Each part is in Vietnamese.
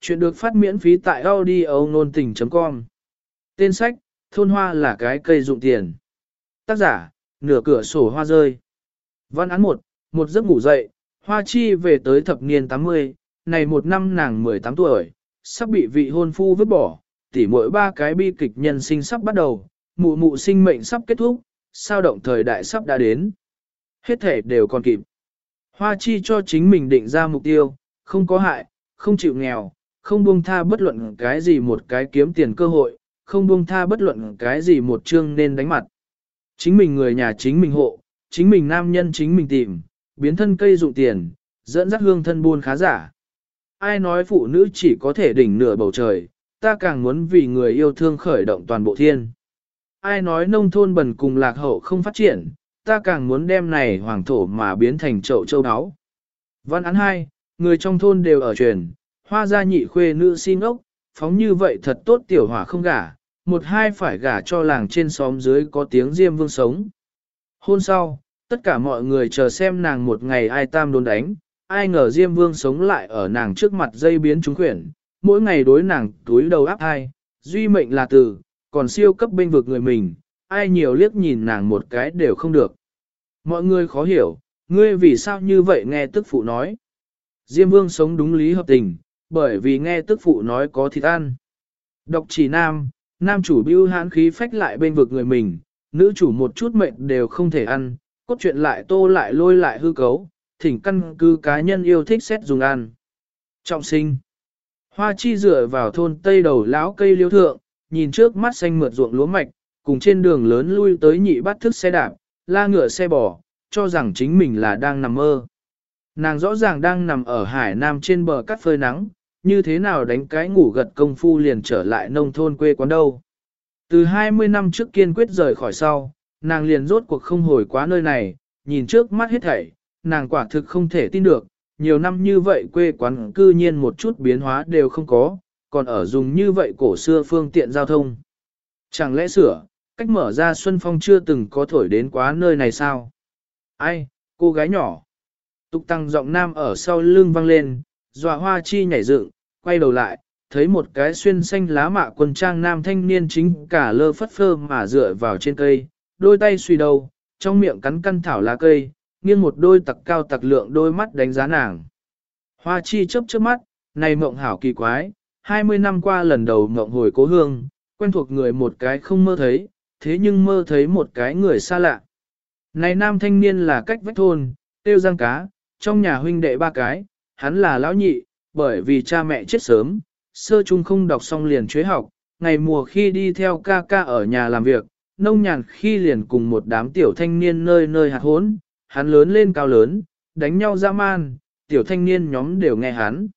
Chuyện được phát miễn phí tại audio nôn tình.com Tên sách, Thôn Hoa là cái cây dụng tiền. Tác giả, nửa cửa sổ hoa rơi. Văn án 1, một giấc ngủ dậy, Hoa Chi về tới thập niên 80, này một năm nàng 18 tuổi, sắp bị vị hôn phu vứt bỏ, tỉ mỗi ba cái bi kịch nhân sinh sắp bắt đầu, mụ mụ sinh mệnh sắp kết thúc, sao động thời đại sắp đã đến. Hết thể đều còn kịp. Hoa Chi cho chính mình định ra mục tiêu, không có hại, không chịu nghèo, không buông tha bất luận cái gì một cái kiếm tiền cơ hội, không buông tha bất luận cái gì một chương nên đánh mặt. Chính mình người nhà chính mình hộ, chính mình nam nhân chính mình tìm, biến thân cây dụng tiền, dẫn dắt hương thân buôn khá giả. Ai nói phụ nữ chỉ có thể đỉnh nửa bầu trời, ta càng muốn vì người yêu thương khởi động toàn bộ thiên. Ai nói nông thôn bần cùng lạc hậu không phát triển, ta càng muốn đem này hoàng thổ mà biến thành chậu châu áo. Văn án 2, người trong thôn đều ở truyền, hoa gia nhị khuê nữ xin ốc, phóng như vậy thật tốt tiểu hỏa không gả, một hai phải gả cho làng trên xóm dưới có tiếng diêm vương sống. Hôn sau, tất cả mọi người chờ xem nàng một ngày ai tam đốn đánh, ai ngờ diêm vương sống lại ở nàng trước mặt dây biến trúng quyển, mỗi ngày đối nàng túi đầu áp hai, duy mệnh là từ, còn siêu cấp bên vực người mình, ai nhiều liếc nhìn nàng một cái đều không được. Mọi người khó hiểu, ngươi vì sao như vậy nghe tức phụ nói. Diêm vương sống đúng lý hợp tình, bởi vì nghe tức phụ nói có thịt ăn. Độc chỉ nam, nam chủ bưu hãn khí phách lại bên vực người mình, nữ chủ một chút mệnh đều không thể ăn, cốt truyện lại tô lại lôi lại hư cấu, thỉnh căn cứ cá nhân yêu thích xét dùng ăn. Trọng sinh Hoa chi dựa vào thôn tây đầu lão cây liêu thượng, nhìn trước mắt xanh mượt ruộng lúa mạch, cùng trên đường lớn lui tới nhị bắt thức xe đạp, la ngựa xe bò, cho rằng chính mình là đang nằm mơ. Nàng rõ ràng đang nằm ở hải nam trên bờ cắt phơi nắng, như thế nào đánh cái ngủ gật công phu liền trở lại nông thôn quê quán đâu. Từ 20 năm trước kiên quyết rời khỏi sau, nàng liền rốt cuộc không hồi quá nơi này, nhìn trước mắt hết thảy, nàng quả thực không thể tin được, nhiều năm như vậy quê quán cư nhiên một chút biến hóa đều không có, còn ở dùng như vậy cổ xưa phương tiện giao thông. Chẳng lẽ sửa, cách mở ra Xuân Phong chưa từng có thổi đến quá nơi này sao? Ai, cô gái nhỏ. Tục tăng giọng nam ở sau lưng vang lên, dọa hoa chi nhảy dựng, quay đầu lại, thấy một cái xuyên xanh lá mạ quần trang nam thanh niên chính cả lơ phất phơ mà dựa vào trên cây, đôi tay suy đầu, trong miệng cắn căn thảo lá cây, nghiêng một đôi tặc cao tặc lượng đôi mắt đánh giá nàng. Hoa chi chớp chớp mắt, này mộng hảo kỳ quái, 20 năm qua lần đầu mộng hồi cố hương, quen thuộc người một cái không mơ thấy, thế nhưng mơ thấy một cái người xa lạ. Này nam thanh niên là cách vách thôn, tiêu giang cá, trong nhà huynh đệ ba cái, hắn là lão nhị, bởi vì cha mẹ chết sớm, sơ trung không đọc xong liền chế học, ngày mùa khi đi theo ca ca ở nhà làm việc, nông nhàn khi liền cùng một đám tiểu thanh niên nơi nơi hạt hốn, hắn lớn lên cao lớn, đánh nhau dã man, tiểu thanh niên nhóm đều nghe hắn.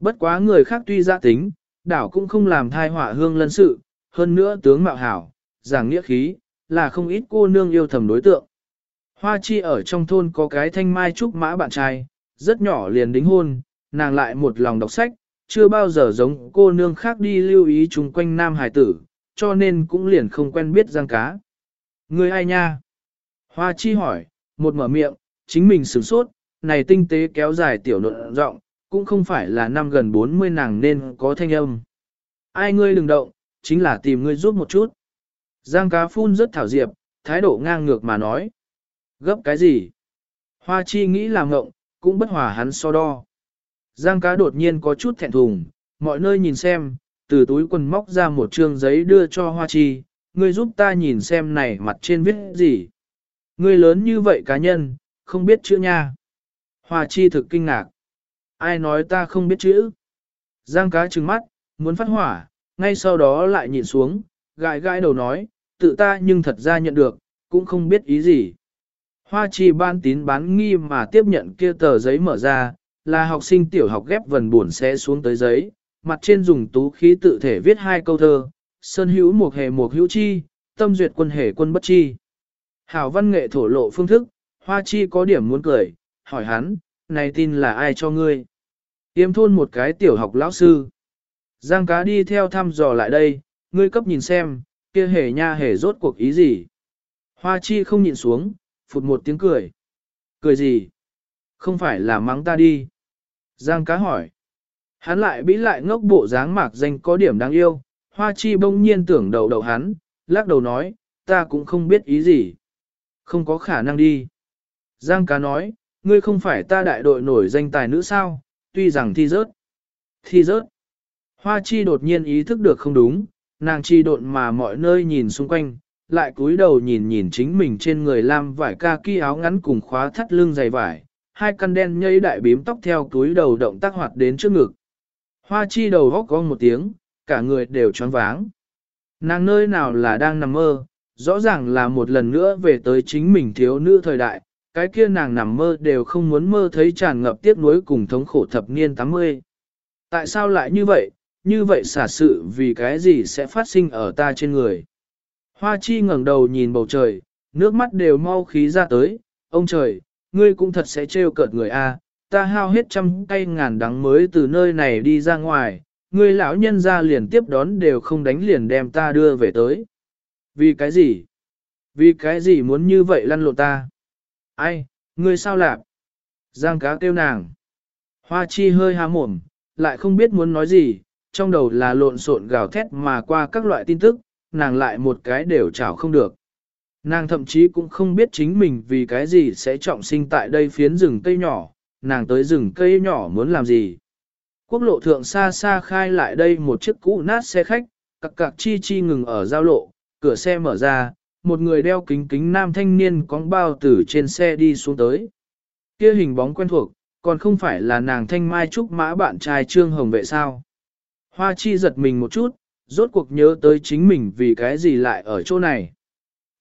Bất quá người khác tuy gia tính, đảo cũng không làm thai họa hương lân sự, hơn nữa tướng mạo hảo, giảng nghĩa khí, là không ít cô nương yêu thầm đối tượng. Hoa chi ở trong thôn có cái thanh mai trúc mã bạn trai, rất nhỏ liền đính hôn, nàng lại một lòng đọc sách, chưa bao giờ giống cô nương khác đi lưu ý chung quanh nam hải tử, cho nên cũng liền không quen biết giang cá. Người ai nha? Hoa chi hỏi, một mở miệng, chính mình sửng sốt, này tinh tế kéo dài tiểu nộn rộng, cũng không phải là năm gần 40 nàng nên có thanh âm. Ai ngươi đừng động, chính là tìm ngươi giúp một chút. Giang cá phun rất thảo diệp, thái độ ngang ngược mà nói. Gấp cái gì? Hoa chi nghĩ làm ngộng, cũng bất hòa hắn so đo. Giang cá đột nhiên có chút thẹn thùng, mọi nơi nhìn xem, từ túi quần móc ra một trương giấy đưa cho Hoa Chi, ngươi giúp ta nhìn xem này mặt trên viết gì. Ngươi lớn như vậy cá nhân, không biết chữ nha. Hoa Chi thực kinh ngạc. Ai nói ta không biết chữ? Giang cá trừng mắt, muốn phát hỏa, ngay sau đó lại nhìn xuống, gãi gãi đầu nói, tự ta nhưng thật ra nhận được, cũng không biết ý gì. Hoa Chi ban tín bán nghi mà tiếp nhận kia tờ giấy mở ra, là học sinh tiểu học ghép vần buồn sẽ xuống tới giấy, mặt trên dùng tú khí tự thể viết hai câu thơ, sơn hữu một hề một hữu chi, tâm duyệt quân hề quân bất chi. Hảo văn nghệ thổ lộ phương thức, hoa chi có điểm muốn cười, hỏi hắn, này tin là ai cho ngươi? Tiêm thôn một cái tiểu học lão sư. Giang cá đi theo thăm dò lại đây, ngươi cấp nhìn xem, kia hề nha hề rốt cuộc ý gì? Hoa chi không nhìn xuống, phụt một tiếng cười. Cười gì? Không phải là mắng ta đi. Giang cá hỏi. Hắn lại bĩ lại ngốc bộ dáng mạc danh có điểm đáng yêu, hoa chi bỗng nhiên tưởng đầu đầu hắn, lắc đầu nói, ta cũng không biết ý gì. Không có khả năng đi. Giang cá nói, ngươi không phải ta đại đội nổi danh tài nữ sao, tuy rằng thi rớt. Thi rớt. Hoa chi đột nhiên ý thức được không đúng, nàng chi độn mà mọi nơi nhìn xung quanh, lại cúi đầu nhìn nhìn chính mình trên người lam vải ca ki áo ngắn cùng khóa thắt lưng dày vải, hai căn đen nhây đại bím tóc theo túi đầu động tác hoạt đến trước ngực. Hoa chi đầu góc cong một tiếng, cả người đều choáng váng. Nàng nơi nào là đang nằm mơ, rõ ràng là một lần nữa về tới chính mình thiếu nữ thời đại, cái kia nàng nằm mơ đều không muốn mơ thấy tràn ngập tiếc nuối cùng thống khổ thập niên 80. Tại sao lại như vậy, như vậy xả sự vì cái gì sẽ phát sinh ở ta trên người. Hoa chi ngẩng đầu nhìn bầu trời, nước mắt đều mau khí ra tới, ông trời, ngươi cũng thật sẽ trêu cợt người a, ta hao hết trăm cây ngàn đắng mới từ nơi này đi ra ngoài, ngươi lão nhân ra liền tiếp đón đều không đánh liền đem ta đưa về tới. Vì cái gì? Vì cái gì muốn như vậy lăn lộn ta? Ai, ngươi sao lạp? Giang cá kêu nàng. Hoa chi hơi há mồm, lại không biết muốn nói gì, trong đầu là lộn xộn gào thét mà qua các loại tin tức, nàng lại một cái đều chảo không được. Nàng thậm chí cũng không biết chính mình vì cái gì sẽ trọng sinh tại đây phiến rừng cây nhỏ, nàng tới rừng cây nhỏ muốn làm gì. Quốc lộ thượng xa xa khai lại đây một chiếc cũ nát xe khách, cặc cặc chi chi ngừng ở giao lộ, cửa xe mở ra, một người đeo kính kính nam thanh niên cóng bao tử trên xe đi xuống tới. Kia hình bóng quen thuộc, còn không phải là nàng thanh mai trúc mã bạn trai Trương Hồng vệ sao. Hoa chi giật mình một chút, rốt cuộc nhớ tới chính mình vì cái gì lại ở chỗ này.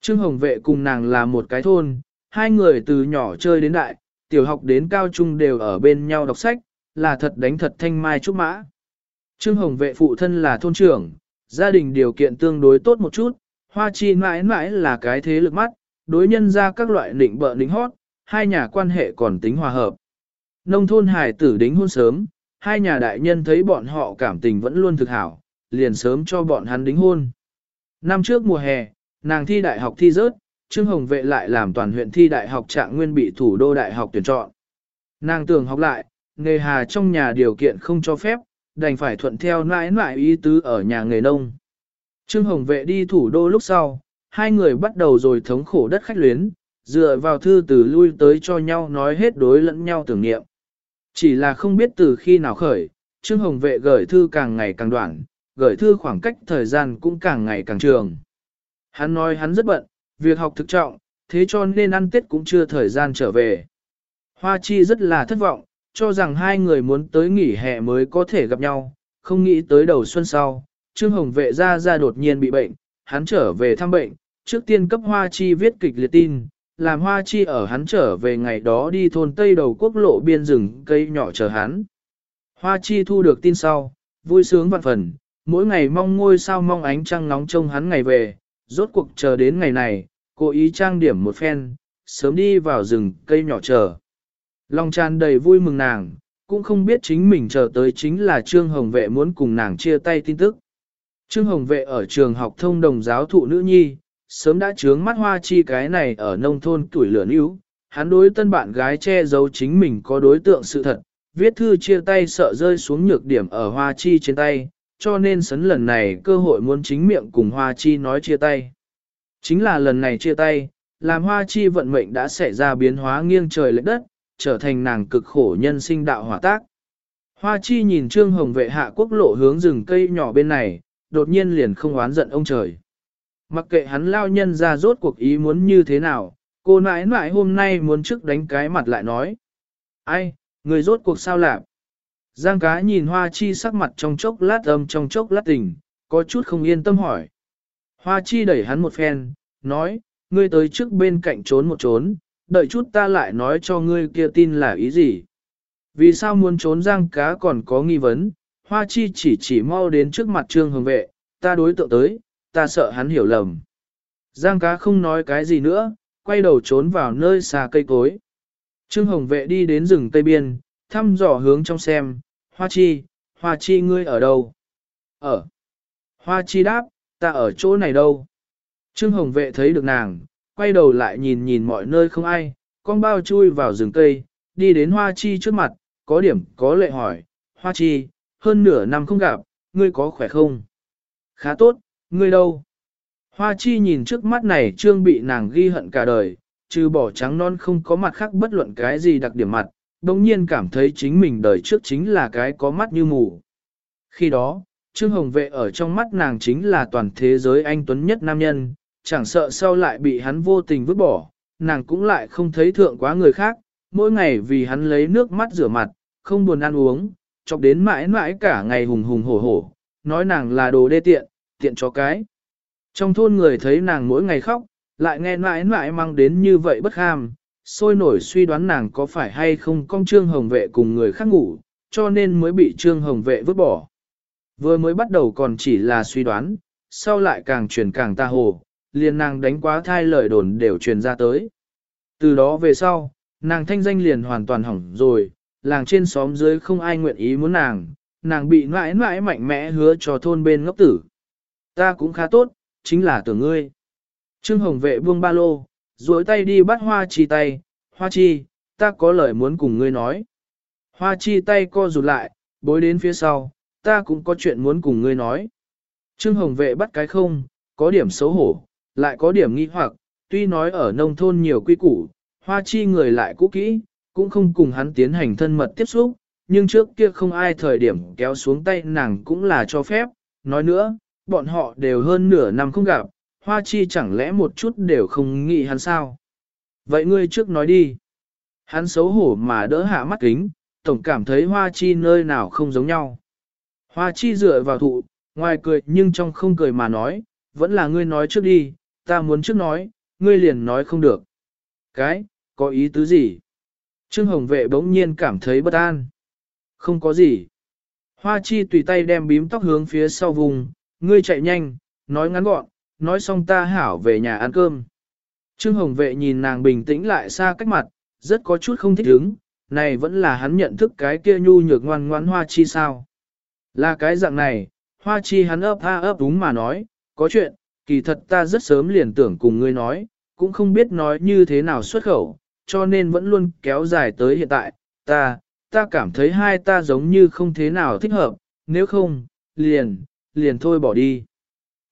Trương Hồng vệ cùng nàng là một cái thôn, hai người từ nhỏ chơi đến đại, tiểu học đến cao trung đều ở bên nhau đọc sách, là thật đánh thật thanh mai trúc mã. Trương Hồng vệ phụ thân là thôn trưởng, gia đình điều kiện tương đối tốt một chút, hoa chi mãi mãi là cái thế lực mắt, đối nhân ra các loại nịnh bợ nịnh hót, hai nhà quan hệ còn tính hòa hợp. Nông thôn hải tử đính hôn sớm, hai nhà đại nhân thấy bọn họ cảm tình vẫn luôn thực hảo, liền sớm cho bọn hắn đính hôn. Năm trước mùa hè, nàng thi đại học thi rớt, Trương Hồng Vệ lại làm toàn huyện thi đại học trạng nguyên bị thủ đô đại học tuyển chọn. Nàng tưởng học lại, nghề hà trong nhà điều kiện không cho phép, đành phải thuận theo nãi nãi ý tứ ở nhà nghề nông. Trương Hồng Vệ đi thủ đô lúc sau, hai người bắt đầu rồi thống khổ đất khách luyến, dựa vào thư từ lui tới cho nhau nói hết đối lẫn nhau tưởng niệm. Chỉ là không biết từ khi nào khởi, Trương Hồng Vệ gửi thư càng ngày càng đoạn, gửi thư khoảng cách thời gian cũng càng ngày càng trường. Hắn nói hắn rất bận, việc học thực trọng, thế cho nên ăn Tết cũng chưa thời gian trở về. Hoa Chi rất là thất vọng, cho rằng hai người muốn tới nghỉ hè mới có thể gặp nhau, không nghĩ tới đầu xuân sau, Trương Hồng Vệ ra ra đột nhiên bị bệnh, hắn trở về thăm bệnh, trước tiên cấp Hoa Chi viết kịch liệt tin, làm hoa chi ở hắn trở về ngày đó đi thôn Tây đầu quốc lộ biên rừng cây nhỏ chờ hắn. Hoa chi thu được tin sau, vui sướng vạn phần, mỗi ngày mong ngôi sao mong ánh trăng nóng trông hắn ngày về, rốt cuộc chờ đến ngày này, cố ý trang điểm một phen, sớm đi vào rừng cây nhỏ chờ. Lòng tràn đầy vui mừng nàng, cũng không biết chính mình chờ tới chính là Trương Hồng Vệ muốn cùng nàng chia tay tin tức. Trương Hồng Vệ ở trường học thông đồng giáo thụ nữ nhi, sớm đã trướng mắt hoa chi cái này ở nông thôn tuổi lửa níu, hắn đối tân bạn gái che giấu chính mình có đối tượng sự thật, viết thư chia tay sợ rơi xuống nhược điểm ở hoa chi trên tay, cho nên sấn lần này cơ hội muốn chính miệng cùng hoa chi nói chia tay. Chính là lần này chia tay, làm hoa chi vận mệnh đã xảy ra biến hóa nghiêng trời lệch đất, trở thành nàng cực khổ nhân sinh đạo hỏa tác. Hoa chi nhìn trương hồng vệ hạ quốc lộ hướng rừng cây nhỏ bên này, đột nhiên liền không oán giận ông trời. Mặc kệ hắn lao nhân ra rốt cuộc ý muốn như thế nào, cô nãi nãi hôm nay muốn trước đánh cái mặt lại nói. Ai, người rốt cuộc sao lạc? Giang cá nhìn hoa chi sắc mặt trong chốc lát âm trong chốc lát tình, có chút không yên tâm hỏi. Hoa chi đẩy hắn một phen, nói, ngươi tới trước bên cạnh trốn một trốn, đợi chút ta lại nói cho ngươi kia tin là ý gì. Vì sao muốn trốn giang cá còn có nghi vấn, hoa chi chỉ chỉ mau đến trước mặt trương hồng vệ, ta đối tượng tới, ta sợ hắn hiểu lầm. Giang cá không nói cái gì nữa, quay đầu trốn vào nơi xa cây cối. Trương Hồng vệ đi đến rừng Tây Biên, thăm dò hướng trong xem, Hoa Chi, Hoa Chi ngươi ở đâu? Ở. Hoa Chi đáp, ta ở chỗ này đâu? Trương Hồng vệ thấy được nàng, quay đầu lại nhìn nhìn mọi nơi không ai, con bao chui vào rừng cây, đi đến Hoa Chi trước mặt, có điểm có lệ hỏi, Hoa Chi, hơn nửa năm không gặp, ngươi có khỏe không? Khá tốt, ngươi đâu? Hoa chi nhìn trước mắt này trương bị nàng ghi hận cả đời, trừ bỏ trắng non không có mặt khác bất luận cái gì đặc điểm mặt, đồng nhiên cảm thấy chính mình đời trước chính là cái có mắt như mù. Khi đó, Trương Hồng Vệ ở trong mắt nàng chính là toàn thế giới anh tuấn nhất nam nhân, chẳng sợ sau lại bị hắn vô tình vứt bỏ, nàng cũng lại không thấy thượng quá người khác, mỗi ngày vì hắn lấy nước mắt rửa mặt, không buồn ăn uống, chọc đến mãi mãi cả ngày hùng hùng hổ hổ, nói nàng là đồ đê tiện, tiện cho cái. Trong thôn người thấy nàng mỗi ngày khóc, lại nghe mãi mãi mang đến như vậy bất ham, sôi nổi suy đoán nàng có phải hay không con trương hồng vệ cùng người khác ngủ, cho nên mới bị trương hồng vệ vứt bỏ. Vừa mới bắt đầu còn chỉ là suy đoán, sau lại càng truyền càng ta hồ, liền nàng đánh quá thai lời đồn đều truyền ra tới. Từ đó về sau, nàng thanh danh liền hoàn toàn hỏng rồi, làng trên xóm dưới không ai nguyện ý muốn nàng, nàng bị mãi mãi mạnh mẽ hứa cho thôn bên ngốc tử. Ta cũng khá tốt, chính là tưởng ngươi. Trương Hồng vệ buông ba lô, duỗi tay đi bắt hoa chi tay, hoa chi, ta có lời muốn cùng ngươi nói. Hoa chi tay co rụt lại, bối đến phía sau, ta cũng có chuyện muốn cùng ngươi nói. Trương Hồng vệ bắt cái không, có điểm xấu hổ, lại có điểm nghi hoặc, tuy nói ở nông thôn nhiều quy củ, hoa chi người lại cũ kỹ, cũng không cùng hắn tiến hành thân mật tiếp xúc, nhưng trước kia không ai thời điểm kéo xuống tay nàng cũng là cho phép, nói nữa, bọn họ đều hơn nửa năm không gặp, hoa chi chẳng lẽ một chút đều không nghĩ hắn sao. Vậy ngươi trước nói đi. Hắn xấu hổ mà đỡ hạ mắt kính, tổng cảm thấy hoa chi nơi nào không giống nhau. Hoa chi dựa vào thụ, ngoài cười nhưng trong không cười mà nói, vẫn là ngươi nói trước đi, ta muốn trước nói, ngươi liền nói không được. Cái, có ý tứ gì? Trương Hồng Vệ bỗng nhiên cảm thấy bất an. Không có gì. Hoa chi tùy tay đem bím tóc hướng phía sau vùng, ngươi chạy nhanh, nói ngắn gọn, nói xong ta hảo về nhà ăn cơm. Trương Hồng Vệ nhìn nàng bình tĩnh lại xa cách mặt, rất có chút không thích ứng, này vẫn là hắn nhận thức cái kia nhu nhược ngoan ngoãn hoa chi sao. Là cái dạng này, hoa chi hắn ấp a ấp đúng mà nói, có chuyện, kỳ thật ta rất sớm liền tưởng cùng ngươi nói, cũng không biết nói như thế nào xuất khẩu, cho nên vẫn luôn kéo dài tới hiện tại, ta, ta cảm thấy hai ta giống như không thế nào thích hợp, nếu không, liền, liền thôi bỏ đi.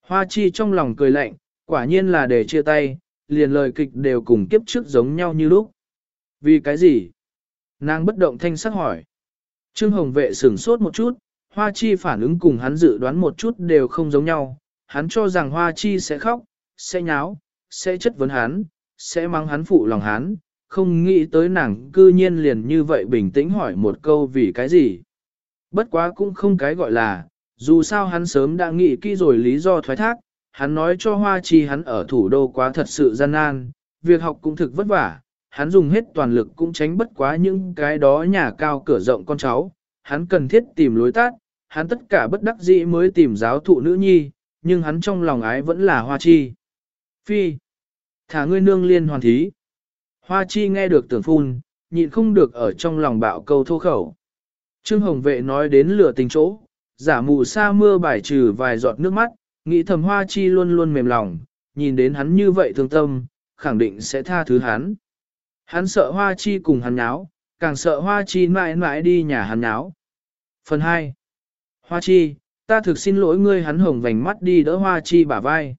Hoa chi trong lòng cười lạnh, quả nhiên là để chia tay, liền lời kịch đều cùng kiếp trước giống nhau như lúc. Vì cái gì? Nàng bất động thanh sắc hỏi. Trương Hồng vệ sửng sốt một chút, Hoa Chi phản ứng cùng hắn dự đoán một chút đều không giống nhau. Hắn cho rằng Hoa Chi sẽ khóc, sẽ nháo, sẽ chất vấn hắn, sẽ mang hắn phụ lòng hắn, không nghĩ tới nàng cư nhiên liền như vậy bình tĩnh hỏi một câu vì cái gì. Bất quá cũng không cái gọi là, dù sao hắn sớm đã nghĩ kỹ rồi lý do thoái thác, hắn nói cho Hoa Chi hắn ở thủ đô quá thật sự gian nan, việc học cũng thực vất vả, hắn dùng hết toàn lực cũng tránh bất quá những cái đó nhà cao cửa rộng con cháu, hắn cần thiết tìm lối tát, hắn tất cả bất đắc dĩ mới tìm giáo thụ nữ nhi, nhưng hắn trong lòng ái vẫn là Hoa Chi. Phi, thả ngươi nương liên hoàn thí. Hoa Chi nghe được tưởng phun, nhịn không được ở trong lòng bạo câu thô khẩu. Trương Hồng Vệ nói đến lửa tình chỗ, giả mù sa mưa bài trừ vài giọt nước mắt, nghĩ thầm Hoa Chi luôn luôn mềm lòng, nhìn đến hắn như vậy thương tâm, khẳng định sẽ tha thứ hắn. Hắn sợ Hoa Chi cùng hắn nháo, càng sợ Hoa Chi mãi mãi đi nhà hắn nháo. Phần 2. Hoa Chi, ta thực xin lỗi ngươi hắn hồng vành mắt đi đỡ Hoa Chi bả vai.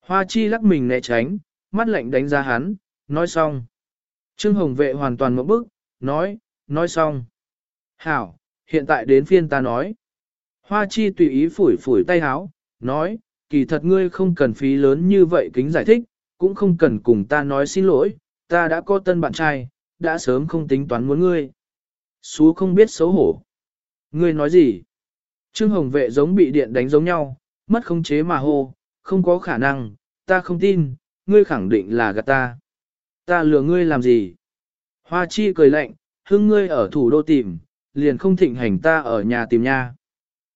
Hoa Chi lắc mình né tránh, mắt lạnh đánh ra hắn, nói xong. Trương Hồng vệ hoàn toàn một bức, nói, nói xong. Hảo, hiện tại đến phiên ta nói. Hoa chi tùy ý phủi phủi tay háo, nói, kỳ thật ngươi không cần phí lớn như vậy kính giải thích, cũng không cần cùng ta nói xin lỗi, ta đã có tân bạn trai, đã sớm không tính toán muốn ngươi. Xú không biết xấu hổ. Ngươi nói gì? Trương Hồng vệ giống bị điện đánh giống nhau, mất khống chế mà hô, không có khả năng, ta không tin, ngươi khẳng định là gạt ta. Ta lừa ngươi làm gì? Hoa chi cười lạnh, hưng ngươi ở thủ đô tìm, liền không thịnh hành ta ở nhà tìm nha.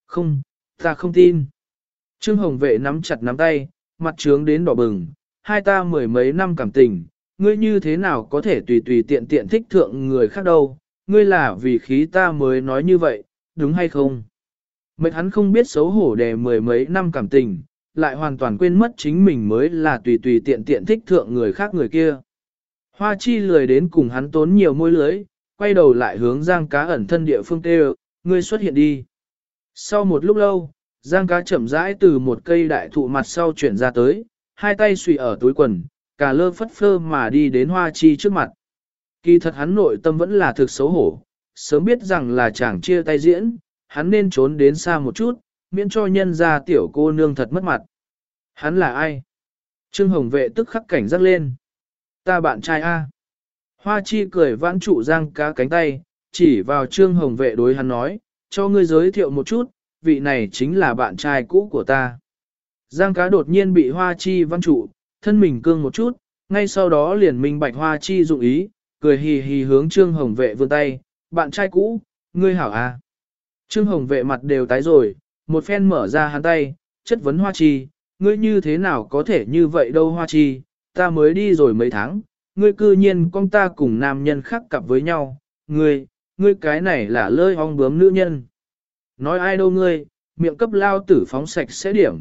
Không, ta không tin. Trương Hồng vệ nắm chặt nắm tay, mặt trướng đến đỏ bừng, hai ta mười mấy năm cảm tình, ngươi như thế nào có thể tùy tùy tiện tiện thích thượng người khác đâu, ngươi là vì khí ta mới nói như vậy, đúng hay không? Mệt hắn không biết xấu hổ đè mười mấy năm cảm tình, lại hoàn toàn quên mất chính mình mới là tùy tùy tiện tiện thích thượng người khác người kia. Hoa chi lười đến cùng hắn tốn nhiều môi lưới, quay đầu lại hướng giang cá ẩn thân địa phương tê ngươi xuất hiện đi. Sau một lúc lâu, Giang cá chậm rãi từ một cây đại thụ mặt sau chuyển ra tới, hai tay suy ở túi quần, cả lơ phất phơ mà đi đến hoa chi trước mặt. Kỳ thật hắn nội tâm vẫn là thực xấu hổ, sớm biết rằng là chàng chia tay diễn, hắn nên trốn đến xa một chút, miễn cho nhân ra tiểu cô nương thật mất mặt. Hắn là ai? Trương Hồng vệ tức khắc cảnh giác lên. Ta bạn trai A. Hoa chi cười vãn trụ giang cá cánh tay, chỉ vào Trương Hồng vệ đối hắn nói, cho ngươi giới thiệu một chút, vị này chính là bạn trai cũ của ta. Giang cá đột nhiên bị hoa chi văn trụ, thân mình cương một chút, ngay sau đó liền minh bạch hoa chi dụng ý, cười hì hì hướng Trương Hồng vệ vươn tay, bạn trai cũ, ngươi hảo à. Trương Hồng vệ mặt đều tái rồi, một phen mở ra hắn tay, chất vấn hoa chi, ngươi như thế nào có thể như vậy đâu hoa chi, ta mới đi rồi mấy tháng, ngươi cư nhiên con ta cùng nam nhân khác cặp với nhau, ngươi, ngươi cái này là lơi ong bướm nữ nhân. Nói ai đâu ngươi, miệng cấp lao tử phóng sạch sẽ điểm.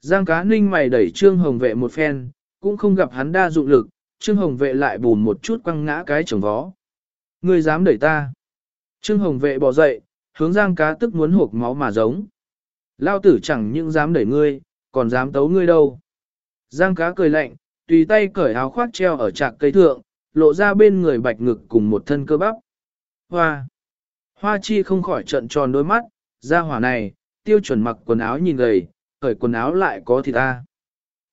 Giang cá ninh mày đẩy Trương Hồng vệ một phen, cũng không gặp hắn đa dụng lực, Trương Hồng vệ lại bùn một chút quăng ngã cái chồng vó. Ngươi dám đẩy ta. Trương Hồng vệ bỏ dậy, hướng Giang cá tức muốn hộp máu mà giống. Lao tử chẳng những dám đẩy ngươi, còn dám tấu ngươi đâu. Giang cá cười lạnh, tùy tay cởi áo khoác treo ở trạc cây thượng, lộ ra bên người bạch ngực cùng một thân cơ bắp. Hoa! Hoa chi không khỏi trận tròn đôi mắt, ra hỏa này, tiêu chuẩn mặc quần áo nhìn gầy, khởi quần áo lại có thịt ta.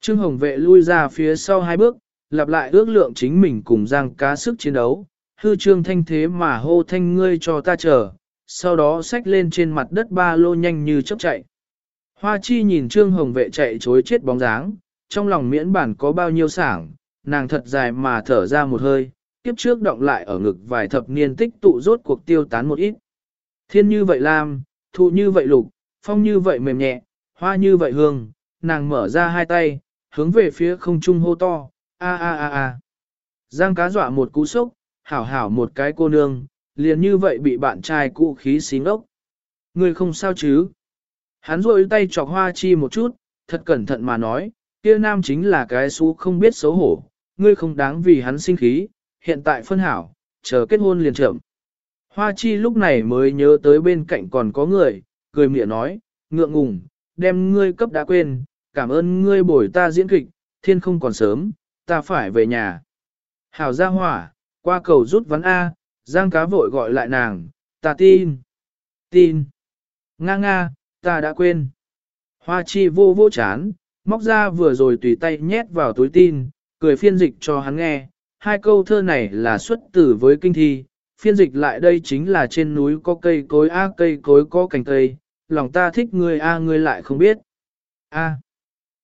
Trương Hồng vệ lui ra phía sau hai bước, lặp lại ước lượng chính mình cùng giang cá sức chiến đấu, hư trương thanh thế mà hô thanh ngươi cho ta chờ, sau đó xách lên trên mặt đất ba lô nhanh như chớp chạy. Hoa chi nhìn Trương Hồng vệ chạy chối chết bóng dáng, trong lòng miễn bản có bao nhiêu sảng, nàng thật dài mà thở ra một hơi, Kiếp trước động lại ở ngực vài thập niên tích tụ rốt cuộc tiêu tán một ít. Thiên như vậy lam, thụ như vậy lục, phong như vậy mềm nhẹ, hoa như vậy hương, nàng mở ra hai tay, hướng về phía không trung hô to, a a a a. Giang cá dọa một cú sốc, hảo hảo một cái cô nương, liền như vậy bị bạn trai cũ khí xí ngốc. Người không sao chứ? Hắn rôi tay chọc hoa chi một chút, thật cẩn thận mà nói, kia nam chính là cái xú không biết xấu hổ, ngươi không đáng vì hắn sinh khí, hiện tại phân hảo, chờ kết hôn liền chậm. Hoa chi lúc này mới nhớ tới bên cạnh còn có người, cười miệng nói, ngượng ngùng, đem ngươi cấp đã quên, cảm ơn ngươi bồi ta diễn kịch, thiên không còn sớm, ta phải về nhà. Hảo ra hỏa, qua cầu rút vắn A, giang cá vội gọi lại nàng, ta tin, tin, nga nga, ta đã quên. Hoa chi vô vô chán, móc ra vừa rồi tùy tay nhét vào túi tin, cười phiên dịch cho hắn nghe. Hai câu thơ này là xuất tử với kinh thi, phiên dịch lại đây chính là trên núi có cây cối A cây cối có cành cây, lòng ta thích người A người lại không biết. A.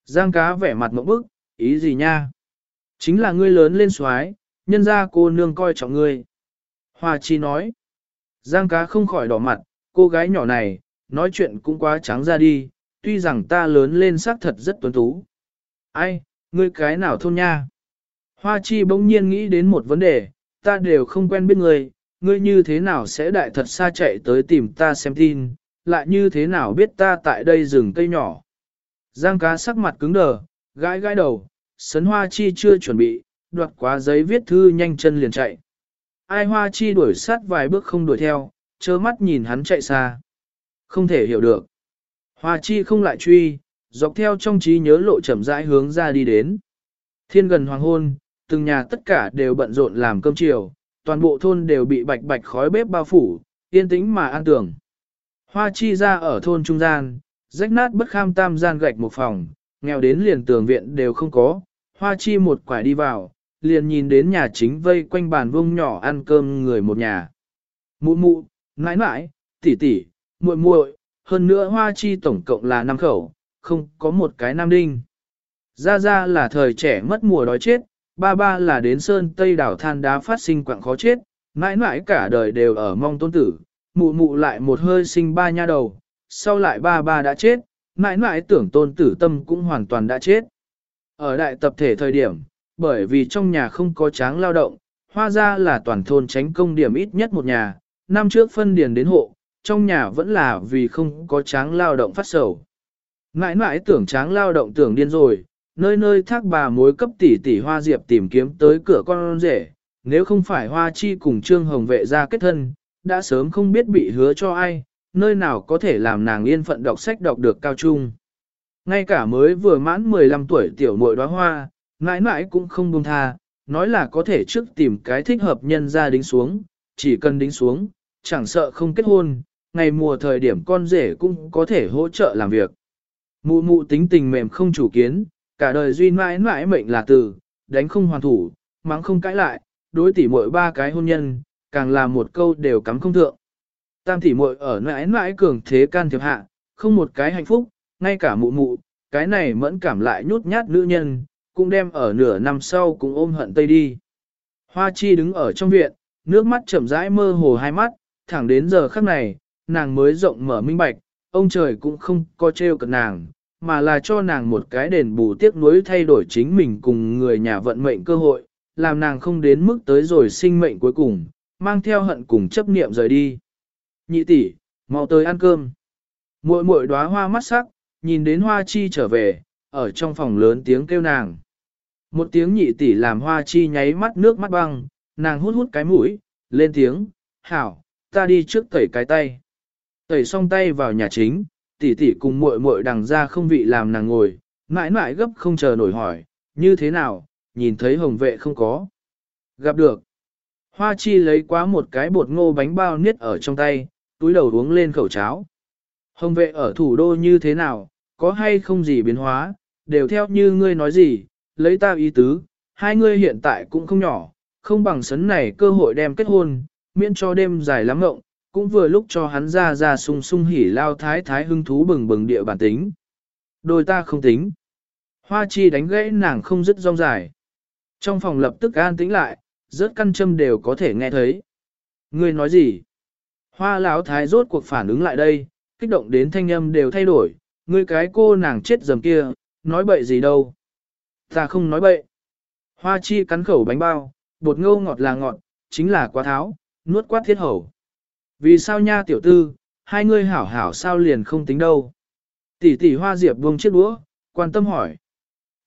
Giang cá vẻ mặt mẫu bức, ý gì nha? Chính là ngươi lớn lên xoái, nhân ra cô nương coi trọng ngươi. hòa chi nói. Giang cá không khỏi đỏ mặt, cô gái nhỏ này, nói chuyện cũng quá trắng ra đi, tuy rằng ta lớn lên xác thật rất tuấn tú. Ai, ngươi cái nào thôn nha? Hoa chi bỗng nhiên nghĩ đến một vấn đề, ta đều không quen biết ngươi, ngươi như thế nào sẽ đại thật xa chạy tới tìm ta xem tin, lại như thế nào biết ta tại đây rừng cây nhỏ. Giang cá sắc mặt cứng đờ, gãi gãi đầu, sấn hoa chi chưa chuẩn bị, đoạt quá giấy viết thư nhanh chân liền chạy. Ai hoa chi đuổi sát vài bước không đuổi theo, chớ mắt nhìn hắn chạy xa. Không thể hiểu được. Hoa chi không lại truy, dọc theo trong trí nhớ lộ chậm rãi hướng ra đi đến. Thiên gần hoàng hôn, từng nhà tất cả đều bận rộn làm cơm chiều, toàn bộ thôn đều bị bạch bạch khói bếp bao phủ, yên tĩnh mà an tưởng. Hoa chi ra ở thôn trung gian, rách nát bất kham tam gian gạch một phòng, nghèo đến liền tường viện đều không có, hoa chi một quải đi vào, liền nhìn đến nhà chính vây quanh bàn vông nhỏ ăn cơm người một nhà. Mụ mụ, nãi nãi, tỷ tỷ, muội muội, hơn nữa hoa chi tổng cộng là năm khẩu, không có một cái nam đinh. Ra ra là thời trẻ mất mùa đói chết, ba ba là đến sơn tây đảo than đá phát sinh quặng khó chết, mãi mãi cả đời đều ở mong tôn tử, mụ mụ lại một hơi sinh ba nha đầu, sau lại ba ba đã chết, mãi mãi tưởng tôn tử tâm cũng hoàn toàn đã chết. Ở đại tập thể thời điểm, bởi vì trong nhà không có tráng lao động, hoa ra là toàn thôn tránh công điểm ít nhất một nhà, năm trước phân điền đến hộ, trong nhà vẫn là vì không có tráng lao động phát sầu. Mãi mãi tưởng tráng lao động tưởng điên rồi, nơi nơi thác bà mối cấp tỷ tỷ hoa diệp tìm kiếm tới cửa con rể, nếu không phải hoa chi cùng trương hồng vệ ra kết thân, đã sớm không biết bị hứa cho ai, nơi nào có thể làm nàng yên phận đọc sách đọc được cao trung. Ngay cả mới vừa mãn 15 tuổi tiểu muội đóa hoa, mãi mãi cũng không buông tha, nói là có thể trước tìm cái thích hợp nhân ra đính xuống, chỉ cần đính xuống, chẳng sợ không kết hôn, ngày mùa thời điểm con rể cũng có thể hỗ trợ làm việc. Mụ mụ tính tình mềm không chủ kiến, cả đời duy mãi mãi mệnh là từ, đánh không hoàn thủ, mắng không cãi lại, đối tỉ muội ba cái hôn nhân, càng là một câu đều cắm không thượng. Tam tỉ muội ở mãi mãi cường thế can thiệp hạ, không một cái hạnh phúc, ngay cả mụ mụ, cái này mẫn cảm lại nhút nhát nữ nhân, cũng đem ở nửa năm sau cũng ôm hận tây đi. Hoa chi đứng ở trong viện, nước mắt chậm rãi mơ hồ hai mắt, thẳng đến giờ khắc này, nàng mới rộng mở minh bạch, ông trời cũng không có trêu cận nàng, mà là cho nàng một cái đền bù tiếc nuối thay đổi chính mình cùng người nhà vận mệnh cơ hội, làm nàng không đến mức tới rồi sinh mệnh cuối cùng, mang theo hận cùng chấp niệm rời đi. Nhị tỷ, mau tới ăn cơm. Muội muội đóa hoa mắt sắc, nhìn đến hoa chi trở về, ở trong phòng lớn tiếng kêu nàng. Một tiếng nhị tỷ làm hoa chi nháy mắt nước mắt băng, nàng hút hút cái mũi, lên tiếng, hảo, ta đi trước tẩy cái tay. Tẩy xong tay vào nhà chính, tỷ tỷ cùng muội muội đằng ra không vị làm nàng ngồi, mãi mãi gấp không chờ nổi hỏi, như thế nào, nhìn thấy hồng vệ không có. Gặp được. Hoa chi lấy quá một cái bột ngô bánh bao niết ở trong tay, túi đầu uống lên khẩu cháo. Hồng vệ ở thủ đô như thế nào, có hay không gì biến hóa, đều theo như ngươi nói gì, lấy ta ý tứ, hai ngươi hiện tại cũng không nhỏ, không bằng sấn này cơ hội đem kết hôn, miễn cho đêm dài lắm ngộng, cũng vừa lúc cho hắn ra ra sung sung hỉ lao thái thái hưng thú bừng bừng địa bản tính. Đôi ta không tính. Hoa chi đánh gãy nàng không dứt rong dài. Trong phòng lập tức an tĩnh lại, rớt căn châm đều có thể nghe thấy. Ngươi nói gì? Hoa lão thái rốt cuộc phản ứng lại đây, kích động đến thanh âm đều thay đổi, ngươi cái cô nàng chết dầm kia, nói bậy gì đâu. Ta không nói bậy. Hoa chi cắn khẩu bánh bao, bột ngô ngọt là ngọt, chính là quá tháo, nuốt quát thiết hầu. Vì sao nha tiểu tư, hai ngươi hảo hảo sao liền không tính đâu. Tỷ tỷ hoa diệp buông chiếc đũa, quan tâm hỏi.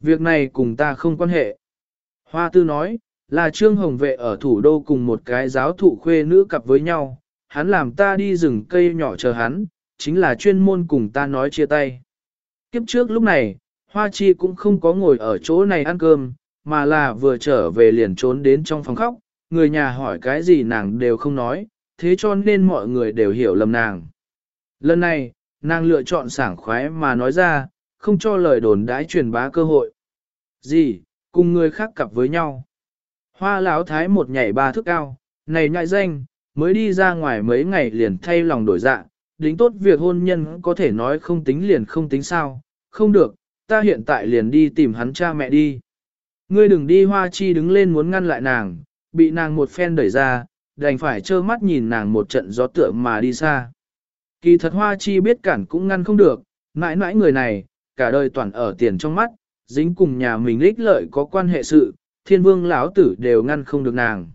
Việc này cùng ta không quan hệ. Hoa tư nói, là trương hồng vệ ở thủ đô cùng một cái giáo thụ khuê nữ cặp với nhau, hắn làm ta đi rừng cây nhỏ chờ hắn, chính là chuyên môn cùng ta nói chia tay. Kiếp trước lúc này, Hoa Chi cũng không có ngồi ở chỗ này ăn cơm, mà là vừa trở về liền trốn đến trong phòng khóc, người nhà hỏi cái gì nàng đều không nói, thế cho nên mọi người đều hiểu lầm nàng. Lần này, nàng lựa chọn sảng khoái mà nói ra, không cho lời đồn đãi truyền bá cơ hội. Gì, cùng người khác cặp với nhau. Hoa lão thái một nhảy ba thước cao, này nhại danh, mới đi ra ngoài mấy ngày liền thay lòng đổi dạ, đính tốt việc hôn nhân có thể nói không tính liền không tính sao, không được, ta hiện tại liền đi tìm hắn cha mẹ đi. Ngươi đừng đi hoa chi đứng lên muốn ngăn lại nàng, bị nàng một phen đẩy ra, đành phải trơ mắt nhìn nàng một trận gió tựa mà đi xa. Kỳ thật hoa chi biết cản cũng ngăn không được, mãi mãi người này, cả đời toàn ở tiền trong mắt, dính cùng nhà mình lích lợi có quan hệ sự, thiên vương lão tử đều ngăn không được nàng.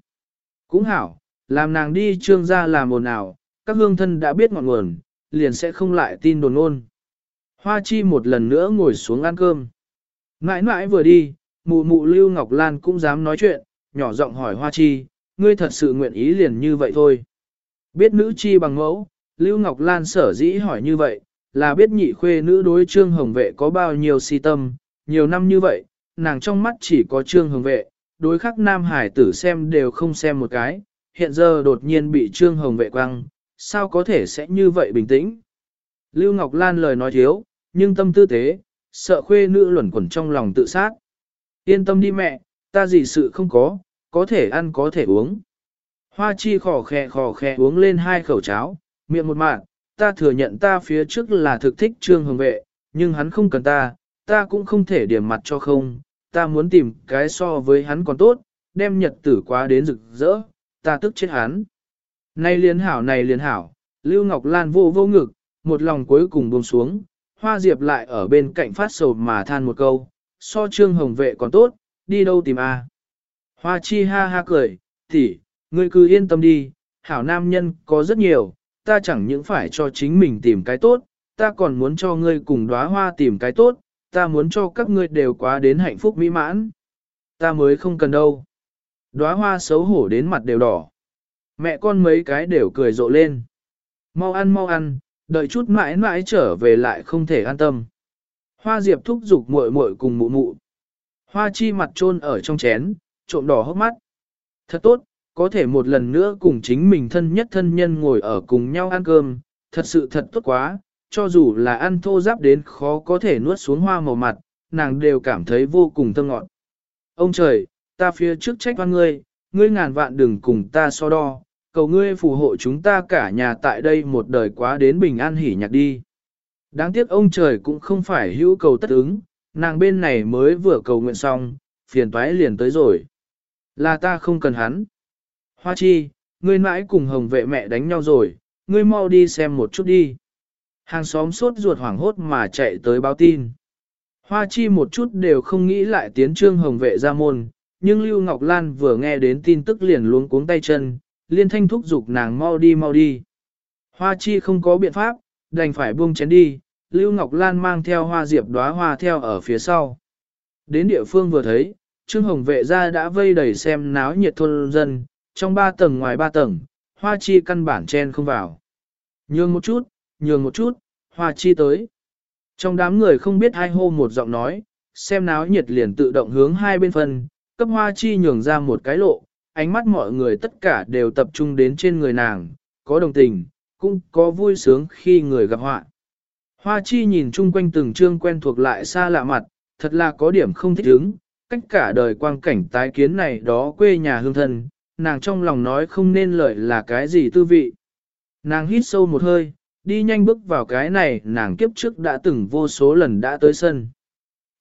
Cũng hảo, làm nàng đi trương ra làm ồn ào, các hương thân đã biết ngọn nguồn, liền sẽ không lại tin đồn ôn. Hoa chi một lần nữa ngồi xuống ăn cơm. Mãi mãi vừa đi, mụ mụ Lưu Ngọc Lan cũng dám nói chuyện, nhỏ giọng hỏi Hoa chi, ngươi thật sự nguyện ý liền như vậy thôi. Biết nữ chi bằng mẫu, Lưu Ngọc Lan sở dĩ hỏi như vậy, là biết nhị khuê nữ đối trương hồng vệ có bao nhiêu si tâm, nhiều năm như vậy, nàng trong mắt chỉ có trương hồng vệ, đối khắc nam hải tử xem đều không xem một cái, hiện giờ đột nhiên bị trương hồng vệ quăng, sao có thể sẽ như vậy bình tĩnh. Lưu Ngọc Lan lời nói thiếu, nhưng tâm tư tế, sợ khuê nữ luẩn quẩn trong lòng tự sát. Yên tâm đi mẹ, ta gì sự không có, có thể ăn có thể uống. Hoa chi khò khè khò khè uống lên hai khẩu cháo, miệng một mạng, ta thừa nhận ta phía trước là thực thích trương hồng vệ, nhưng hắn không cần ta, ta cũng không thể điểm mặt cho không, ta muốn tìm cái so với hắn còn tốt, đem nhật tử quá đến rực rỡ, ta tức chết hắn. Này liền hảo này liền hảo, Lưu Ngọc Lan vô vô ngực, một lòng cuối cùng buông xuống, hoa diệp lại ở bên cạnh phát sầu mà than một câu, so trương hồng vệ còn tốt, đi đâu tìm a? Hoa chi ha ha cười, tỷ, ngươi cứ yên tâm đi, hảo nam nhân có rất nhiều, ta chẳng những phải cho chính mình tìm cái tốt, ta còn muốn cho ngươi cùng đóa hoa tìm cái tốt, ta muốn cho các ngươi đều quá đến hạnh phúc mỹ mãn. Ta mới không cần đâu. Đóa hoa xấu hổ đến mặt đều đỏ. Mẹ con mấy cái đều cười rộ lên. Mau ăn mau ăn, đợi chút mãi mãi trở về lại không thể an tâm. Hoa diệp thúc giục muội muội cùng mụ mụ. Hoa chi mặt trôn ở trong chén, trộm đỏ hốc mắt. Thật tốt, có thể một lần nữa cùng chính mình thân nhất thân nhân ngồi ở cùng nhau ăn cơm, thật sự thật tốt quá, cho dù là ăn thô giáp đến khó có thể nuốt xuống hoa màu mặt, nàng đều cảm thấy vô cùng thơ ngọt. Ông trời, ta phía trước trách oan ngươi, ngươi ngàn vạn đừng cùng ta so đo, cầu ngươi phù hộ chúng ta cả nhà tại đây một đời quá đến bình an hỉ nhạc đi. Đáng tiếc ông trời cũng không phải hữu cầu tất ứng, nàng bên này mới vừa cầu nguyện xong, phiền toái liền tới rồi. Là ta không cần hắn. Hoa chi, ngươi mãi cùng hồng vệ mẹ đánh nhau rồi, ngươi mau đi xem một chút đi. Hàng xóm sốt ruột hoảng hốt mà chạy tới báo tin. Hoa chi một chút đều không nghĩ lại tiến trương hồng vệ ra môn, nhưng Lưu Ngọc Lan vừa nghe đến tin tức liền luống cuống tay chân, liên thanh thúc giục nàng mau đi mau đi. Hoa chi không có biện pháp, đành phải buông chén đi, Lưu Ngọc Lan mang theo hoa diệp đóa hoa theo ở phía sau. Đến địa phương vừa thấy, Trương Hồng vệ ra đã vây đầy xem náo nhiệt thôn dân, trong ba tầng ngoài ba tầng, hoa chi căn bản chen không vào. Nhường một chút, nhường một chút, hoa chi tới. Trong đám người không biết ai hô một giọng nói, xem náo nhiệt liền tự động hướng hai bên phân, cấp hoa chi nhường ra một cái lộ, ánh mắt mọi người tất cả đều tập trung đến trên người nàng, có đồng tình, cũng có vui sướng khi người gặp họa. Hoa chi nhìn chung quanh từng trương quen thuộc lại xa lạ mặt, thật là có điểm không thích ứng, cách cả đời quang cảnh tái kiến này đó quê nhà hương thân, nàng trong lòng nói không nên lợi là cái gì tư vị. Nàng hít sâu một hơi, đi nhanh bước vào cái này, nàng kiếp trước đã từng vô số lần đã tới sân.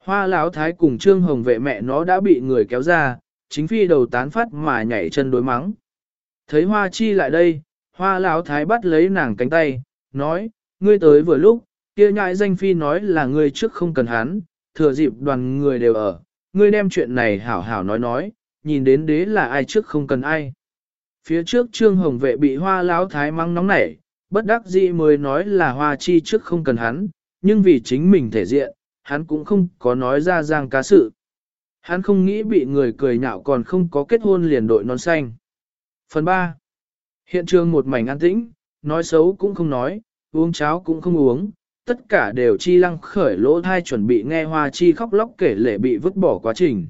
Hoa lão thái cùng trương hồng vệ mẹ nó đã bị người kéo ra, chính phi đầu tán phát mà nhảy chân đối mắng. Thấy hoa chi lại đây, hoa lão thái bắt lấy nàng cánh tay, nói, ngươi tới vừa lúc, kia nhại danh phi nói là ngươi trước không cần hắn, thừa dịp đoàn người đều ở, ngươi đem chuyện này hảo hảo nói nói, nhìn đến đế là ai trước không cần ai. Phía trước trương hồng vệ bị hoa Láo thái mắng nóng nảy, bất đắc dĩ mới nói là hoa chi trước không cần hắn, nhưng vì chính mình thể diện, hắn cũng không có nói ra giang cá sự. Hắn không nghĩ bị người cười nhạo còn không có kết hôn liền đội non xanh. Phần 3. Hiện trường một mảnh an tĩnh, nói xấu cũng không nói, uống cháo cũng không uống, tất cả đều chi lăng khởi lỗ thai chuẩn bị nghe hoa chi khóc lóc kể lệ bị vứt bỏ quá trình.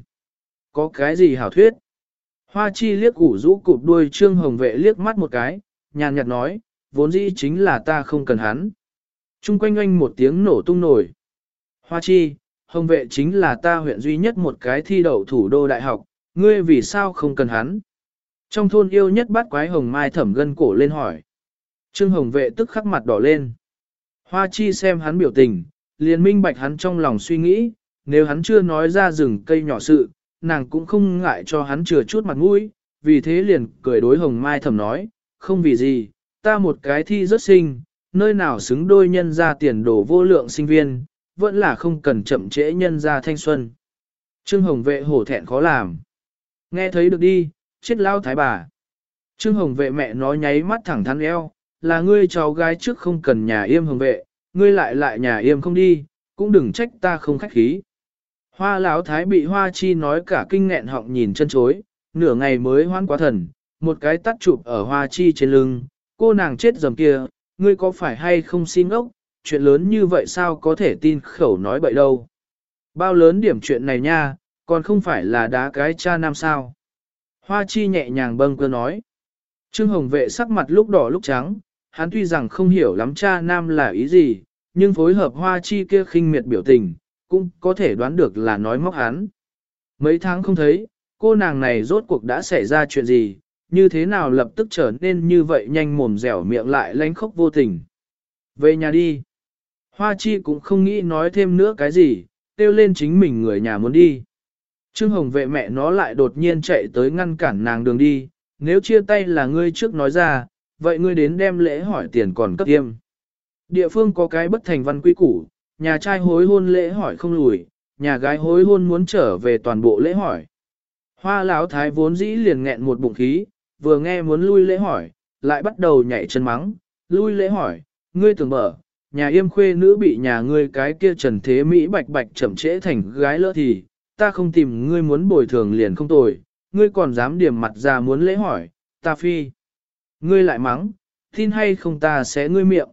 Có cái gì hảo thuyết? Hoa chi liếc ủ rũ cụp đuôi trương hồng vệ liếc mắt một cái, nhàn nhạt nói, vốn dĩ chính là ta không cần hắn. Trung quanh oanh một tiếng nổ tung nổi. Hoa chi, hồng vệ chính là ta huyện duy nhất một cái thi đậu thủ đô đại học, ngươi vì sao không cần hắn? Trong thôn yêu nhất bắt quái hồng mai thẩm gân cổ lên hỏi. Trương hồng vệ tức khắc mặt đỏ lên. Hoa chi xem hắn biểu tình, liền minh bạch hắn trong lòng suy nghĩ, nếu hắn chưa nói ra rừng cây nhỏ sự, nàng cũng không ngại cho hắn chừa chút mặt mũi, vì thế liền cười đối hồng mai thầm nói, không vì gì, ta một cái thi rất sinh, nơi nào xứng đôi nhân ra tiền đồ vô lượng sinh viên, vẫn là không cần chậm trễ nhân ra thanh xuân. Trương Hồng vệ hổ thẹn khó làm. Nghe thấy được đi, chết lao thái bà. Trương Hồng vệ mẹ nói nháy mắt thẳng thắn eo, là ngươi cháu gái trước không cần nhà yêm hồng vệ, ngươi lại lại nhà yêm không đi, cũng đừng trách ta không khách khí. Hoa lão thái bị hoa chi nói cả kinh nghẹn họng nhìn chân chối, nửa ngày mới hoan quá thần, một cái tắt chụp ở hoa chi trên lưng, cô nàng chết dầm kia, ngươi có phải hay không xin ốc, chuyện lớn như vậy sao có thể tin khẩu nói bậy đâu. Bao lớn điểm chuyện này nha, còn không phải là đá cái cha nam sao. Hoa chi nhẹ nhàng bâng cơ nói. Trương Hồng vệ sắc mặt lúc đỏ lúc trắng, hắn tuy rằng không hiểu lắm cha nam là ý gì, nhưng phối hợp hoa chi kia khinh miệt biểu tình, cũng có thể đoán được là nói móc hắn. Mấy tháng không thấy, cô nàng này rốt cuộc đã xảy ra chuyện gì, như thế nào lập tức trở nên như vậy nhanh mồm dẻo miệng lại lánh khóc vô tình. Về nhà đi. Hoa chi cũng không nghĩ nói thêm nữa cái gì, kêu lên chính mình người nhà muốn đi. Trương Hồng vệ mẹ nó lại đột nhiên chạy tới ngăn cản nàng đường đi, nếu chia tay là ngươi trước nói ra, vậy ngươi đến đem lễ hỏi tiền còn cấp tiêm. Địa phương có cái bất thành văn quy củ, nhà trai hối hôn lễ hỏi không lùi, nhà gái hối hôn muốn trở về toàn bộ lễ hỏi. Hoa lão thái vốn dĩ liền nghẹn một bụng khí, vừa nghe muốn lui lễ hỏi, lại bắt đầu nhảy chân mắng, lui lễ hỏi, ngươi tưởng mở, nhà yêm khuê nữ bị nhà ngươi cái kia trần thế Mỹ bạch bạch chậm trễ thành gái lỡ thì, ta không tìm ngươi muốn bồi thường liền không tồi, ngươi còn dám điểm mặt ra muốn lễ hỏi, ta phi. Ngươi lại mắng, tin hay không ta sẽ ngươi miệng.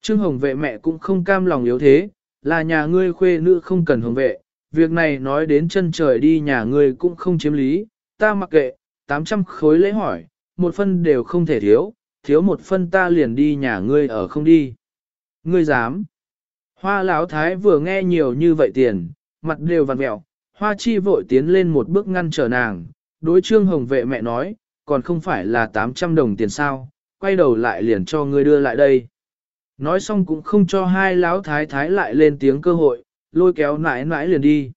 Trương Hồng vệ mẹ cũng không cam lòng yếu thế, là nhà ngươi khuê nữ không cần hồng vệ, việc này nói đến chân trời đi nhà ngươi cũng không chiếm lý, ta mặc kệ, 800 khối lễ hỏi, một phân đều không thể thiếu, thiếu một phân ta liền đi nhà ngươi ở không đi. Ngươi dám. Hoa lão thái vừa nghe nhiều như vậy tiền, mặt đều vằn mẹo, hoa chi vội tiến lên một bước ngăn trở nàng, đối trương hồng vệ mẹ nói, còn không phải là 800 đồng tiền sao, quay đầu lại liền cho ngươi đưa lại đây. Nói xong cũng không cho hai lão thái thái lại lên tiếng cơ hội, lôi kéo nãi nãi liền đi.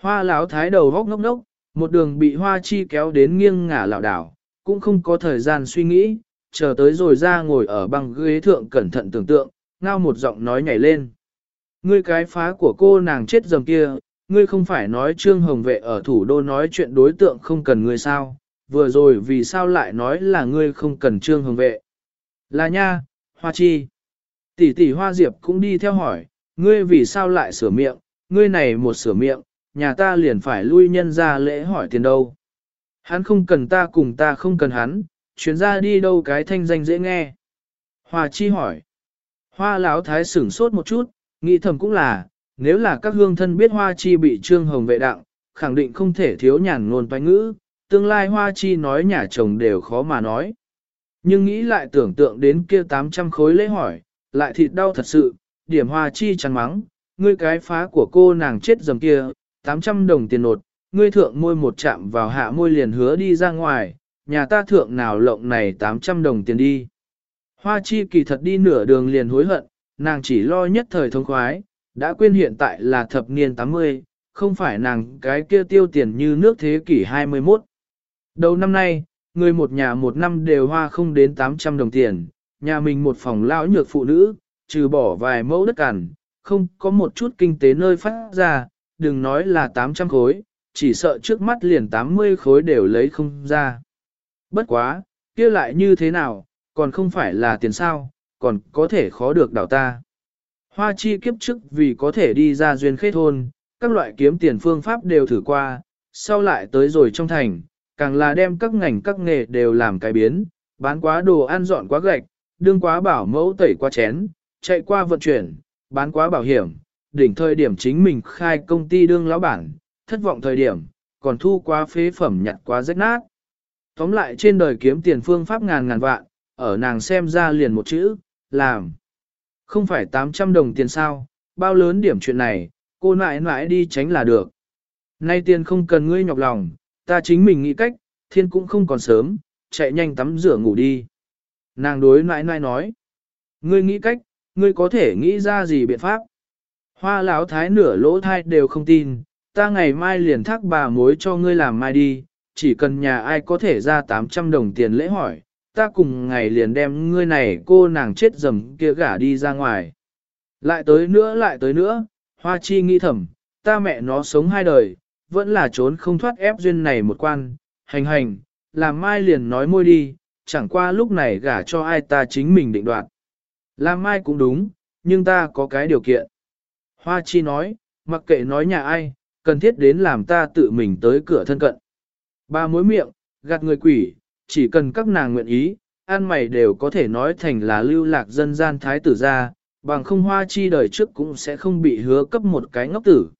Hoa lão thái đầu góc ngốc ngốc, một đường bị hoa chi kéo đến nghiêng ngả lảo đảo, cũng không có thời gian suy nghĩ, chờ tới rồi ra ngồi ở băng ghế thượng cẩn thận tưởng tượng, ngao một giọng nói nhảy lên. Ngươi cái phá của cô nàng chết dầm kia, ngươi không phải nói Trương Hồng Vệ ở thủ đô nói chuyện đối tượng không cần ngươi sao, vừa rồi vì sao lại nói là ngươi không cần Trương Hồng Vệ. Là nha, Hoa Chi. Tỷ tỷ Hoa Diệp cũng đi theo hỏi, ngươi vì sao lại sửa miệng, ngươi này một sửa miệng, nhà ta liền phải lui nhân ra lễ hỏi tiền đâu. Hắn không cần ta cùng ta không cần hắn, chuyến ra đi đâu cái thanh danh dễ nghe. Hoa Chi hỏi. Hoa Lão Thái sửng sốt một chút, nghĩ thầm cũng là, nếu là các hương thân biết Hoa Chi bị Trương Hồng vệ đặng, khẳng định không thể thiếu nhàn ngôn toanh ngữ, tương lai Hoa Chi nói nhà chồng đều khó mà nói. Nhưng nghĩ lại tưởng tượng đến kia 800 khối lễ hỏi, lại thịt đau thật sự, điểm Hoa Chi chăn mắng, ngươi cái phá của cô nàng chết dầm kia, 800 đồng tiền nột, ngươi thượng môi một chạm vào hạ môi liền hứa đi ra ngoài, nhà ta thượng nào lộng này 800 đồng tiền đi. Hoa chi kỳ thật đi nửa đường liền hối hận, nàng chỉ lo nhất thời thông khoái, đã quên hiện tại là thập niên 80, không phải nàng cái kia tiêu tiền như nước thế kỷ 21. Đầu năm nay, người một nhà một năm đều hoa không đến 800 đồng tiền, nhà mình một phòng lão nhược phụ nữ, trừ bỏ vài mẫu đất cằn, không có một chút kinh tế nơi phát ra, đừng nói là 800 khối, chỉ sợ trước mắt liền 80 khối đều lấy không ra. Bất quá, kia lại như thế nào, còn không phải là tiền sao, còn có thể khó được đảo ta. Hoa chi kiếp trước vì có thể đi ra duyên khế thôn, các loại kiếm tiền phương pháp đều thử qua, sau lại tới rồi trong thành, càng là đem các ngành các nghề đều làm cái biến, bán quá đồ ăn dọn quá gạch, đương quá bảo mẫu tẩy qua chén, chạy qua vận chuyển, bán quá bảo hiểm, đỉnh thời điểm chính mình khai công ty đương lão bản, thất vọng thời điểm, còn thu quá phế phẩm nhặt quá rách nát. Tóm lại trên đời kiếm tiền phương pháp ngàn ngàn vạn, ở nàng xem ra liền một chữ, làm. Không phải 800 đồng tiền sao, bao lớn điểm chuyện này, cô nãi nãi đi tránh là được. Nay tiền không cần ngươi nhọc lòng, ta chính mình nghĩ cách, thiên cũng không còn sớm, chạy nhanh tắm rửa ngủ đi. Nàng đối nãi nãi nói, ngươi nghĩ cách, ngươi có thể nghĩ ra gì biện pháp. Hoa lão thái nửa lỗ thai đều không tin, ta ngày mai liền thác bà mối cho ngươi làm mai đi, chỉ cần nhà ai có thể ra 800 đồng tiền lễ hỏi, ta cùng ngày liền đem ngươi này cô nàng chết dầm kia gả đi ra ngoài. Lại tới nữa lại tới nữa, hoa chi nghĩ thầm, ta mẹ nó sống hai đời, vẫn là trốn không thoát ép duyên này một quan, hành hành, làm mai liền nói môi đi, chẳng qua lúc này gả cho ai ta chính mình định đoạt. Làm mai cũng đúng, nhưng ta có cái điều kiện. Hoa chi nói, mặc kệ nói nhà ai, cần thiết đến làm ta tự mình tới cửa thân cận. Ba mối miệng, gạt người quỷ, chỉ cần các nàng nguyện ý, an mày đều có thể nói thành là lưu lạc dân gian thái tử gia bằng không hoa chi đời trước cũng sẽ không bị hứa cấp một cái ngốc tử.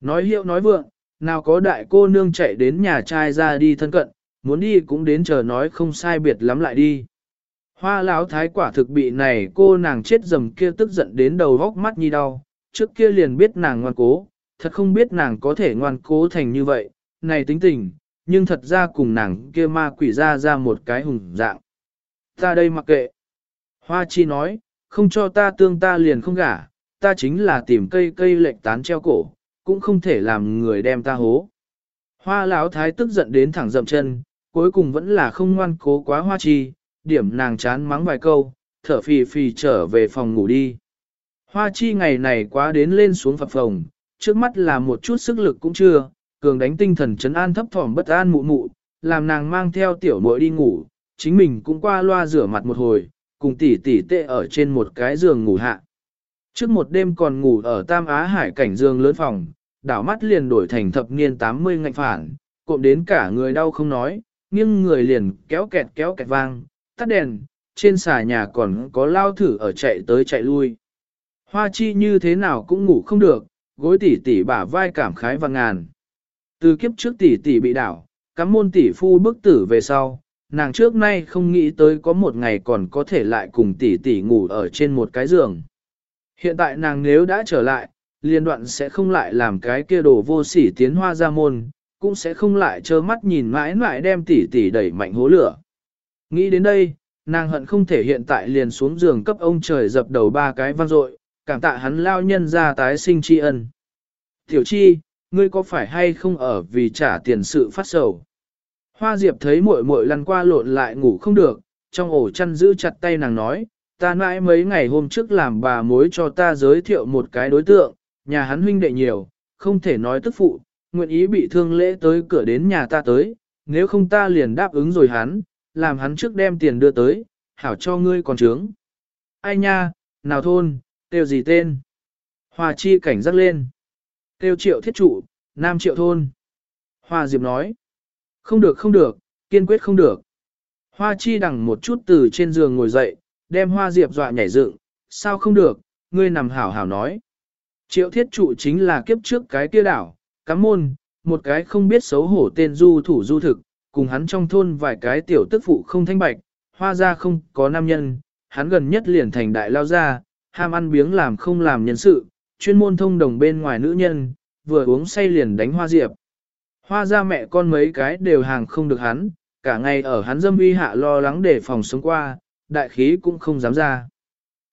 Nói hiệu nói vượng, nào có đại cô nương chạy đến nhà trai ra đi thân cận, muốn đi cũng đến chờ nói không sai biệt lắm lại đi. Hoa lão thái quả thực bị này cô nàng chết dầm kia tức giận đến đầu góc mắt nhi đau, trước kia liền biết nàng ngoan cố, thật không biết nàng có thể ngoan cố thành như vậy, này tính tình, nhưng thật ra cùng nàng kia ma quỷ ra ra một cái hùng dạng. Ta đây mặc kệ. Hoa chi nói, không cho ta tương ta liền không gả, ta chính là tìm cây cây lệnh tán treo cổ, cũng không thể làm người đem ta hố. Hoa lão thái tức giận đến thẳng dậm chân, cuối cùng vẫn là không ngoan cố quá hoa chi, điểm nàng chán mắng vài câu, thở phì phì trở về phòng ngủ đi. Hoa chi ngày này quá đến lên xuống phập phòng, trước mắt là một chút sức lực cũng chưa, cường đánh tinh thần chấn an thấp thỏm bất an mụ mụ, làm nàng mang theo tiểu muội đi ngủ, chính mình cũng qua loa rửa mặt một hồi, cùng tỷ tỷ tệ ở trên một cái giường ngủ hạ. Trước một đêm còn ngủ ở Tam Á Hải cảnh giường lớn phòng, đảo mắt liền đổi thành thập niên 80 ngạnh phản, cộm đến cả người đau không nói, nhưng người liền kéo kẹt kéo kẹt vang, tắt đèn, trên xà nhà còn có lao thử ở chạy tới chạy lui. Hoa chi như thế nào cũng ngủ không được, gối tỉ tỉ bả vai cảm khái và ngàn. Từ kiếp trước tỉ tỉ bị đảo, cắm môn tỷ phu bức tử về sau, nàng trước nay không nghĩ tới có một ngày còn có thể lại cùng tỷ tỷ ngủ ở trên một cái giường. Hiện tại nàng nếu đã trở lại, liên đoạn sẽ không lại làm cái kia đồ vô sỉ tiến hoa ra môn, cũng sẽ không lại trơ mắt nhìn mãi mãi đem tỷ tỷ đẩy mạnh hố lửa. Nghĩ đến đây, nàng hận không thể hiện tại liền xuống giường cấp ông trời dập đầu ba cái vang dội, cảm tạ hắn lao nhân ra tái sinh tri ân. Tiểu chi, ngươi có phải hay không ở vì trả tiền sự phát sầu? Hoa Diệp thấy muội muội lăn qua lộn lại ngủ không được, trong ổ chăn giữ chặt tay nàng nói, ta mãi mấy ngày hôm trước làm bà mối cho ta giới thiệu một cái đối tượng, nhà hắn huynh đệ nhiều, không thể nói tức phụ, nguyện ý bị thương lễ tới cửa đến nhà ta tới, nếu không ta liền đáp ứng rồi hắn, làm hắn trước đem tiền đưa tới, hảo cho ngươi còn trướng. Ai nha, nào thôn, tiêu gì tên? Hoa chi cảnh giác lên. Tiêu triệu thiết trụ, nam triệu thôn. Hoa Diệp nói. Không được không được, kiên quyết không được. Hoa chi đằng một chút từ trên giường ngồi dậy, đem hoa diệp dọa nhảy dựng, sao không được, ngươi nằm hảo hảo nói. Triệu thiết trụ chính là kiếp trước cái kia đảo, cắm môn, một cái không biết xấu hổ tên du thủ du thực, cùng hắn trong thôn vài cái tiểu tức phụ không thanh bạch, hoa ra không có nam nhân, hắn gần nhất liền thành đại lao ra, ham ăn biếng làm không làm nhân sự, chuyên môn thông đồng bên ngoài nữ nhân, vừa uống say liền đánh hoa diệp, Hoa ra mẹ con mấy cái đều hàng không được hắn, cả ngày ở hắn dâm uy hạ lo lắng để phòng sống qua, đại khí cũng không dám ra.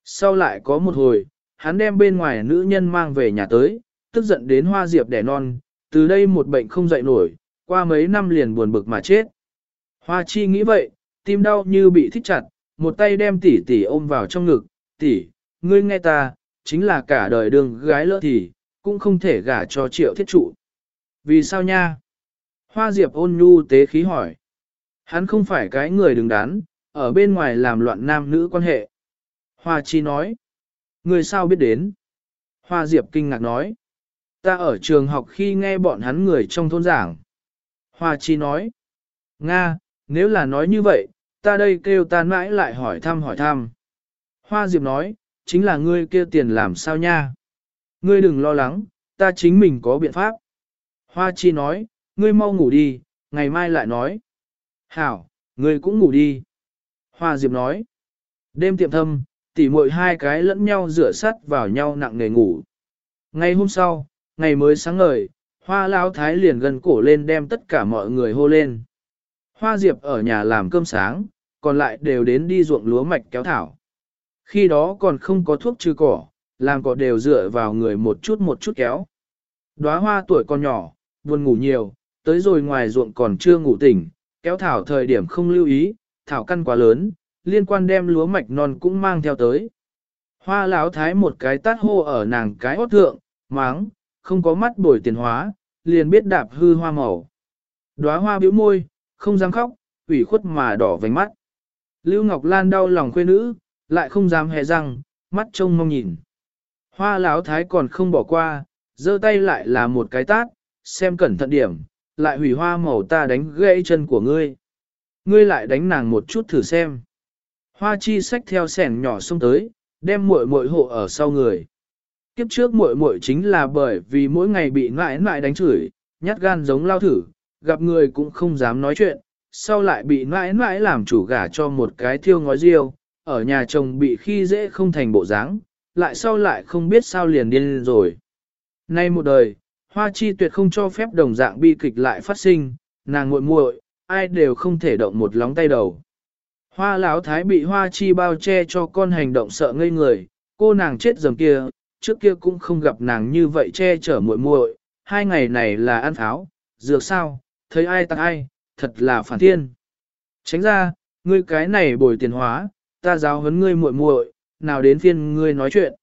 Sau lại có một hồi, hắn đem bên ngoài nữ nhân mang về nhà tới, tức giận đến hoa diệp đẻ non, từ đây một bệnh không dậy nổi, qua mấy năm liền buồn bực mà chết. Hoa chi nghĩ vậy, tim đau như bị thích chặt, một tay đem tỷ tỷ ôm vào trong ngực, tỷ, ngươi nghe ta, chính là cả đời đường gái lỡ thì, cũng không thể gả cho triệu thiết trụ. Vì sao nha? Hoa Diệp ôn nhu tế khí hỏi. Hắn không phải cái người đứng đắn, ở bên ngoài làm loạn nam nữ quan hệ. Hoa Chi nói. Người sao biết đến? Hoa Diệp kinh ngạc nói. Ta ở trường học khi nghe bọn hắn người trong thôn giảng. Hoa Chi nói. Nga, nếu là nói như vậy, ta đây kêu ta mãi lại hỏi thăm hỏi thăm. Hoa Diệp nói, chính là ngươi kêu tiền làm sao nha? Ngươi đừng lo lắng, ta chính mình có biện pháp. Hoa Chi nói, ngươi mau ngủ đi, ngày mai lại nói. Hảo, ngươi cũng ngủ đi. Hoa Diệp nói. Đêm tiệm thâm, tỉ muội hai cái lẫn nhau rửa sắt vào nhau nặng nề ngủ. Ngày hôm sau, ngày mới sáng ngời, hoa lão thái liền gần cổ lên đem tất cả mọi người hô lên. Hoa Diệp ở nhà làm cơm sáng, còn lại đều đến đi ruộng lúa mạch kéo thảo. Khi đó còn không có thuốc trừ cỏ, làm cỏ đều dựa vào người một chút một chút kéo. Đóa hoa tuổi còn nhỏ, buồn ngủ nhiều, tới rồi ngoài ruộng còn chưa ngủ tỉnh, kéo thảo thời điểm không lưu ý, thảo căn quá lớn, liên quan đem lúa mạch non cũng mang theo tới. Hoa lão thái một cái tát hô ở nàng cái hót thượng, máng, không có mắt bồi tiền hóa, liền biết đạp hư hoa màu. Đóa hoa bĩu môi, không dám khóc, ủy khuất mà đỏ vành mắt. Lưu Ngọc Lan đau lòng khuê nữ, lại không dám hề răng, mắt trông mong nhìn. Hoa lão thái còn không bỏ qua, giơ tay lại là một cái tát, xem cẩn thận điểm, lại hủy hoa màu ta đánh gãy chân của ngươi. Ngươi lại đánh nàng một chút thử xem. Hoa chi sách theo sẻn nhỏ xông tới, đem muội muội hộ ở sau người. Kiếp trước muội muội chính là bởi vì mỗi ngày bị ngại ngại đánh chửi, nhát gan giống lao thử, gặp người cũng không dám nói chuyện, sau lại bị ngại ngại làm chủ gả cho một cái thiêu ngói riêu, ở nhà chồng bị khi dễ không thành bộ dáng, lại sau lại không biết sao liền điên rồi. Nay một đời, Hoa chi tuyệt không cho phép đồng dạng bi kịch lại phát sinh, nàng muội muội, ai đều không thể động một lóng tay đầu. Hoa lão thái bị hoa chi bao che cho con hành động sợ ngây người, cô nàng chết dầm kia, trước kia cũng không gặp nàng như vậy che chở muội muội, hai ngày này là ăn pháo, dược sao, thấy ai tặng ai, thật là phản thiên. Tránh ra, ngươi cái này bồi tiền hóa, ta giáo huấn ngươi muội muội, nào đến phiên ngươi nói chuyện.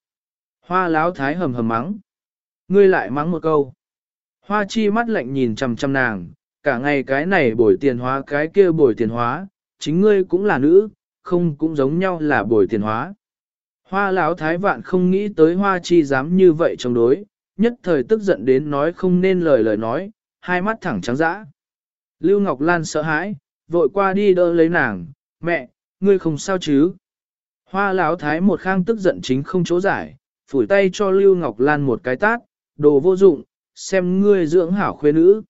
Hoa lão thái hầm hầm mắng. Ngươi lại mắng một câu. Hoa chi mắt lạnh nhìn chằm chằm nàng, cả ngày cái này bồi tiền hóa cái kia bồi tiền hóa, chính ngươi cũng là nữ, không cũng giống nhau là bồi tiền hóa. Hoa lão thái vạn không nghĩ tới hoa chi dám như vậy chống đối, nhất thời tức giận đến nói không nên lời lời nói, hai mắt thẳng trắng dã. Lưu Ngọc Lan sợ hãi, vội qua đi đỡ lấy nàng, mẹ, ngươi không sao chứ? Hoa lão thái một khang tức giận chính không chỗ giải, phủi tay cho Lưu Ngọc Lan một cái tát, đồ vô dụng, xem ngươi dưỡng hảo khuê nữ.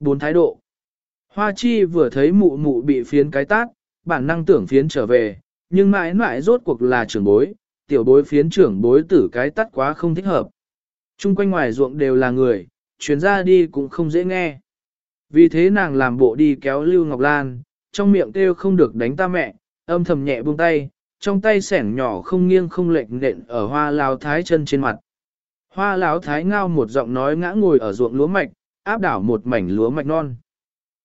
Bốn thái độ. Hoa chi vừa thấy mụ mụ bị phiến cái tát, bản năng tưởng phiến trở về, nhưng mãi mãi rốt cuộc là trưởng bối, tiểu bối phiến trưởng bối tử cái tát quá không thích hợp. Trung quanh ngoài ruộng đều là người, chuyến ra đi cũng không dễ nghe. Vì thế nàng làm bộ đi kéo Lưu Ngọc Lan, trong miệng kêu không được đánh ta mẹ, âm thầm nhẹ buông tay, trong tay sẻn nhỏ không nghiêng không lệch nện ở hoa lao thái chân trên mặt. Hoa lão thái ngao một giọng nói ngã ngồi ở ruộng lúa mạch, áp đảo một mảnh lúa mạch non.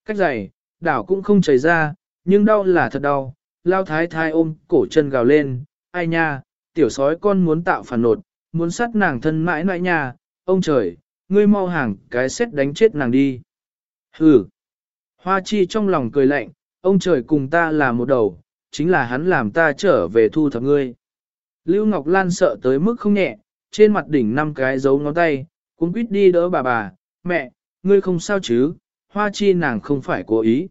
Cách dày, đảo cũng không chảy ra, nhưng đau là thật đau. Lao thái thái ôm cổ chân gào lên, ai nha, tiểu sói con muốn tạo phản nột, muốn sát nàng thân mãi mãi nha, ông trời, ngươi mau hàng cái xét đánh chết nàng đi. Hừ. Hoa chi trong lòng cười lạnh, ông trời cùng ta là một đầu, chính là hắn làm ta trở về thu thập ngươi. Lưu Ngọc Lan sợ tới mức không nhẹ, trên mặt đỉnh năm cái dấu ngón tay, cũng quýt đi đỡ bà bà, mẹ, ngươi không sao chứ, hoa chi nàng không phải cố ý.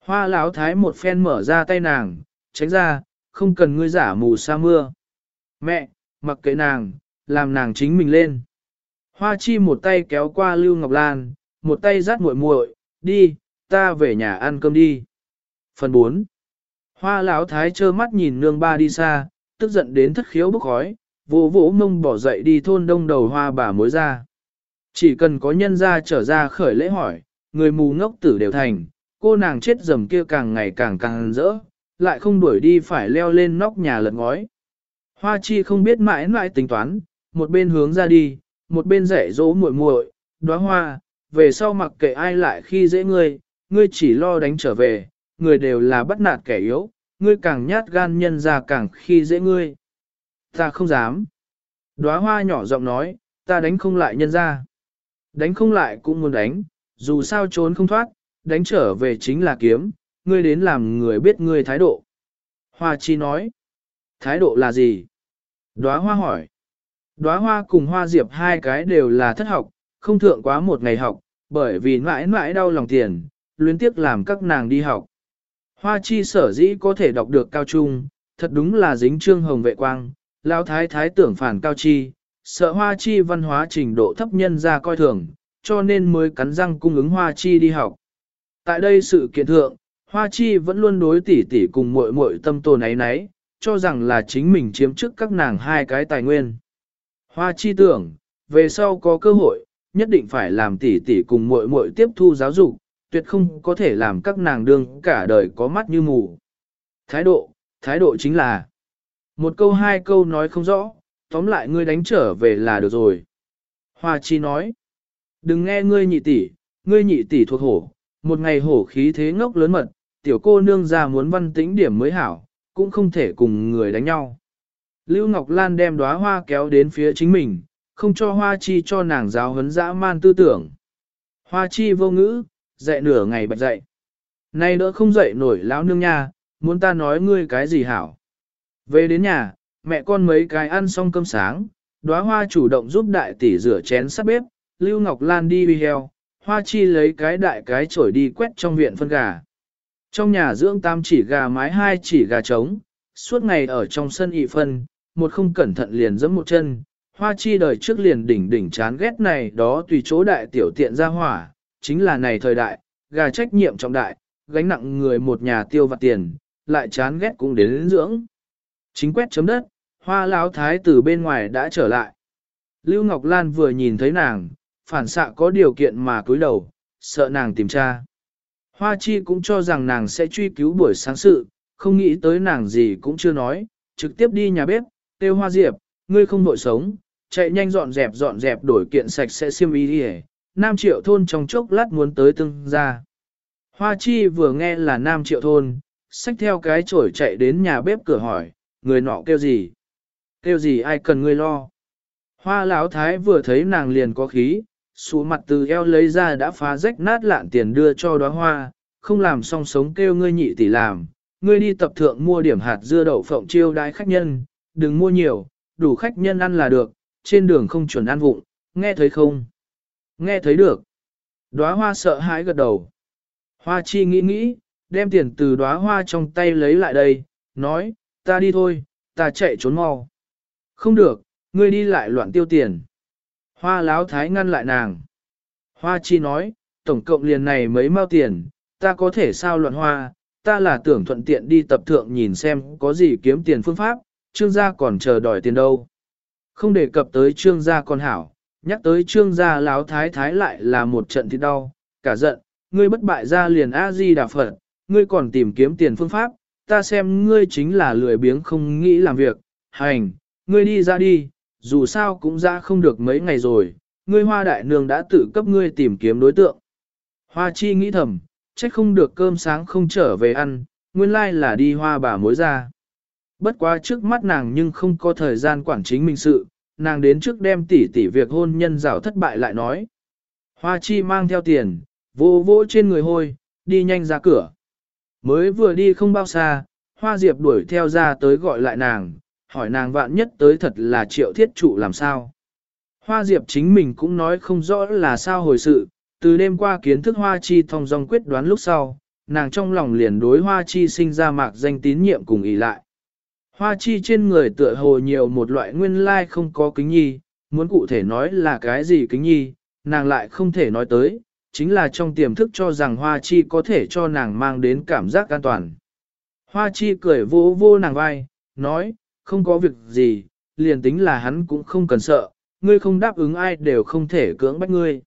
Hoa lão thái một phen mở ra tay nàng, tránh ra, không cần ngươi giả mù sa mưa. Mẹ, mặc kệ nàng, làm nàng chính mình lên. Hoa chi một tay kéo qua Lưu Ngọc Lan, một tay dắt muội muội, đi, ta về nhà ăn cơm đi. Phần 4 Hoa lão thái trơ mắt nhìn nương ba đi xa, tức giận đến thất khiếu bốc khói, vỗ vỗ mông bỏ dậy đi thôn đông đầu hoa bà mối ra. Chỉ cần có nhân ra trở ra khởi lễ hỏi, người mù ngốc tử đều thành, cô nàng chết dầm kia càng ngày càng càng rỡ, lại không đuổi đi phải leo lên nóc nhà lật ngói. Hoa chi không biết mãi mãi tính toán, một bên hướng ra đi, một bên dạy dỗ muội muội, đóa hoa, về sau mặc kệ ai lại khi dễ ngươi, ngươi chỉ lo đánh trở về, người đều là bắt nạt kẻ yếu, ngươi càng nhát gan nhân ra càng khi dễ ngươi. Ta không dám. Đóa hoa nhỏ giọng nói, ta đánh không lại nhân ra. Đánh không lại cũng muốn đánh, dù sao trốn không thoát, đánh trở về chính là kiếm, ngươi đến làm người biết ngươi thái độ. Hoa chi nói, thái độ là gì? Đóa hoa hỏi. Đóa hoa cùng hoa diệp hai cái đều là thất học, không thượng quá một ngày học, bởi vì mãi mãi đau lòng tiền, luyến tiếc làm các nàng đi học. Hoa chi sở dĩ có thể đọc được cao trung, thật đúng là dính trương hồng vệ quang, lao thái thái tưởng phản cao chi, sợ hoa chi văn hóa trình độ thấp nhân ra coi thường, cho nên mới cắn răng cung ứng hoa chi đi học. Tại đây sự kiện thượng, hoa chi vẫn luôn đối tỷ tỷ cùng muội muội tâm tồn ấy nấy, cho rằng là chính mình chiếm trước các nàng hai cái tài nguyên. Hoa chi tưởng, về sau có cơ hội, nhất định phải làm tỷ tỷ cùng muội muội tiếp thu giáo dục, tuyệt không có thể làm các nàng đương cả đời có mắt như mù. Thái độ, thái độ chính là một câu hai câu nói không rõ, tóm lại ngươi đánh trở về là được rồi. Hoa chi nói, đừng nghe ngươi nhị tỷ, ngươi nhị tỷ thuộc hổ, một ngày hổ khí thế ngốc lớn mật, tiểu cô nương ra muốn văn tĩnh điểm mới hảo, cũng không thể cùng người đánh nhau. Lưu Ngọc Lan đem đóa hoa kéo đến phía chính mình, không cho hoa chi cho nàng giáo huấn dã man tư tưởng. Hoa chi vô ngữ, dạy nửa ngày bạch dạy. Nay đỡ không dậy nổi lão nương nha, muốn ta nói ngươi cái gì hảo. Về đến nhà, mẹ con mấy cái ăn xong cơm sáng, đóa hoa chủ động giúp đại tỷ rửa chén sắt bếp, Lưu Ngọc Lan đi uy heo, hoa chi lấy cái đại cái chổi đi quét trong viện phân gà. Trong nhà dưỡng tam chỉ gà mái hai chỉ gà trống, suốt ngày ở trong sân ị phân, một không cẩn thận liền giẫm một chân, hoa chi đời trước liền đỉnh đỉnh chán ghét này đó tùy chỗ đại tiểu tiện ra hỏa, chính là này thời đại, gà trách nhiệm trọng đại, gánh nặng người một nhà tiêu vặt tiền, lại chán ghét cũng đến, đến dưỡng. Chính quét chấm đất, hoa lão thái từ bên ngoài đã trở lại. Lưu Ngọc Lan vừa nhìn thấy nàng, phản xạ có điều kiện mà cúi đầu, sợ nàng tìm tra. Hoa chi cũng cho rằng nàng sẽ truy cứu buổi sáng sự, không nghĩ tới nàng gì cũng chưa nói, trực tiếp đi nhà bếp, tiêu hoa diệp, ngươi không nội sống, chạy nhanh dọn dẹp dọn dẹp đổi kiện sạch sẽ xiêm y đi Nam Triệu Thôn trong chốc lát muốn tới tương ra. Hoa Chi vừa nghe là Nam Triệu Thôn, xách theo cái chổi chạy đến nhà bếp cửa hỏi, người nọ kêu gì? Kêu gì ai cần ngươi lo? Hoa Lão Thái vừa thấy nàng liền có khí, sụ mặt từ eo lấy ra đã phá rách nát lạn tiền đưa cho đóa hoa, không làm song sống kêu ngươi nhị tỷ làm, ngươi đi tập thượng mua điểm hạt dưa đậu phộng chiêu đái khách nhân, đừng mua nhiều, đủ khách nhân ăn là được, trên đường không chuẩn ăn vụng, nghe thấy không? Nghe thấy được. Đóa hoa sợ hãi gật đầu. Hoa chi nghĩ nghĩ, đem tiền từ đóa hoa trong tay lấy lại đây, nói, ta đi thôi, ta chạy trốn mau. Không được, ngươi đi lại loạn tiêu tiền. Hoa láo thái ngăn lại nàng. Hoa chi nói, tổng cộng liền này mấy mao tiền, ta có thể sao loạn hoa, ta là tưởng thuận tiện đi tập thượng nhìn xem có gì kiếm tiền phương pháp, trương gia còn chờ đòi tiền đâu. Không đề cập tới trương gia con hảo, nhắc tới trương gia láo thái thái lại là một trận thì đau, cả giận, ngươi bất bại ra liền A-di đà Phật, ngươi còn tìm kiếm tiền phương pháp, ta xem ngươi chính là lười biếng không nghĩ làm việc, hành, ngươi đi ra đi, dù sao cũng ra không được mấy ngày rồi, ngươi hoa đại nương đã tự cấp ngươi tìm kiếm đối tượng. Hoa chi nghĩ thầm, trách không được cơm sáng không trở về ăn, nguyên lai là đi hoa bà mối ra. Bất quá trước mắt nàng nhưng không có thời gian quản chính mình sự, nàng đến trước đem tỷ tỷ việc hôn nhân rào thất bại lại nói. Hoa chi mang theo tiền, vô vô trên người hôi, đi nhanh ra cửa. Mới vừa đi không bao xa, hoa diệp đuổi theo ra tới gọi lại nàng, hỏi nàng vạn nhất tới thật là triệu thiết trụ làm sao. Hoa diệp chính mình cũng nói không rõ là sao hồi sự, từ đêm qua kiến thức hoa chi thông dong quyết đoán lúc sau, nàng trong lòng liền đối hoa chi sinh ra mạc danh tín nhiệm cùng ý lại. Hoa chi trên người tựa hồ nhiều một loại nguyên lai không có kính nhi, muốn cụ thể nói là cái gì kính nhi, nàng lại không thể nói tới, chính là trong tiềm thức cho rằng hoa chi có thể cho nàng mang đến cảm giác an toàn. Hoa chi cười vô vô nàng vai, nói, không có việc gì, liền tính là hắn cũng không cần sợ, ngươi không đáp ứng ai đều không thể cưỡng bách ngươi.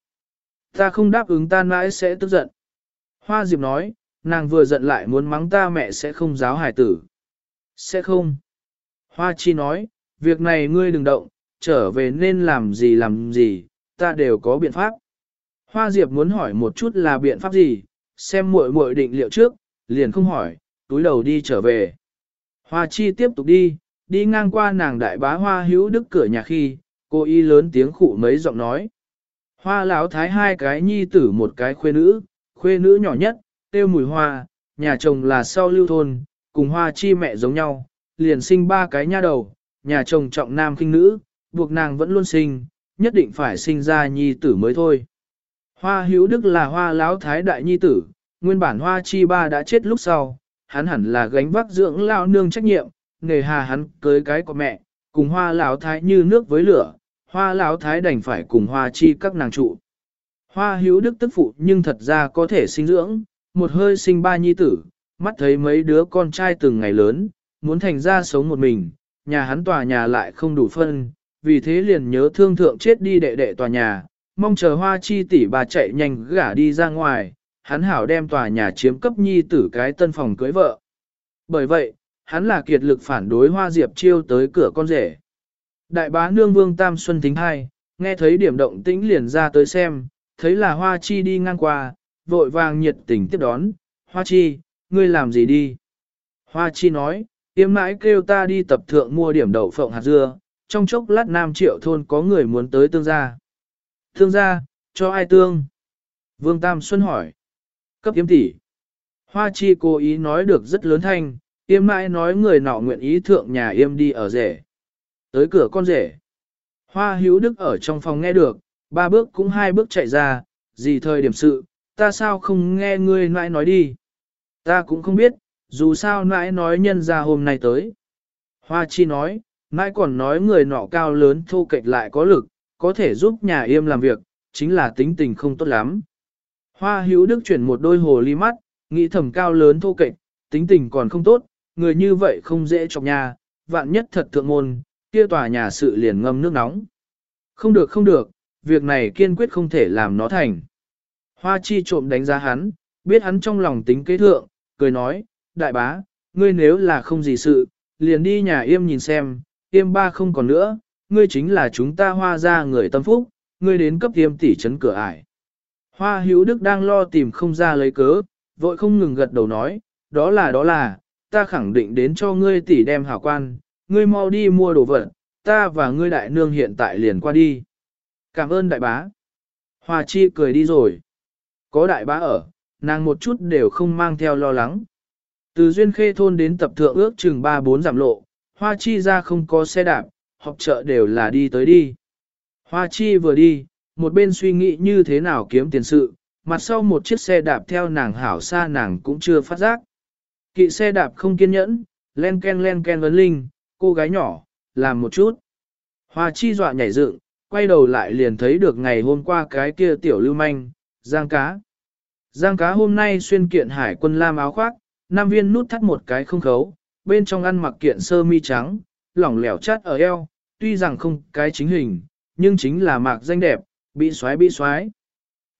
Ta không đáp ứng ta mãi sẽ tức giận. Hoa Diệp nói, nàng vừa giận lại muốn mắng ta mẹ sẽ không giáo Hải tử. Sẽ không. Hoa Chi nói, việc này ngươi đừng động, trở về nên làm gì làm gì, ta đều có biện pháp. Hoa Diệp muốn hỏi một chút là biện pháp gì, xem muội muội định liệu trước, liền không hỏi, túi đầu đi trở về. Hoa Chi tiếp tục đi, đi ngang qua nàng đại bá hoa hữu đức cửa nhà khi, cô y lớn tiếng khụ mấy giọng nói. Hoa lão thái hai cái nhi tử một cái khuê nữ, khuê nữ nhỏ nhất, tiêu mùi hoa, nhà chồng là sau lưu thôn, cùng hoa chi mẹ giống nhau, liền sinh ba cái nha đầu, nhà chồng trọng nam kinh nữ, buộc nàng vẫn luôn sinh, nhất định phải sinh ra nhi tử mới thôi. Hoa hữu đức là hoa lão thái đại nhi tử, nguyên bản hoa chi ba đã chết lúc sau, hắn hẳn là gánh vác dưỡng lão nương trách nhiệm, nề hà hắn cưới cái của mẹ, cùng hoa lão thái như nước với lửa, hoa lão thái đành phải cùng hoa chi các nàng trụ. Hoa hữu đức tức phụ nhưng thật ra có thể sinh dưỡng, một hơi sinh ba nhi tử, mắt thấy mấy đứa con trai từng ngày lớn, muốn thành ra sống một mình, nhà hắn tòa nhà lại không đủ phân, vì thế liền nhớ thương thượng chết đi đệ đệ tòa nhà, mong chờ hoa chi tỷ bà chạy nhanh gả đi ra ngoài, hắn hảo đem tòa nhà chiếm cấp nhi tử cái tân phòng cưới vợ. Bởi vậy, hắn là kiệt lực phản đối hoa diệp chiêu tới cửa con rể. Đại bá nương vương Tam Xuân tính hai, nghe thấy điểm động tĩnh liền ra tới xem, thấy là hoa chi đi ngang qua, vội vàng nhiệt tình tiếp đón, hoa chi, ngươi làm gì đi? Hoa chi nói, tiêm mãi kêu ta đi tập thượng mua điểm đậu phộng hạt dưa, trong chốc lát nam triệu thôn có người muốn tới tương gia. Tương gia, cho ai tương? Vương Tam Xuân hỏi. Cấp tiêm tỷ. Hoa chi cố ý nói được rất lớn thanh, yêm mãi nói người nọ nguyện ý thượng nhà yêm đi ở rể. Tới cửa con rể. Hoa hữu đức ở trong phòng nghe được, ba bước cũng hai bước chạy ra, gì thời điểm sự, ta sao không nghe ngươi nãi nói đi. Ta cũng không biết, dù sao nãi nói nhân ra hôm nay tới. Hoa chi nói, nãi còn nói người nọ cao lớn thô kệch lại có lực, có thể giúp nhà yêm làm việc, chính là tính tình không tốt lắm. Hoa hữu đức chuyển một đôi hồ ly mắt, nghĩ thầm cao lớn thô kệch, tính tình còn không tốt, người như vậy không dễ chọc nhà, vạn nhất thật thượng môn, kia tòa nhà sự liền ngâm nước nóng. Không được không được, việc này kiên quyết không thể làm nó thành. Hoa chi trộm đánh giá hắn, biết hắn trong lòng tính kế thượng, cười nói, đại bá, ngươi nếu là không gì sự, liền đi nhà yêm nhìn xem, yêm ba không còn nữa, ngươi chính là chúng ta hoa ra người tâm phúc, ngươi đến cấp yêm tỷ trấn cửa ải. Hoa hữu đức đang lo tìm không ra lấy cớ, vội không ngừng gật đầu nói, đó là đó là, ta khẳng định đến cho ngươi tỷ đem hảo quan, ngươi mau đi mua đồ vật, ta và ngươi đại nương hiện tại liền qua đi. Cảm ơn đại bá. Hoa chi cười đi rồi. Có đại bá ở, nàng một chút đều không mang theo lo lắng. Từ duyên khê thôn đến tập thượng ước chừng 3-4 giảm lộ, hoa chi ra không có xe đạp, họp chợ đều là đi tới đi. Hoa chi vừa đi, một bên suy nghĩ như thế nào kiếm tiền sự, mặt sau một chiếc xe đạp theo nàng hảo xa nàng cũng chưa phát giác. Kỵ xe đạp không kiên nhẫn, len ken len ken vấn linh, cô gái nhỏ, làm một chút. Hoa chi dọa nhảy dựng, quay đầu lại liền thấy được ngày hôm qua cái kia tiểu lưu manh, giang cá. Giang cá hôm nay xuyên kiện hải quân lam áo khoác, nam viên nút thắt một cái không khấu, bên trong ăn mặc kiện sơ mi trắng, lỏng lẻo chát ở eo, tuy rằng không cái chính hình, nhưng chính là mạc danh đẹp, bị xoái bị xoái.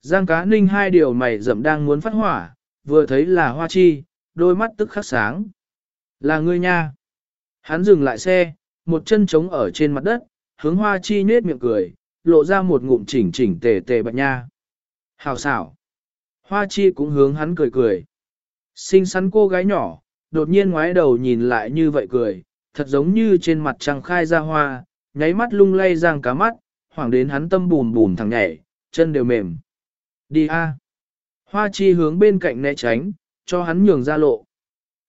Giang cá ninh hai điều mày rậm đang muốn phát hỏa, vừa thấy là hoa chi, đôi mắt tức khắc sáng. Là ngươi nha. Hắn dừng lại xe, một chân trống ở trên mặt đất, hướng hoa chi nết miệng cười, lộ ra một ngụm chỉnh chỉnh tề tề bạch nha. Hào xảo. Hoa chi cũng hướng hắn cười cười. Xinh xắn cô gái nhỏ, đột nhiên ngoái đầu nhìn lại như vậy cười, thật giống như trên mặt trăng khai ra hoa, nháy mắt lung lay giang cá mắt, hoảng đến hắn tâm bùn bùn thằng nhảy, chân đều mềm. Đi a. Hoa chi hướng bên cạnh né tránh, cho hắn nhường ra lộ.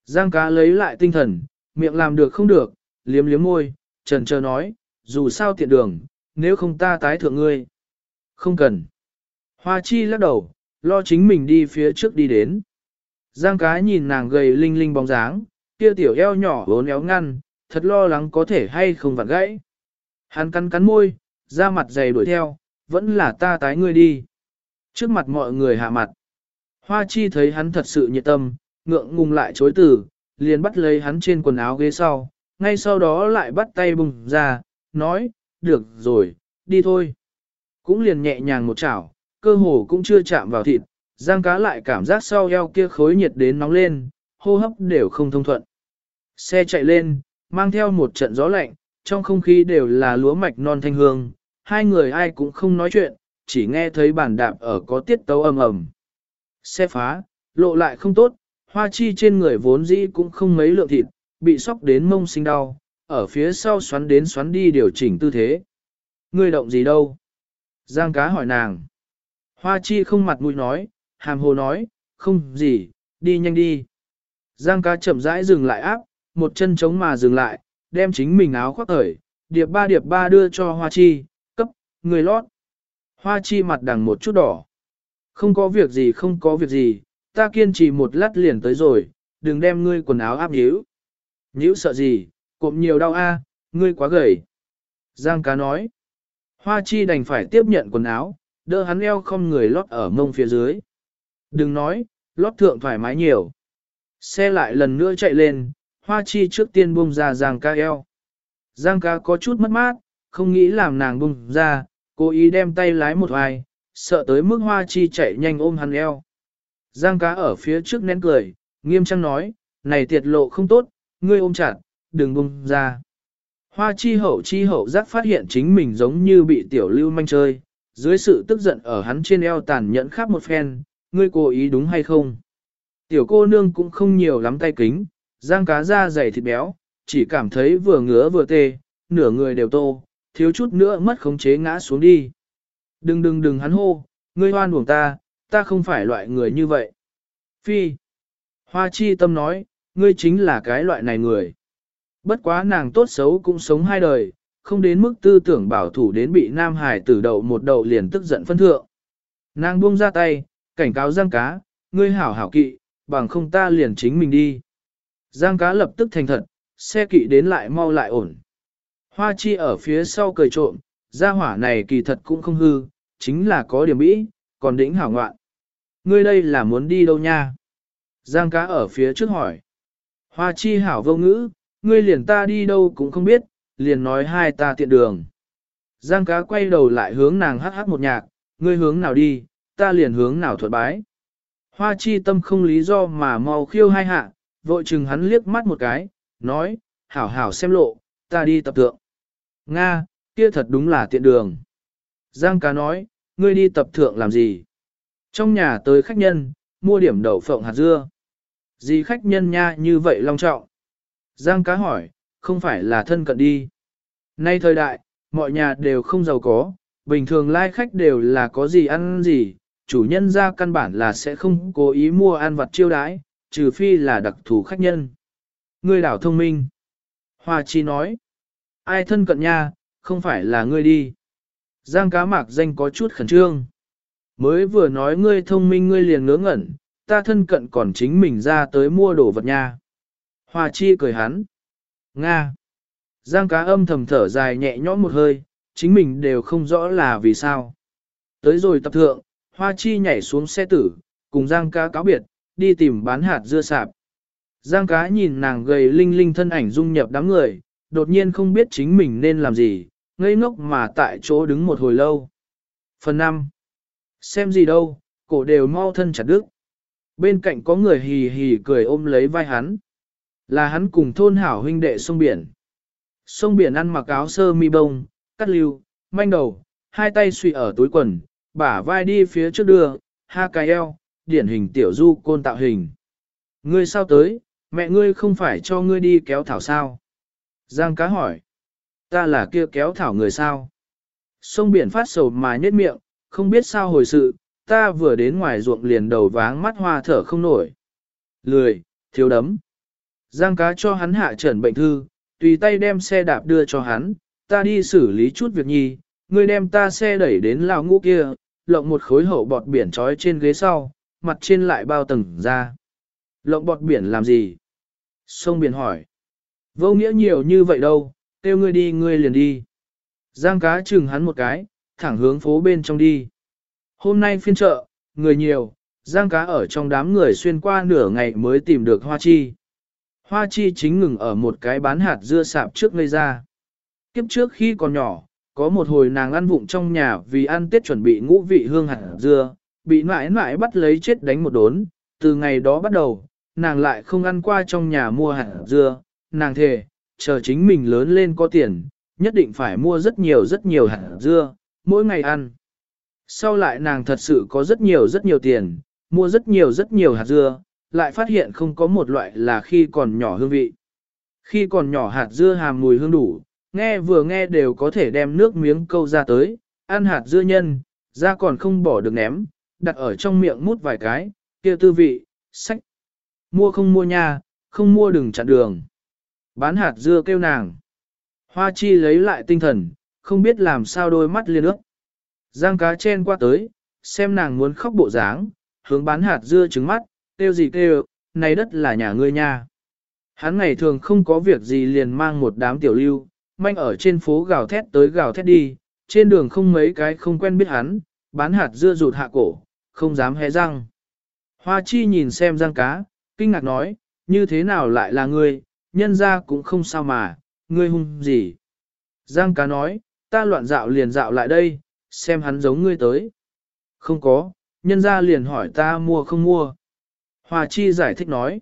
Giang cá lấy lại tinh thần, miệng làm được không được, liếm liếm môi, trần chờ nói, dù sao tiện đường, nếu không ta tái thượng ngươi. Không cần. Hoa chi lắc đầu, lo chính mình đi phía trước đi đến. Giang cá nhìn nàng gầy linh linh bóng dáng, kia tiểu eo nhỏ vốn éo ngăn, thật lo lắng có thể hay không vặn gãy. Hắn cắn cắn môi, ra mặt dày đuổi theo, vẫn là ta tái ngươi đi. Trước mặt mọi người hạ mặt. Hoa chi thấy hắn thật sự nhiệt tâm, ngượng ngùng lại chối từ, liền bắt lấy hắn trên quần áo ghế sau, ngay sau đó lại bắt tay bùng ra, nói, được rồi, đi thôi. Cũng liền nhẹ nhàng một chảo, cơ hồ cũng chưa chạm vào thịt, giang cá lại cảm giác sau eo kia khối nhiệt đến nóng lên, hô hấp đều không thông thuận. Xe chạy lên, mang theo một trận gió lạnh, trong không khí đều là lúa mạch non thanh hương, hai người ai cũng không nói chuyện, chỉ nghe thấy bản đạp ở có tiết tấu ầm ầm. Xe phá, lộ lại không tốt, hoa chi trên người vốn dĩ cũng không mấy lượng thịt, bị sóc đến mông sinh đau, ở phía sau xoắn đến xoắn đi điều chỉnh tư thế. Ngươi động gì đâu? Giang cá hỏi nàng. Hoa chi không mặt mũi nói, hàm hồ nói, không gì, đi nhanh đi. Giang cá chậm rãi dừng lại áp, một chân chống mà dừng lại, đem chính mình áo khoác khởi, điệp ba điệp ba đưa cho hoa chi, cấp, người lót. Hoa chi mặt đằng một chút đỏ. Không có việc gì không có việc gì, ta kiên trì một lát liền tới rồi, đừng đem ngươi quần áo áp nhíu. Nhíu sợ gì, cộm nhiều đau a, ngươi quá gầy. Giang cá nói. Hoa chi đành phải tiếp nhận quần áo, đỡ hắn eo không người lót ở mông phía dưới. Đừng nói, lót thượng thoải mái nhiều. Xe lại lần nữa chạy lên, hoa chi trước tiên buông ra giang ca eo. Giang ca có chút mất mát, không nghĩ làm nàng buông ra, cố ý đem tay lái một hoài, sợ tới mức hoa chi chạy nhanh ôm hắn eo. Giang cá ở phía trước nén cười, nghiêm trang nói, này tiệt lộ không tốt, ngươi ôm chặt, đừng bung ra. Hoa chi hậu chi hậu giác phát hiện chính mình giống như bị tiểu lưu manh chơi, dưới sự tức giận ở hắn trên eo tàn nhẫn khắp một phen, ngươi cố ý đúng hay không? Tiểu cô nương cũng không nhiều lắm tay kính, giang cá da dày thịt béo, chỉ cảm thấy vừa ngứa vừa tê, nửa người đều tô, thiếu chút nữa mất khống chế ngã xuống đi. Đừng đừng đừng hắn hô, ngươi hoan buồng ta, ta không phải loại người như vậy. Phi. Hoa chi tâm nói, ngươi chính là cái loại này người. Bất quá nàng tốt xấu cũng sống hai đời, không đến mức tư tưởng bảo thủ đến bị Nam Hải tử đầu một đầu liền tức giận phân thượng. Nàng buông ra tay, cảnh cáo Giang cá, ngươi hảo hảo kỵ, bằng không ta liền chính mình đi. Giang cá lập tức thành thật, xe kỵ đến lại mau lại ổn. Hoa chi ở phía sau cười trộm, gia hỏa này kỳ thật cũng không hư, chính là có điểm bĩ, còn đỉnh hảo ngoạn. Ngươi đây là muốn đi đâu nha? Giang cá ở phía trước hỏi. Hoa chi hảo vô ngữ, ngươi liền ta đi đâu cũng không biết, liền nói hai ta tiện đường. Giang cá quay đầu lại hướng nàng hát hát một nhạc, ngươi hướng nào đi, ta liền hướng nào thuật bái. Hoa chi tâm không lý do mà mau khiêu hai hạ, vội chừng hắn liếc mắt một cái, nói, hảo hảo xem lộ, ta đi tập tượng. Nga, kia thật đúng là tiện đường. Giang cá nói, ngươi đi tập thượng làm gì? Trong nhà tới khách nhân, mua điểm đậu phộng hạt dưa. Gì khách nhân nha như vậy long trọng? Giang cá hỏi, không phải là thân cận đi. Nay thời đại, mọi nhà đều không giàu có, bình thường lai khách đều là có gì ăn gì, chủ nhân ra căn bản là sẽ không cố ý mua ăn vặt chiêu đãi, trừ phi là đặc thù khách nhân. Ngươi đảo thông minh. Hoa Chi nói, ai thân cận nha, không phải là ngươi đi. Giang cá mạc danh có chút khẩn trương. Mới vừa nói ngươi thông minh ngươi liền ngớ ngẩn, ta thân cận còn chính mình ra tới mua đồ vật nha. Hoa chi cười hắn. Nga. Giang cá âm thầm thở dài nhẹ nhõm một hơi, chính mình đều không rõ là vì sao. Tới rồi tập thượng, Hoa chi nhảy xuống xe tử, cùng Giang cá cáo biệt, đi tìm bán hạt dưa sạp. Giang cá nhìn nàng gầy linh linh thân ảnh dung nhập đám người, đột nhiên không biết chính mình nên làm gì, ngây ngốc mà tại chỗ đứng một hồi lâu. Phần 5. Xem gì đâu, cổ đều mau thân chặt đứt. Bên cạnh có người hì hì cười ôm lấy vai hắn. Là hắn cùng thôn hảo huynh đệ sông biển. Sông biển ăn mặc áo sơ mi bông, cắt lưu, manh đầu, hai tay suy ở túi quần, bả vai đi phía trước đưa, ha cài eo, điển hình tiểu du côn tạo hình. Ngươi sao tới, mẹ ngươi không phải cho ngươi đi kéo thảo sao? Giang cá hỏi. Ta là kia kéo thảo người sao? Sông biển phát sầu mà nhếch miệng, không biết sao hồi sự, ta vừa đến ngoài ruộng liền đầu váng mắt hoa thở không nổi. Lười, thiếu đấm. Giang cá cho hắn hạ trần bệnh thư, tùy tay đem xe đạp đưa cho hắn, ta đi xử lý chút việc nhi, ngươi đem ta xe đẩy đến lào ngũ kia, lộng một khối hậu bọt biển trói trên ghế sau, mặt trên lại bao tầng ra. Lộng bọt biển làm gì? Sông biển hỏi. Vô nghĩa nhiều như vậy đâu, kêu ngươi đi ngươi liền đi. Giang cá chừng hắn một cái, thẳng hướng phố bên trong đi. Hôm nay phiên chợ, người nhiều, giang cá ở trong đám người xuyên qua nửa ngày mới tìm được hoa chi. Hoa chi chính ngừng ở một cái bán hạt dưa sạp trước ngây ra. Kiếp trước khi còn nhỏ, có một hồi nàng ăn vụng trong nhà vì ăn tết chuẩn bị ngũ vị hương hạt dưa, bị mãi mãi bắt lấy chết đánh một đốn, từ ngày đó bắt đầu, nàng lại không ăn qua trong nhà mua hạt dưa, nàng thề, chờ chính mình lớn lên có tiền, nhất định phải mua rất nhiều rất nhiều hạt dưa, mỗi ngày ăn. Sau lại nàng thật sự có rất nhiều rất nhiều tiền, mua rất nhiều rất nhiều hạt dưa, lại phát hiện không có một loại là khi còn nhỏ hương vị. Khi còn nhỏ hạt dưa hàm mùi hương đủ, nghe vừa nghe đều có thể đem nước miếng câu ra tới, ăn hạt dưa nhân, ra còn không bỏ được ném, đặt ở trong miệng mút vài cái, kia tư vị, sách. Mua không mua nha, không mua đừng chặn đường. Bán hạt dưa kêu nàng. Hoa chi lấy lại tinh thần, không biết làm sao đôi mắt liên ước. Giang cá chen qua tới, xem nàng muốn khóc bộ dáng, hướng bán hạt dưa trứng mắt, kêu gì kêu, này đất là nhà ngươi nha. Hắn ngày thường không có việc gì liền mang một đám tiểu lưu, manh ở trên phố gào thét tới gào thét đi, trên đường không mấy cái không quen biết hắn, bán hạt dưa rụt hạ cổ, không dám hé răng. Hoa chi nhìn xem giang cá, kinh ngạc nói, như thế nào lại là ngươi, nhân ra cũng không sao mà, ngươi hung gì. Giang cá nói, ta loạn dạo liền dạo lại đây, xem hắn giống ngươi tới. Không có, nhân ra liền hỏi ta mua không mua. Hoa chi giải thích nói,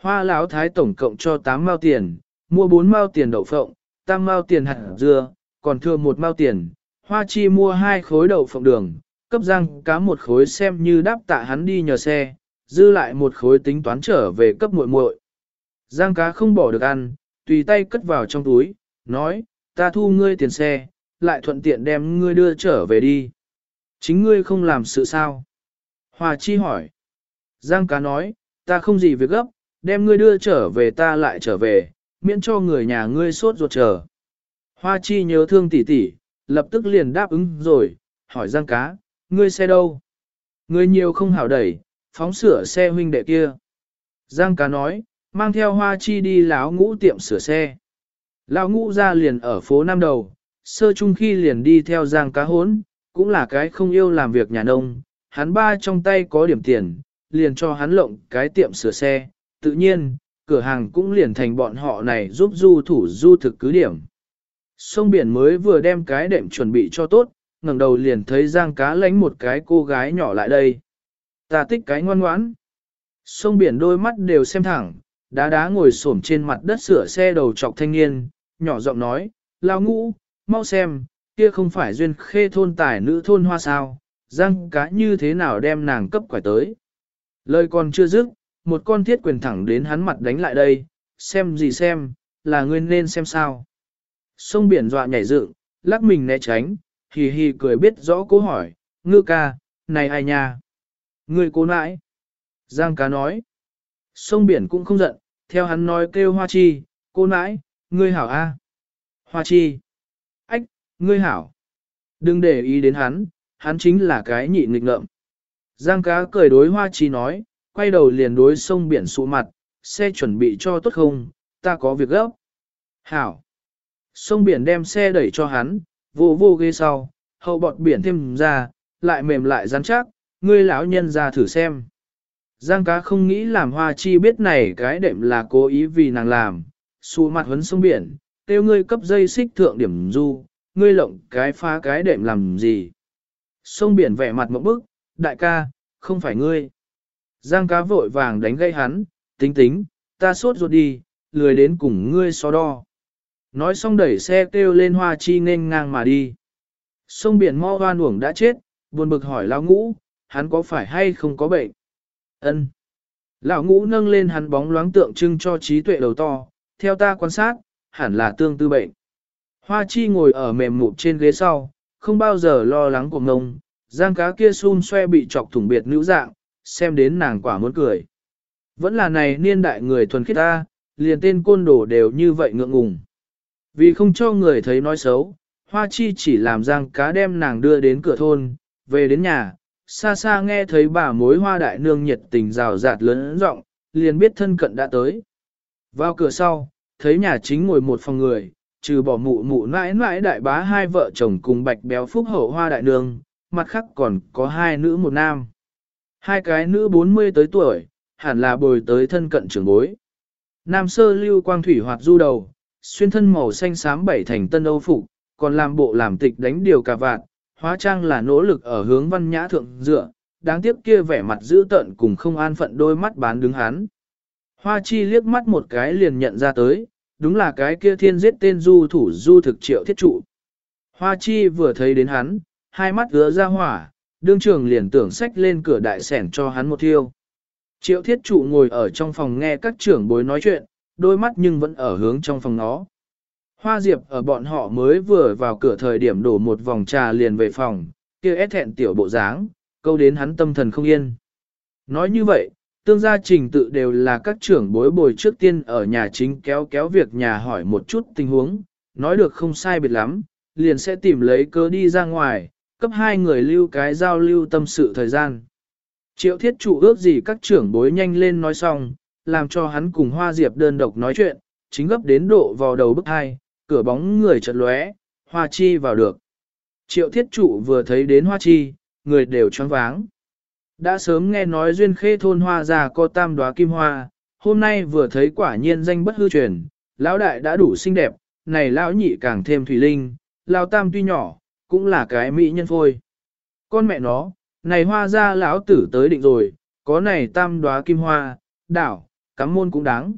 hoa lão thái tổng cộng cho 8 mao tiền, mua 4 mao tiền đậu phộng, tam mao tiền hạt dưa, còn thừa một mao tiền, hoa chi mua hai khối đậu phộng đường, cấp giang cá một khối xem như đáp tạ hắn đi nhờ xe, dư lại một khối tính toán trở về cấp muội muội. Giang cá không bỏ được ăn, tùy tay cất vào trong túi, nói, ta thu ngươi tiền xe, lại thuận tiện đem ngươi đưa trở về đi. Chính ngươi không làm sự sao? Hòa chi hỏi. Giang cá nói, ta không gì việc gấp, đem ngươi đưa trở về ta lại trở về, miễn cho người nhà ngươi sốt ruột chờ. Hoa chi nhớ thương tỷ tỷ, lập tức liền đáp ứng rồi, hỏi Giang cá, ngươi xe đâu? Ngươi nhiều không hảo đẩy, phóng sửa xe huynh đệ kia. Giang cá nói, mang theo hoa chi đi láo ngũ tiệm sửa xe. Lão ngũ ra liền ở phố Nam Đầu, sơ chung khi liền đi theo Giang cá hốn, cũng là cái không yêu làm việc nhà nông, hắn ba trong tay có điểm tiền, liền cho hắn lộng cái tiệm sửa xe, tự nhiên, cửa hàng cũng liền thành bọn họ này giúp du thủ du thực cứ điểm. Sông biển mới vừa đem cái đệm chuẩn bị cho tốt, ngẩng đầu liền thấy Giang cá lánh một cái cô gái nhỏ lại đây. Ta thích cái ngoan ngoãn. Sông biển đôi mắt đều xem thẳng, đá đá ngồi xổm trên mặt đất sửa xe đầu trọc thanh niên, nhỏ giọng nói, lao ngũ, mau xem, kia không phải duyên khê thôn tài nữ thôn hoa sao, Giang cá như thế nào đem nàng cấp quải tới. Lời còn chưa dứt, một con thiết quyền thẳng đến hắn mặt đánh lại đây, xem gì xem, là ngươi nên xem sao. Sông biển dọa nhảy dựng, lắc mình né tránh, hì hì cười biết rõ cố hỏi, ngư ca, này ai nha? Ngươi cố nãi. Giang cá nói. Sông biển cũng không giận, theo hắn nói kêu hoa chi, cô nãi, ngươi hảo a. Hoa chi. Ách, ngươi hảo. Đừng để ý đến hắn, hắn chính là cái nhị nghịch ngợm. Giang cá cười đối hoa chi nói, quay đầu liền đối sông biển sụ mặt, xe chuẩn bị cho tốt không, ta có việc gấp. Hảo. Sông biển đem xe đẩy cho hắn, vô vô ghê sau, hậu bọt biển thêm ra, lại mềm lại rắn chắc, ngươi lão nhân ra thử xem. Giang cá không nghĩ làm hoa chi biết này cái đệm là cố ý vì nàng làm, xù mặt huấn sông biển, tiêu ngươi cấp dây xích thượng điểm du, ngươi lộng cái phá cái đệm làm gì. Sông biển vẻ mặt một bức, đại ca, không phải ngươi. Giang cá vội vàng đánh gây hắn, tính tính, ta sốt ruột đi, lười đến cùng ngươi so đo. Nói xong đẩy xe kêu lên hoa chi nên ngang mà đi. Sông biển mo hoa uổng đã chết, buồn bực hỏi lão ngũ, hắn có phải hay không có bệnh? Ân. Lão ngũ nâng lên hắn bóng loáng tượng trưng cho trí tuệ đầu to, theo ta quan sát, hẳn là tương tư bệnh. Hoa chi ngồi ở mềm mụt trên ghế sau, không bao giờ lo lắng của ngông, giang cá kia xun xoe bị chọc thủng biệt nữ dạng, xem đến nàng quả muốn cười. Vẫn là này niên đại người thuần khiết ta, liền tên côn đồ đều như vậy ngượng ngùng. Vì không cho người thấy nói xấu, Hoa Chi chỉ làm giang cá đem nàng đưa đến cửa thôn, về đến nhà, xa xa nghe thấy bà mối hoa đại nương nhiệt tình rào rạt lớn rộng, liền biết thân cận đã tới. Vào cửa sau, thấy nhà chính ngồi một phòng người, trừ bỏ mụ mụ mãi mãi đại bá hai vợ chồng cùng bạch béo phúc hậu hoa đại nương, mặt khác còn có hai nữ một nam. Hai cái nữ 40 tới tuổi, hẳn là bồi tới thân cận trưởng bối. Nam sơ lưu quang thủy hoạt du đầu, xuyên thân màu xanh xám bảy thành tân âu phục, còn làm bộ làm tịch đánh điều cả vạn, hóa trang là nỗ lực ở hướng văn nhã thượng dựa, đáng tiếc kia vẻ mặt dữ tợn cùng không an phận đôi mắt bán đứng hắn. Hoa chi liếc mắt một cái liền nhận ra tới, đúng là cái kia thiên giết tên du thủ du thực triệu thiết trụ. Hoa chi vừa thấy đến hắn, hai mắt ứa ra hỏa, đương trường liền tưởng sách lên cửa đại sẻn cho hắn một thiêu. Triệu thiết trụ ngồi ở trong phòng nghe các trưởng bối nói chuyện, đôi mắt nhưng vẫn ở hướng trong phòng nó. Hoa Diệp ở bọn họ mới vừa vào cửa thời điểm đổ một vòng trà liền về phòng, kia ép thẹn tiểu bộ dáng, câu đến hắn tâm thần không yên. Nói như vậy, tương gia trình tự đều là các trưởng bối bồi trước tiên ở nhà chính kéo kéo việc nhà hỏi một chút tình huống, nói được không sai biệt lắm, liền sẽ tìm lấy cơ đi ra ngoài, cấp hai người lưu cái giao lưu tâm sự thời gian. Triệu thiết trụ ước gì các trưởng bối nhanh lên nói xong, làm cho hắn cùng Hoa Diệp đơn độc nói chuyện, chính gấp đến độ vào đầu bức hai, cửa bóng người chợt lóe, Hoa Chi vào được. Triệu thiết trụ vừa thấy đến Hoa Chi, người đều choáng váng. Đã sớm nghe nói duyên khê thôn hoa già có tam đóa kim hoa, hôm nay vừa thấy quả nhiên danh bất hư truyền, lão đại đã đủ xinh đẹp, này lão nhị càng thêm thủy linh, lão tam tuy nhỏ, cũng là cái mỹ nhân phôi. Con mẹ nó, này hoa ra lão tử tới định rồi, có này tam đóa kim hoa, đảo, cắm môn cũng đáng.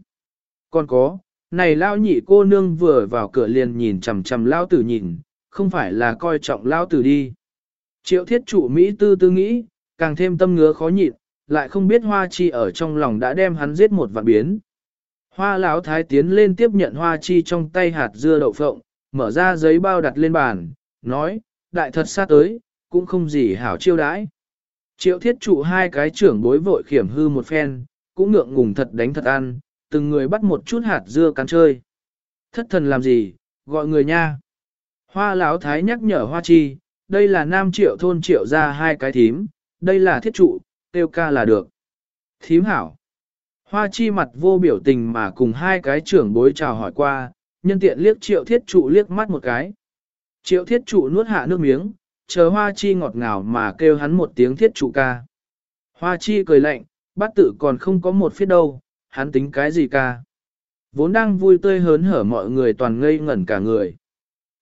Còn có, này lão nhị cô nương vừa vào cửa liền nhìn chằm chằm lão tử nhìn, không phải là coi trọng lão tử đi. Triệu thiết trụ Mỹ tư tư nghĩ, càng thêm tâm ngứa khó nhịn, lại không biết hoa chi ở trong lòng đã đem hắn giết một vạn biến. Hoa lão thái tiến lên tiếp nhận hoa chi trong tay hạt dưa đậu phộng, mở ra giấy bao đặt lên bàn, nói, đại thật sát tới, cũng không gì hảo chiêu đãi. Triệu thiết trụ hai cái trưởng bối vội khiểm hư một phen, cũng ngượng ngùng thật đánh thật ăn, từng người bắt một chút hạt dưa cắn chơi. Thất thần làm gì, gọi người nha. Hoa lão thái nhắc nhở hoa chi, đây là nam triệu thôn triệu ra hai cái thím, đây là thiết trụ, tiêu ca là được. Thím hảo. Hoa chi mặt vô biểu tình mà cùng hai cái trưởng bối chào hỏi qua, nhân tiện liếc triệu thiết trụ liếc mắt một cái. Triệu thiết trụ nuốt hạ nước miếng, chờ hoa chi ngọt ngào mà kêu hắn một tiếng thiết trụ ca. Hoa chi cười lạnh, bát tự còn không có một phía đâu, hắn tính cái gì ca. Vốn đang vui tươi hớn hở mọi người toàn ngây ngẩn cả người.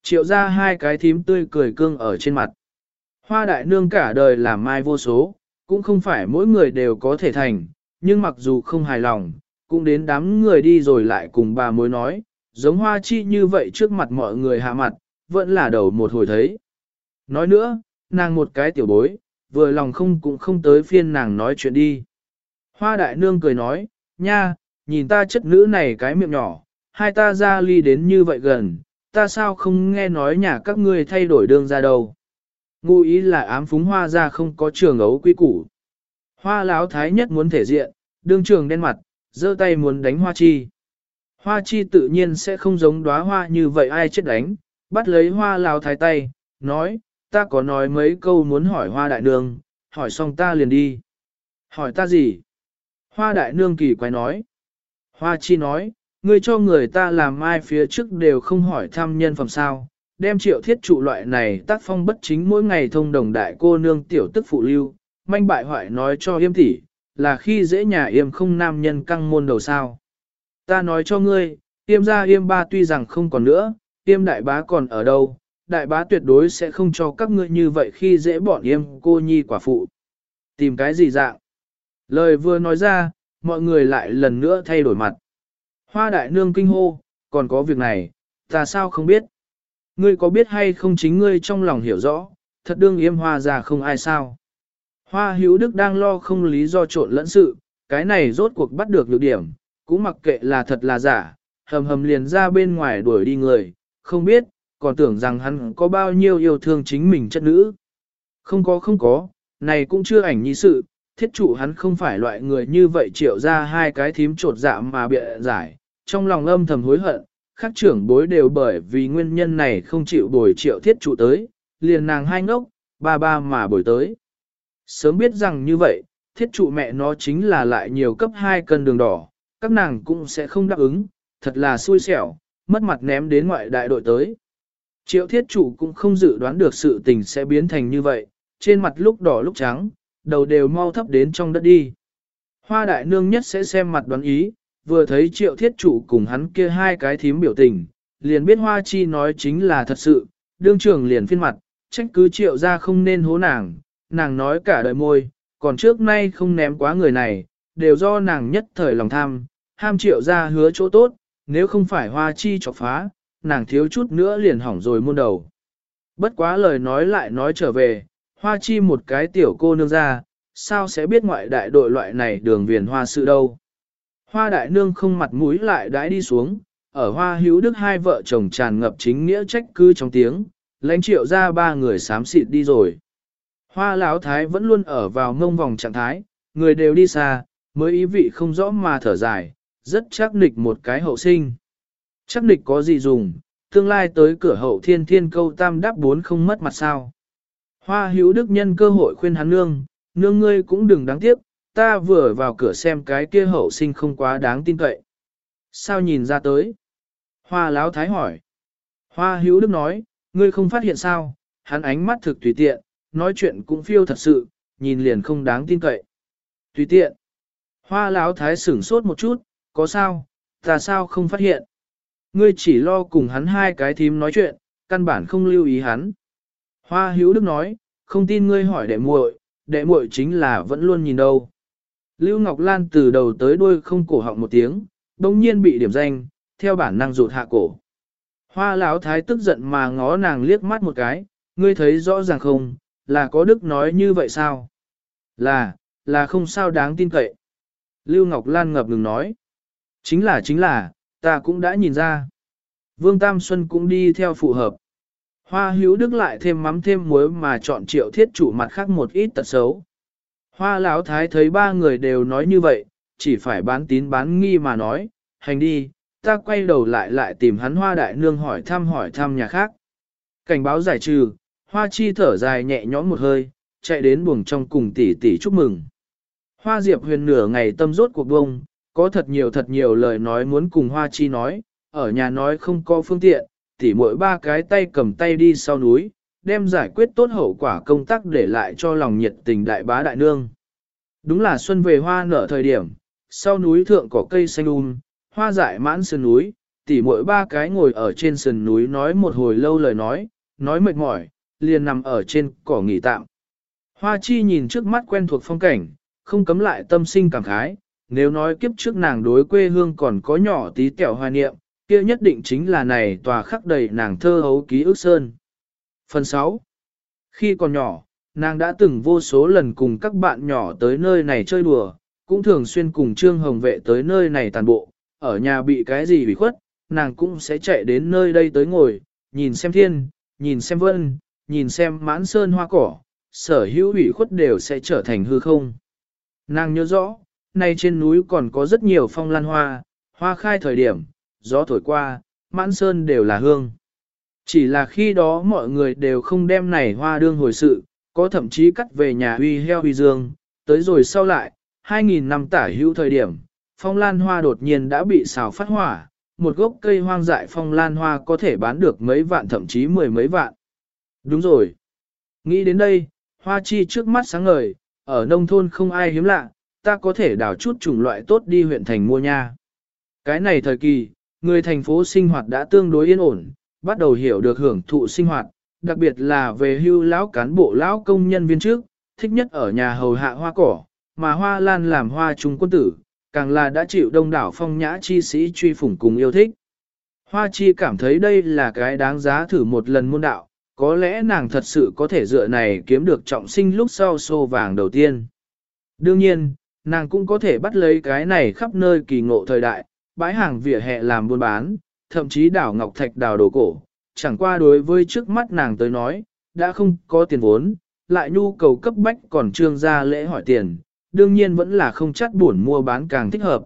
Triệu ra hai cái thím tươi cười cương ở trên mặt. Hoa đại nương cả đời làm mai vô số, cũng không phải mỗi người đều có thể thành, nhưng mặc dù không hài lòng, cũng đến đám người đi rồi lại cùng bà mối nói, giống hoa chi như vậy trước mặt mọi người hạ mặt, vẫn là đầu một hồi thấy. Nói nữa, nàng một cái tiểu bối, vừa lòng không cũng không tới phiên nàng nói chuyện đi. Hoa đại nương cười nói, nha, nhìn ta chất nữ này cái miệng nhỏ, hai ta ra ly đến như vậy gần, ta sao không nghe nói nhà các ngươi thay đổi đường ra đâu. Ngụ ý là ám phúng hoa ra không có trường ấu quy củ. Hoa lão thái nhất muốn thể diện, đương trường đen mặt, giơ tay muốn đánh hoa chi. Hoa chi tự nhiên sẽ không giống đóa hoa như vậy ai chết đánh, bắt lấy hoa lão thái tay, nói, ta có nói mấy câu muốn hỏi hoa đại Đường, hỏi xong ta liền đi. Hỏi ta gì? Hoa đại nương kỳ quái nói. Hoa chi nói, ngươi cho người ta làm mai phía trước đều không hỏi thăm nhân phẩm sao, đem triệu thiết trụ loại này tác phong bất chính mỗi ngày thông đồng đại cô nương tiểu tức phụ lưu, manh bại hoại nói cho yêm tỷ, là khi dễ nhà yêm không nam nhân căng môn đầu sao. Ta nói cho ngươi, yêm ra yêm ba tuy rằng không còn nữa, yêm đại bá còn ở đâu, đại bá tuyệt đối sẽ không cho các ngươi như vậy khi dễ bọn yêm cô nhi quả phụ. Tìm cái gì dạng? Lời vừa nói ra, mọi người lại lần nữa thay đổi mặt. Hoa đại nương kinh hô, còn có việc này, ta sao không biết? Ngươi có biết hay không chính ngươi trong lòng hiểu rõ, thật đương yêm hoa ra không ai sao? Hoa hữu đức đang lo không lý do trộn lẫn sự, cái này rốt cuộc bắt được lược điểm, cũng mặc kệ là thật là giả, hầm hầm liền ra bên ngoài đuổi đi người, không biết, còn tưởng rằng hắn có bao nhiêu yêu thương chính mình chất nữ. Không có không có, này cũng chưa ảnh nhi sự, thiết chủ hắn không phải loại người như vậy triệu ra hai cái thím trột dạ mà bịa giải, trong lòng âm thầm hối hận, khắc trưởng bối đều bởi vì nguyên nhân này không chịu bồi triệu thiết trụ tới, liền nàng hai ngốc, ba ba mà bồi tới. Sớm biết rằng như vậy, thiết trụ mẹ nó chính là lại nhiều cấp hai cân đường đỏ, các nàng cũng sẽ không đáp ứng, thật là xui xẻo, mất mặt ném đến ngoại đại đội tới. Triệu thiết trụ cũng không dự đoán được sự tình sẽ biến thành như vậy, trên mặt lúc đỏ lúc trắng, đầu đều mau thấp đến trong đất đi. Hoa đại nương nhất sẽ xem mặt đoán ý, vừa thấy triệu thiết trụ cùng hắn kia hai cái thím biểu tình, liền biết hoa chi nói chính là thật sự, đương trưởng liền phiên mặt, trách cứ triệu ra không nên hố nàng, nàng nói cả đời môi, còn trước nay không ném quá người này, đều do nàng nhất thời lòng tham, ham triệu ra hứa chỗ tốt, nếu không phải hoa chi chọc phá, nàng thiếu chút nữa liền hỏng rồi muôn đầu. Bất quá lời nói lại nói trở về, hoa chi một cái tiểu cô nương ra, sao sẽ biết ngoại đại đội loại này đường viền hoa sự đâu. Hoa đại nương không mặt mũi lại đãi đi xuống, ở hoa hữu đức hai vợ chồng tràn ngập chính nghĩa trách cư trong tiếng, lãnh triệu ra ba người xám xịt đi rồi. Hoa lão thái vẫn luôn ở vào ngông vòng trạng thái, người đều đi xa, mới ý vị không rõ mà thở dài, rất chắc nịch một cái hậu sinh. Chắc nịch có gì dùng, tương lai tới cửa hậu thiên thiên câu tam đáp bốn không mất mặt sao. Hoa hữu đức nhân cơ hội khuyên hắn nương, nương ngươi cũng đừng đáng tiếc, ta vừa vào cửa xem cái kia hậu sinh không quá đáng tin cậy. Sao nhìn ra tới? Hoa láo thái hỏi. Hoa hữu đức nói, ngươi không phát hiện sao, hắn ánh mắt thực tùy tiện, nói chuyện cũng phiêu thật sự, nhìn liền không đáng tin cậy. Tùy tiện. Hoa láo thái sửng sốt một chút, có sao, ta sao không phát hiện. Ngươi chỉ lo cùng hắn hai cái thím nói chuyện, căn bản không lưu ý hắn. Hoa hữu đức nói, không tin ngươi hỏi đệ muội, đệ muội chính là vẫn luôn nhìn đâu. Lưu Ngọc Lan từ đầu tới đuôi không cổ họng một tiếng, đồng nhiên bị điểm danh, theo bản năng rụt hạ cổ. Hoa lão thái tức giận mà ngó nàng liếc mắt một cái, ngươi thấy rõ ràng không, là có đức nói như vậy sao? Là, là không sao đáng tin cậy. Lưu Ngọc Lan ngập ngừng nói. Chính là chính là, ta cũng đã nhìn ra. Vương Tam Xuân cũng đi theo phù hợp. Hoa hữu đức lại thêm mắm thêm muối mà chọn triệu thiết chủ mặt khác một ít tật xấu. Hoa lão thái thấy ba người đều nói như vậy, chỉ phải bán tín bán nghi mà nói, hành đi, ta quay đầu lại lại tìm hắn hoa đại nương hỏi thăm hỏi thăm nhà khác. Cảnh báo giải trừ, hoa chi thở dài nhẹ nhõm một hơi, chạy đến buồng trong cùng tỷ tỷ chúc mừng. Hoa diệp huyền nửa ngày tâm rốt cuộc bông, có thật nhiều thật nhiều lời nói muốn cùng hoa chi nói, ở nhà nói không có phương tiện, tỷ mỗi ba cái tay cầm tay đi sau núi, đem giải quyết tốt hậu quả công tác để lại cho lòng nhiệt tình đại bá đại nương. Đúng là xuân về hoa nở thời điểm, sau núi thượng có cây xanh um, hoa dại mãn sườn núi, tỉ mỗi ba cái ngồi ở trên sườn núi nói một hồi lâu lời nói, nói mệt mỏi, liền nằm ở trên cỏ nghỉ tạm. Hoa chi nhìn trước mắt quen thuộc phong cảnh, không cấm lại tâm sinh cảm khái, nếu nói kiếp trước nàng đối quê hương còn có nhỏ tí tẹo hoài niệm, kia nhất định chính là này tòa khắc đầy nàng thơ hấu ký ức sơn. Phần 6. Khi còn nhỏ, nàng đã từng vô số lần cùng các bạn nhỏ tới nơi này chơi đùa, cũng thường xuyên cùng Trương Hồng Vệ tới nơi này tàn bộ, ở nhà bị cái gì bị khuất, nàng cũng sẽ chạy đến nơi đây tới ngồi, nhìn xem thiên, nhìn xem vân, nhìn xem mãn sơn hoa cỏ, sở hữu ủy khuất đều sẽ trở thành hư không. Nàng nhớ rõ, nay trên núi còn có rất nhiều phong lan hoa, hoa khai thời điểm, gió thổi qua, mãn sơn đều là hương. Chỉ là khi đó mọi người đều không đem này hoa đương hồi sự, có thậm chí cắt về nhà huy heo huy dương, tới rồi sau lại, 2.000 năm tả hữu thời điểm, phong lan hoa đột nhiên đã bị xào phát hỏa, một gốc cây hoang dại phong lan hoa có thể bán được mấy vạn thậm chí mười mấy vạn. Đúng rồi. Nghĩ đến đây, hoa chi trước mắt sáng ngời, ở nông thôn không ai hiếm lạ, ta có thể đào chút chủng loại tốt đi huyện thành mua nha. Cái này thời kỳ, người thành phố sinh hoạt đã tương đối yên ổn, bắt đầu hiểu được hưởng thụ sinh hoạt, đặc biệt là về hưu lão cán bộ lão công nhân viên trước, thích nhất ở nhà hầu hạ hoa cỏ, mà hoa lan làm hoa trung quân tử, càng là đã chịu đông đảo phong nhã chi sĩ truy phủng cùng yêu thích. Hoa chi cảm thấy đây là cái đáng giá thử một lần môn đạo, có lẽ nàng thật sự có thể dựa này kiếm được trọng sinh lúc sau xô vàng đầu tiên. Đương nhiên, nàng cũng có thể bắt lấy cái này khắp nơi kỳ ngộ thời đại, bãi hàng vỉa hè làm buôn bán, thậm chí đảo ngọc thạch đào đồ cổ, chẳng qua đối với trước mắt nàng tới nói, đã không có tiền vốn, lại nhu cầu cấp bách còn trương ra lễ hỏi tiền, đương nhiên vẫn là không chắc buồn mua bán càng thích hợp.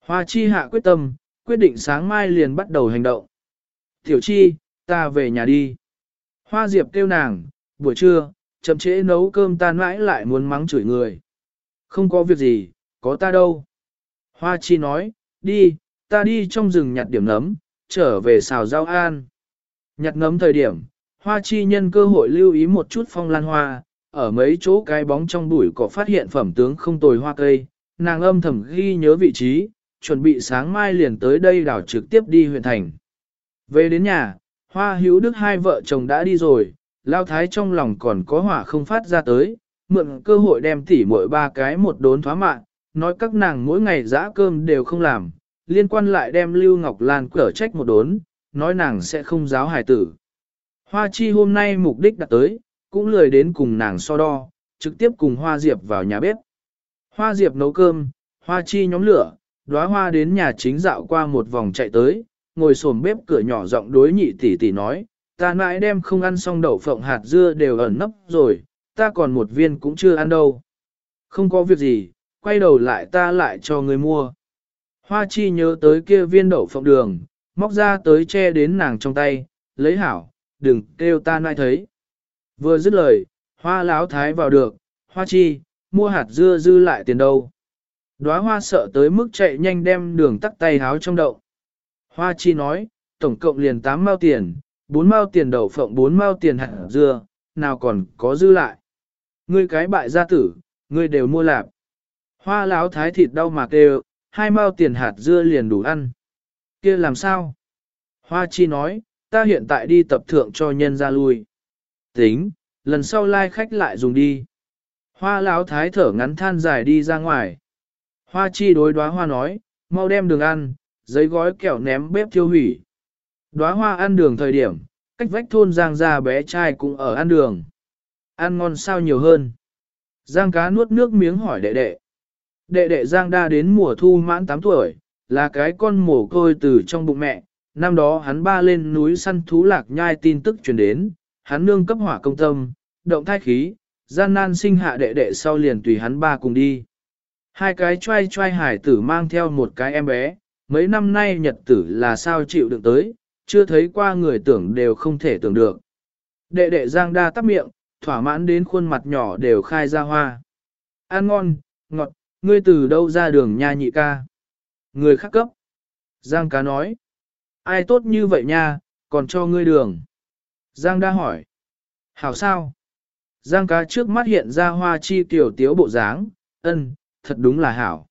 Hoa chi hạ quyết tâm, quyết định sáng mai liền bắt đầu hành động. Tiểu chi, ta về nhà đi. Hoa diệp kêu nàng, buổi trưa, chậm trễ nấu cơm tan mãi lại muốn mắng chửi người. Không có việc gì, có ta đâu. Hoa chi nói, đi, ta đi trong rừng nhặt điểm nấm, trở về xào rau an. Nhặt nấm thời điểm, hoa chi nhân cơ hội lưu ý một chút phong lan hoa, ở mấy chỗ cái bóng trong bụi cỏ phát hiện phẩm tướng không tồi hoa cây, nàng âm thầm ghi nhớ vị trí, chuẩn bị sáng mai liền tới đây đảo trực tiếp đi huyện thành. Về đến nhà, hoa hữu đức hai vợ chồng đã đi rồi, lao thái trong lòng còn có hỏa không phát ra tới, mượn cơ hội đem tỉ mỗi ba cái một đốn thoá mạng, nói các nàng mỗi ngày dã cơm đều không làm, liên quan lại đem Lưu Ngọc Lan cở trách một đốn, nói nàng sẽ không giáo hài tử. Hoa chi hôm nay mục đích đã tới, cũng lười đến cùng nàng so đo, trực tiếp cùng Hoa Diệp vào nhà bếp. Hoa Diệp nấu cơm, Hoa chi nhóm lửa, đóa hoa đến nhà chính dạo qua một vòng chạy tới, ngồi xổm bếp cửa nhỏ giọng đối nhị tỷ tỷ nói, ta mãi đem không ăn xong đậu phộng hạt dưa đều ẩn nấp rồi, ta còn một viên cũng chưa ăn đâu. Không có việc gì, quay đầu lại ta lại cho người mua. Hoa chi nhớ tới kia viên đậu phộng đường, móc ra tới che đến nàng trong tay, lấy hảo, đừng kêu ta nai thấy. Vừa dứt lời, hoa láo thái vào được, hoa chi, mua hạt dưa dư lại tiền đâu. Đóa hoa sợ tới mức chạy nhanh đem đường tắt tay háo trong đậu. Hoa chi nói, tổng cộng liền 8 mao tiền, 4 mao tiền đậu phộng 4 mao tiền hạt dưa, nào còn có dư lại. Ngươi cái bại gia tử, ngươi đều mua lạp. Hoa láo thái thịt đau mạc đều, hai mao tiền hạt dưa liền đủ ăn. kia làm sao? Hoa chi nói, ta hiện tại đi tập thượng cho nhân ra lui. Tính, lần sau lai like khách lại dùng đi. Hoa láo thái thở ngắn than dài đi ra ngoài. Hoa chi đối đoá hoa nói, mau đem đường ăn, giấy gói kẹo ném bếp thiêu hủy. Đóa hoa ăn đường thời điểm, cách vách thôn Giang ra bé trai cũng ở ăn đường. Ăn ngon sao nhiều hơn. Giang cá nuốt nước miếng hỏi đệ đệ. Đệ đệ Giang đa đến mùa thu mãn 8 tuổi, là cái con mồ côi từ trong bụng mẹ. Năm đó hắn ba lên núi săn thú lạc nhai tin tức truyền đến, hắn nương cấp hỏa công tâm, động thai khí, gian nan sinh hạ đệ đệ sau liền tùy hắn ba cùng đi. Hai cái trai trai hải tử mang theo một cái em bé, mấy năm nay nhật tử là sao chịu đựng tới, chưa thấy qua người tưởng đều không thể tưởng được. Đệ đệ Giang đa tắp miệng, thỏa mãn đến khuôn mặt nhỏ đều khai ra hoa. Ăn ngon, ngọt, ngươi từ đâu ra đường nha nhị ca? Người khác cấp. Giang cá nói. Ai tốt như vậy nha, còn cho ngươi đường. Giang đa hỏi. Hảo sao? Giang cá trước mắt hiện ra hoa chi tiểu tiếu bộ dáng, ân, thật đúng là hảo.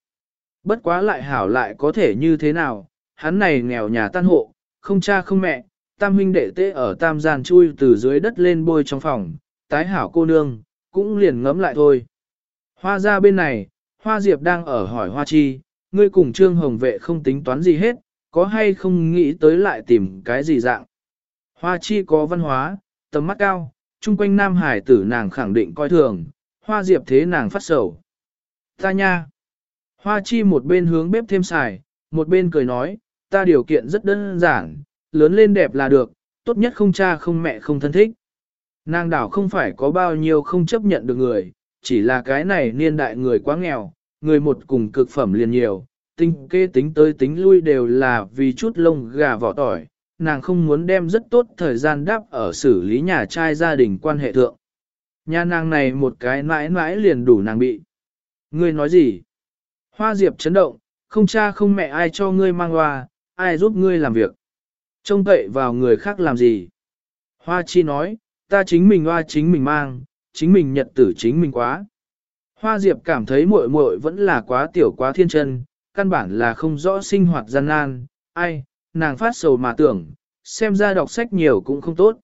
Bất quá lại hảo lại có thể như thế nào, hắn này nghèo nhà tan hộ, không cha không mẹ, tam huynh đệ tế ở tam gian chui từ dưới đất lên bôi trong phòng, tái hảo cô nương, cũng liền ngấm lại thôi. Hoa ra bên này, Hoa Diệp đang ở hỏi Hoa Chi, ngươi cùng Trương Hồng Vệ không tính toán gì hết, có hay không nghĩ tới lại tìm cái gì dạng. Hoa Chi có văn hóa, tầm mắt cao, chung quanh Nam Hải tử nàng khẳng định coi thường, Hoa Diệp thế nàng phát sầu. Ta nha! Hoa Chi một bên hướng bếp thêm xài, một bên cười nói, ta điều kiện rất đơn giản, lớn lên đẹp là được, tốt nhất không cha không mẹ không thân thích. Nàng đảo không phải có bao nhiêu không chấp nhận được người, chỉ là cái này niên đại người quá nghèo, người một cùng cực phẩm liền nhiều, tinh kê tính tới tính lui đều là vì chút lông gà vỏ tỏi, nàng không muốn đem rất tốt thời gian đáp ở xử lý nhà trai gia đình quan hệ thượng. Nhà nàng này một cái mãi mãi liền đủ nàng bị. Ngươi nói gì? Hoa Diệp chấn động, không cha không mẹ ai cho ngươi mang hoa, ai giúp ngươi làm việc. Trông cậy vào người khác làm gì? Hoa chi nói, ta chính mình hoa chính mình mang, chính mình nhật tử chính mình quá. Hoa Diệp cảm thấy muội muội vẫn là quá tiểu quá thiên chân, căn bản là không rõ sinh hoạt gian nan, ai, nàng phát sầu mà tưởng, xem ra đọc sách nhiều cũng không tốt.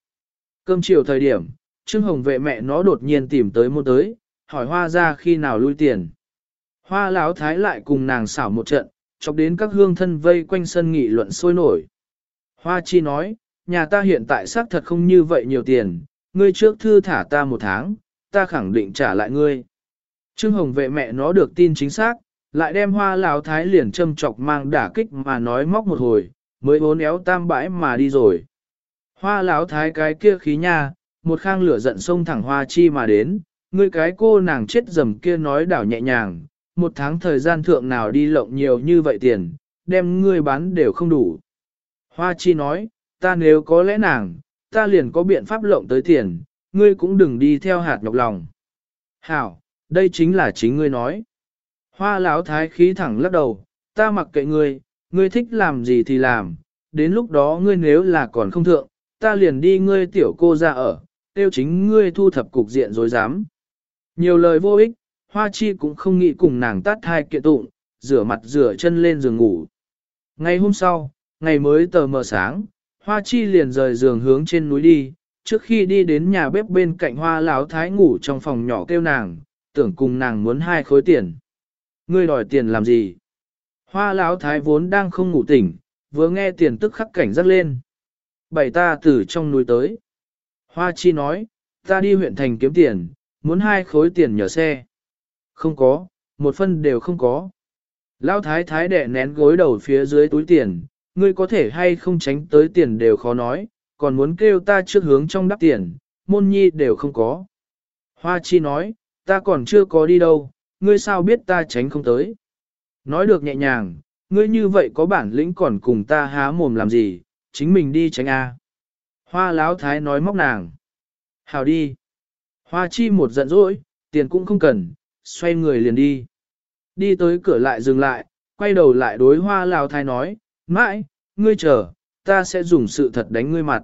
Cơm chiều thời điểm, Trương Hồng vệ mẹ nó đột nhiên tìm tới môn tới, hỏi hoa ra khi nào lui tiền. Hoa Lão thái lại cùng nàng xảo một trận, chọc đến các hương thân vây quanh sân nghị luận sôi nổi. Hoa chi nói, nhà ta hiện tại xác thật không như vậy nhiều tiền, ngươi trước thư thả ta một tháng, ta khẳng định trả lại ngươi. Trương Hồng vệ mẹ nó được tin chính xác, lại đem hoa Lão thái liền châm chọc mang đả kích mà nói móc một hồi, mới bốn éo tam bãi mà đi rồi. Hoa Lão thái cái kia khí nha, một khang lửa giận sông thẳng hoa chi mà đến, ngươi cái cô nàng chết dầm kia nói đảo nhẹ nhàng, một tháng thời gian thượng nào đi lộng nhiều như vậy tiền, đem ngươi bán đều không đủ. Hoa chi nói, ta nếu có lẽ nàng, ta liền có biện pháp lộng tới tiền, ngươi cũng đừng đi theo hạt nhọc lòng. Hảo, đây chính là chính ngươi nói. Hoa lão thái khí thẳng lắc đầu, ta mặc kệ ngươi, ngươi thích làm gì thì làm, đến lúc đó ngươi nếu là còn không thượng, ta liền đi ngươi tiểu cô ra ở, tiêu chính ngươi thu thập cục diện rồi dám. Nhiều lời vô ích, Hoa Chi cũng không nghĩ cùng nàng tát hai kiện tụng, rửa mặt rửa chân lên giường ngủ. Ngày hôm sau, ngày mới tờ mờ sáng, Hoa Chi liền rời giường hướng trên núi đi, trước khi đi đến nhà bếp bên cạnh Hoa Lão Thái ngủ trong phòng nhỏ kêu nàng, tưởng cùng nàng muốn hai khối tiền. Ngươi đòi tiền làm gì? Hoa Lão Thái vốn đang không ngủ tỉnh, vừa nghe tiền tức khắc cảnh giác lên. Bảy ta từ trong núi tới. Hoa Chi nói, ta đi huyện thành kiếm tiền, muốn hai khối tiền nhờ xe. Không có, một phân đều không có. Lão thái thái đẻ nén gối đầu phía dưới túi tiền, ngươi có thể hay không tránh tới tiền đều khó nói, còn muốn kêu ta trước hướng trong đắp tiền, môn nhi đều không có. Hoa chi nói, ta còn chưa có đi đâu, ngươi sao biết ta tránh không tới. Nói được nhẹ nhàng, ngươi như vậy có bản lĩnh còn cùng ta há mồm làm gì, chính mình đi tránh a. Hoa lão thái nói móc nàng. Hào đi. Hoa chi một giận dỗi, tiền cũng không cần, xoay người liền đi. Đi tới cửa lại dừng lại, quay đầu lại đối hoa lão thái nói, mãi, ngươi chờ, ta sẽ dùng sự thật đánh ngươi mặt.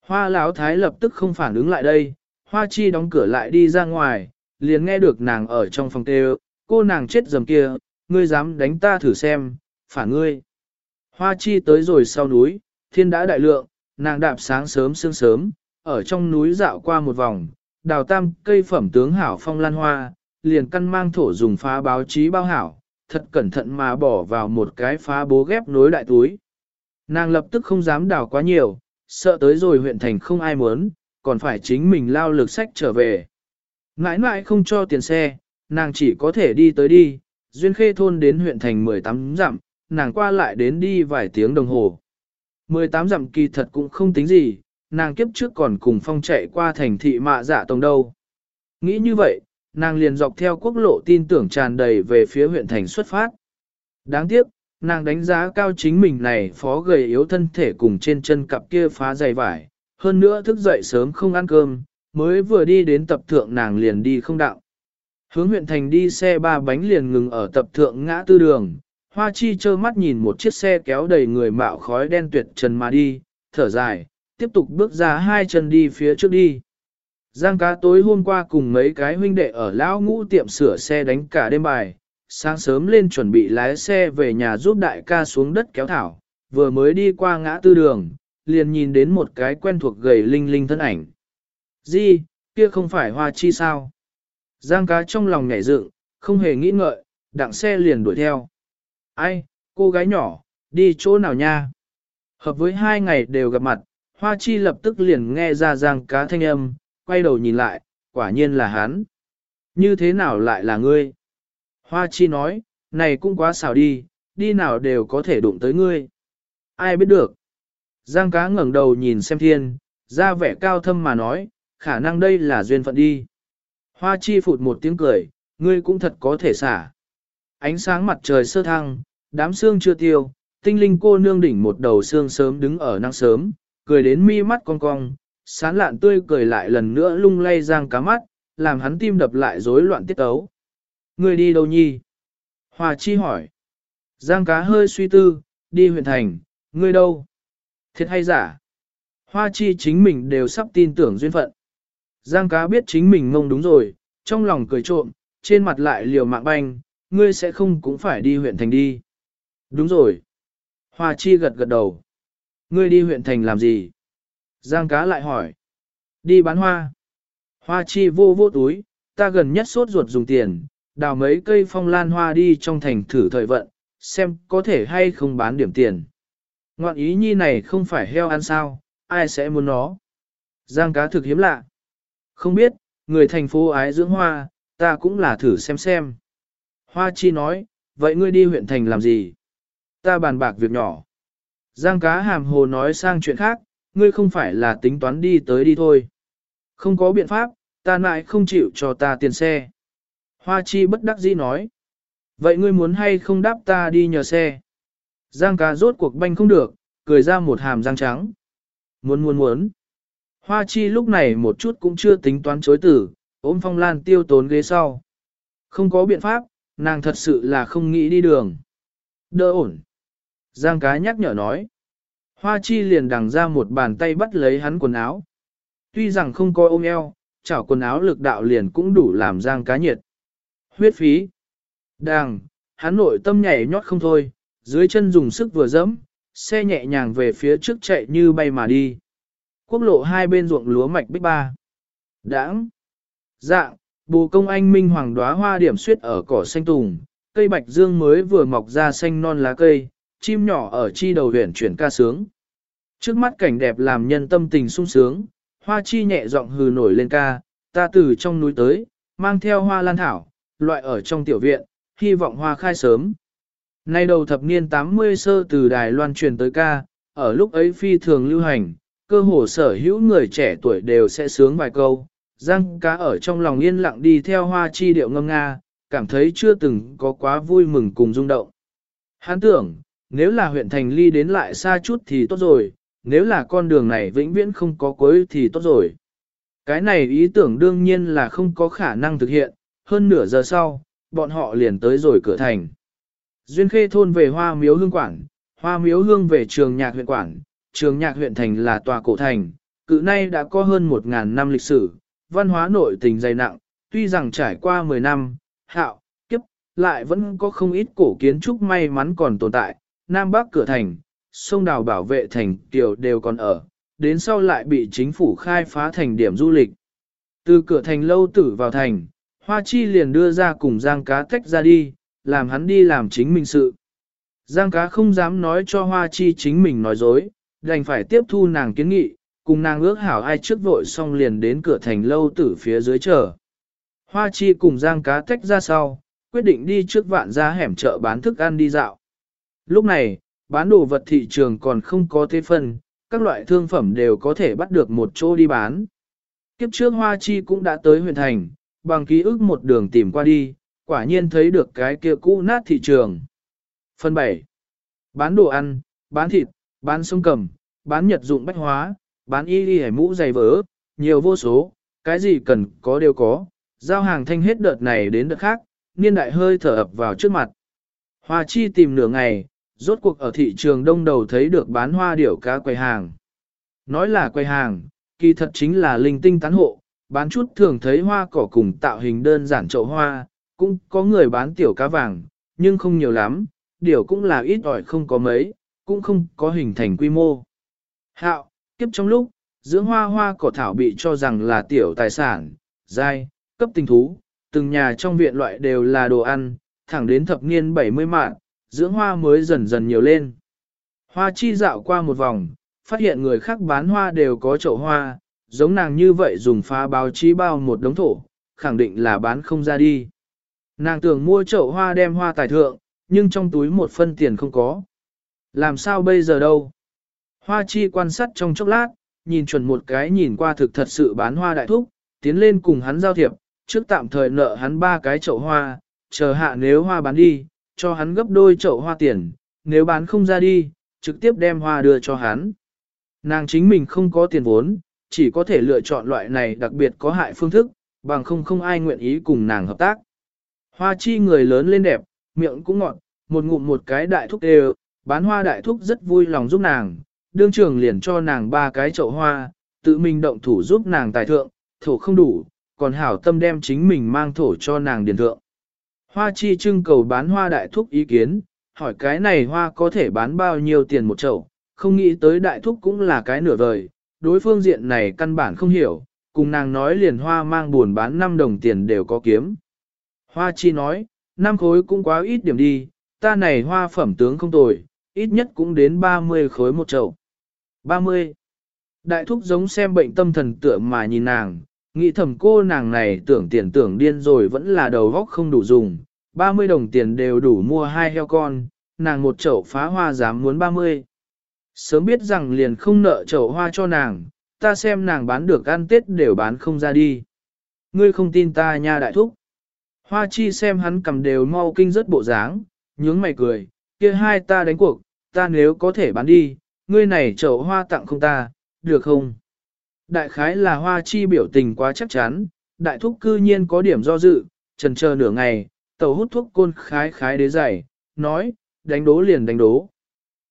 Hoa lão thái lập tức không phản ứng lại đây, hoa chi đóng cửa lại đi ra ngoài, liền nghe được nàng ở trong phòng tê cô nàng chết dầm kia, ngươi dám đánh ta thử xem, phản ngươi. Hoa chi tới rồi sau núi, thiên đã đại lượng, nàng đạp sáng sớm sương sớm, ở trong núi dạo qua một vòng, đào tam cây phẩm tướng hảo phong lan hoa, liền căn mang thổ dùng phá báo chí bao hảo, thật cẩn thận mà bỏ vào một cái phá bố ghép nối đại túi. Nàng lập tức không dám đào quá nhiều, sợ tới rồi huyện thành không ai muốn, còn phải chính mình lao lực sách trở về. Ngãi ngãi không cho tiền xe, nàng chỉ có thể đi tới đi, duyên khê thôn đến huyện thành 18 dặm, nàng qua lại đến đi vài tiếng đồng hồ. 18 dặm kỳ thật cũng không tính gì, nàng kiếp trước còn cùng phong chạy qua thành thị mạ dạ tông đâu. Nghĩ như vậy, nàng liền dọc theo quốc lộ tin tưởng tràn đầy về phía huyện thành xuất phát. Đáng tiếc, nàng đánh giá cao chính mình này phó gầy yếu thân thể cùng trên chân cặp kia phá dày vải, hơn nữa thức dậy sớm không ăn cơm, mới vừa đi đến tập thượng nàng liền đi không đạo. Hướng huyện thành đi xe ba bánh liền ngừng ở tập thượng ngã tư đường, hoa chi trơ mắt nhìn một chiếc xe kéo đầy người mạo khói đen tuyệt trần mà đi, thở dài, tiếp tục bước ra hai chân đi phía trước đi. Giang cá tối hôm qua cùng mấy cái huynh đệ ở lão ngũ tiệm sửa xe đánh cả đêm bài, sáng sớm lên chuẩn bị lái xe về nhà giúp đại ca xuống đất kéo thảo, vừa mới đi qua ngã tư đường, liền nhìn đến một cái quen thuộc gầy linh linh thân ảnh. Di, kia không phải hoa chi sao? Giang cá trong lòng nhảy dựng, không hề nghĩ ngợi, đặng xe liền đuổi theo. Ai, cô gái nhỏ, đi chỗ nào nha? Hợp với hai ngày đều gặp mặt, hoa chi lập tức liền nghe ra giang cá thanh âm, quay đầu nhìn lại, quả nhiên là hắn. Như thế nào lại là ngươi? Hoa chi nói, này cũng quá xảo đi, đi nào đều có thể đụng tới ngươi. Ai biết được? Giang cá ngẩng đầu nhìn xem thiên, ra vẻ cao thâm mà nói, khả năng đây là duyên phận đi. Hoa chi phụt một tiếng cười, ngươi cũng thật có thể xả. Ánh sáng mặt trời sơ thăng, đám xương chưa tiêu, tinh linh cô nương đỉnh một đầu xương sớm đứng ở năng sớm, cười đến mi mắt cong cong, sán lạn tươi cười lại lần nữa lung lay giang cá mắt, làm hắn tim đập lại rối loạn tiết tấu. Người đi đâu nhi? Hoa chi hỏi. Giang cá hơi suy tư, đi huyện thành, ngươi đâu? Thiệt hay giả? Hoa chi chính mình đều sắp tin tưởng duyên phận. Giang cá biết chính mình ngông đúng rồi, trong lòng cười trộm, trên mặt lại liều mạng banh, ngươi sẽ không cũng phải đi huyện thành đi. Đúng rồi. Hoa chi gật gật đầu. Ngươi đi huyện thành làm gì? Giang cá lại hỏi. Đi bán hoa. Hoa chi vô vô túi, ta gần nhất sốt ruột dùng tiền, đào mấy cây phong lan hoa đi trong thành thử thời vận, xem có thể hay không bán điểm tiền. Ngoạn ý nhi này không phải heo ăn sao, ai sẽ muốn nó? Giang cá thực hiếm lạ. Không biết, người thành phố ái dưỡng hoa, ta cũng là thử xem xem. Hoa chi nói, vậy ngươi đi huyện thành làm gì? Ta bàn bạc việc nhỏ. Giang cá hàm hồ nói sang chuyện khác, ngươi không phải là tính toán đi tới đi thôi. Không có biện pháp, ta lại không chịu cho ta tiền xe. Hoa chi bất đắc dĩ nói. Vậy ngươi muốn hay không đáp ta đi nhờ xe? Giang cá rốt cuộc banh không được, cười ra một hàm răng trắng. Muốn muốn muốn. Hoa chi lúc này một chút cũng chưa tính toán chối tử, ôm phong lan tiêu tốn ghế sau. Không có biện pháp, nàng thật sự là không nghĩ đi đường. Đỡ ổn. Giang cá nhắc nhở nói. Hoa chi liền đằng ra một bàn tay bắt lấy hắn quần áo. Tuy rằng không có ôm eo, chảo quần áo lực đạo liền cũng đủ làm giang cá nhiệt. Huyết phí. Đàng, hắn nội tâm nhảy nhót không thôi, dưới chân dùng sức vừa dẫm, xe nhẹ nhàng về phía trước chạy như bay mà đi. Quốc lộ hai bên ruộng lúa mạch bích ba. Đãng. Dạng, bù công anh minh hoàng đóa hoa điểm suyết ở cỏ xanh tùng, cây bạch dương mới vừa mọc ra xanh non lá cây, chim nhỏ ở chi đầu huyền chuyển ca sướng. Trước mắt cảnh đẹp làm nhân tâm tình sung sướng, hoa chi nhẹ giọng hừ nổi lên ca, ta từ trong núi tới, mang theo hoa lan thảo, loại ở trong tiểu viện, hy vọng hoa khai sớm. Nay đầu thập niên 80 sơ từ Đài Loan truyền tới ca, ở lúc ấy phi thường lưu hành, cơ hồ sở hữu người trẻ tuổi đều sẽ sướng vài câu. Giang cá ở trong lòng yên lặng đi theo hoa chi điệu ngâm nga, cảm thấy chưa từng có quá vui mừng cùng rung động. Hắn tưởng, nếu là huyện thành ly đến lại xa chút thì tốt rồi, nếu là con đường này vĩnh viễn không có cuối thì tốt rồi. Cái này ý tưởng đương nhiên là không có khả năng thực hiện, hơn nửa giờ sau, bọn họ liền tới rồi cửa thành. Duyên khê thôn về hoa miếu hương Quảng, hoa miếu hương về trường nhạc huyện Quảng, trường nhạc huyện thành là tòa cổ thành, cự nay đã có hơn 1.000 năm lịch sử, văn hóa nội tình dày nặng, tuy rằng trải qua 10 năm, hạo, kiếp, lại vẫn có không ít cổ kiến trúc may mắn còn tồn tại, Nam Bắc cửa thành, sông đào bảo vệ thành tiểu đều còn ở, đến sau lại bị chính phủ khai phá thành điểm du lịch. Từ cửa thành lâu tử vào thành, Hoa Chi liền đưa ra cùng Giang Cá tách ra đi, làm hắn đi làm chính mình sự. Giang Cá không dám nói cho Hoa Chi chính mình nói dối, đành phải tiếp thu nàng kiến nghị, cùng nàng ước hảo ai trước vội xong liền đến cửa thành lâu tử phía dưới chờ. Hoa Chi cùng Giang Cá tách ra sau, quyết định đi trước vạn ra hẻm chợ bán thức ăn đi dạo. Lúc này, bán đồ vật thị trường còn không có thế phân, các loại thương phẩm đều có thể bắt được một chỗ đi bán. Kiếp trước Hoa Chi cũng đã tới huyện thành, bằng ký ức một đường tìm qua đi, quả nhiên thấy được cái kia cũ nát thị trường. Phần 7. Bán đồ ăn, bán thịt, bán sông cầm, bán nhật dụng bách hóa, bán y y hải mũ giày vỡ, nhiều vô số, cái gì cần có đều có, giao hàng thanh hết đợt này đến đợt khác, niên đại hơi thở ập vào trước mặt. Hoa chi tìm nửa ngày, rốt cuộc ở thị trường đông đầu thấy được bán hoa điểu cá quầy hàng. Nói là quầy hàng, kỳ thật chính là linh tinh tán hộ, bán chút thường thấy hoa cỏ cùng tạo hình đơn giản chậu hoa, cũng có người bán tiểu cá vàng, nhưng không nhiều lắm, điều cũng là ít ỏi không có mấy, cũng không có hình thành quy mô. Hạo, kiếp trong lúc, dưỡng hoa hoa cỏ thảo bị cho rằng là tiểu tài sản, dai, cấp tình thú, từng nhà trong viện loại đều là đồ ăn, thẳng đến thập niên 70 mạng, dưỡng hoa mới dần dần nhiều lên. Hoa chi dạo qua một vòng, phát hiện người khác bán hoa đều có chậu hoa, giống nàng như vậy dùng phá báo chí bao một đống thổ, khẳng định là bán không ra đi. Nàng tưởng mua chậu hoa đem hoa tài thượng, nhưng trong túi một phân tiền không có. Làm sao bây giờ đâu? Hoa chi quan sát trong chốc lát, nhìn chuẩn một cái nhìn qua thực thật sự bán hoa đại thúc, tiến lên cùng hắn giao thiệp, trước tạm thời nợ hắn ba cái chậu hoa, chờ hạ nếu hoa bán đi, cho hắn gấp đôi chậu hoa tiền, nếu bán không ra đi, trực tiếp đem hoa đưa cho hắn. Nàng chính mình không có tiền vốn, chỉ có thể lựa chọn loại này đặc biệt có hại phương thức, bằng không không ai nguyện ý cùng nàng hợp tác. Hoa chi người lớn lên đẹp, miệng cũng ngọt, một ngụm một cái đại thúc đều, bán hoa đại thúc rất vui lòng giúp nàng, đương trường liền cho nàng ba cái chậu hoa, tự mình động thủ giúp nàng tài thượng, thổ không đủ, còn hảo tâm đem chính mình mang thổ cho nàng điền thượng. Hoa chi trưng cầu bán hoa đại thúc ý kiến, hỏi cái này hoa có thể bán bao nhiêu tiền một chậu, không nghĩ tới đại thúc cũng là cái nửa vời, đối phương diện này căn bản không hiểu, cùng nàng nói liền hoa mang buồn bán 5 đồng tiền đều có kiếm. Hoa chi nói, năm khối cũng quá ít điểm đi, ta này hoa phẩm tướng không tồi, ít nhất cũng đến 30 khối một chậu. 30. Đại thúc giống xem bệnh tâm thần tựa mà nhìn nàng, nghĩ thầm cô nàng này tưởng tiền tưởng điên rồi vẫn là đầu góc không đủ dùng, 30 đồng tiền đều đủ mua hai heo con, nàng một chậu phá hoa dám muốn 30. Sớm biết rằng liền không nợ chậu hoa cho nàng, ta xem nàng bán được ăn tết đều bán không ra đi. Ngươi không tin ta nha đại thúc. Hoa chi xem hắn cầm đều mau kinh rất bộ dáng, nhướng mày cười, kia hai ta đánh cuộc, ta nếu có thể bán đi, ngươi này chậu hoa tặng không ta, được không? Đại khái là hoa chi biểu tình quá chắc chắn, đại thúc cư nhiên có điểm do dự, trần chờ nửa ngày, tàu hút thuốc côn khái khái đế dày, nói, đánh đố liền đánh đố.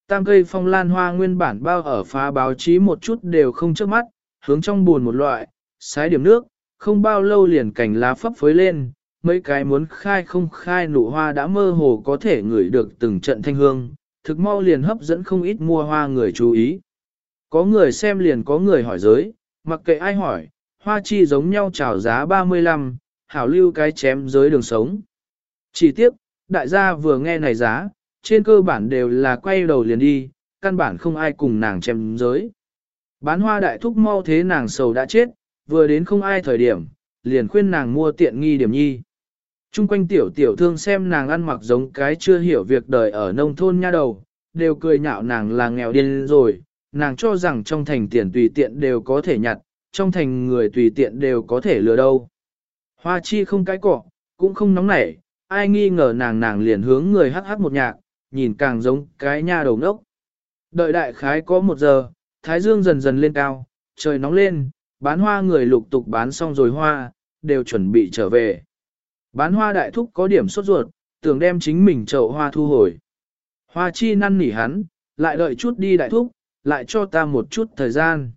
Tam cây phong lan hoa nguyên bản bao ở phá báo chí một chút đều không trước mắt, hướng trong buồn một loại, sái điểm nước, không bao lâu liền cảnh lá phấp phới lên, mấy cái muốn khai không khai nụ hoa đã mơ hồ có thể ngửi được từng trận thanh hương, thực mau liền hấp dẫn không ít mua hoa người chú ý. Có người xem liền có người hỏi giới, mặc kệ ai hỏi, hoa chi giống nhau chào giá 35, hảo lưu cái chém giới đường sống. Chỉ tiếc, đại gia vừa nghe này giá, trên cơ bản đều là quay đầu liền đi, căn bản không ai cùng nàng chém giới. Bán hoa đại thúc mau thế nàng sầu đã chết, vừa đến không ai thời điểm, liền khuyên nàng mua tiện nghi điểm nhi. Trung quanh tiểu tiểu thương xem nàng ăn mặc giống cái chưa hiểu việc đời ở nông thôn nha đầu, đều cười nhạo nàng là nghèo điên rồi, nàng cho rằng trong thành tiền tùy tiện đều có thể nhặt, trong thành người tùy tiện đều có thể lừa đâu. Hoa chi không cái cọ, cũng không nóng nảy, ai nghi ngờ nàng nàng liền hướng người hắc hắc một nhạc, nhìn càng giống cái nha đầu nốc. Đợi đại khái có một giờ, thái dương dần dần lên cao, trời nóng lên, bán hoa người lục tục bán xong rồi hoa, đều chuẩn bị trở về. Bán hoa đại thúc có điểm sốt ruột, tưởng đem chính mình chậu hoa thu hồi. Hoa chi năn nỉ hắn, lại đợi chút đi đại thúc, lại cho ta một chút thời gian.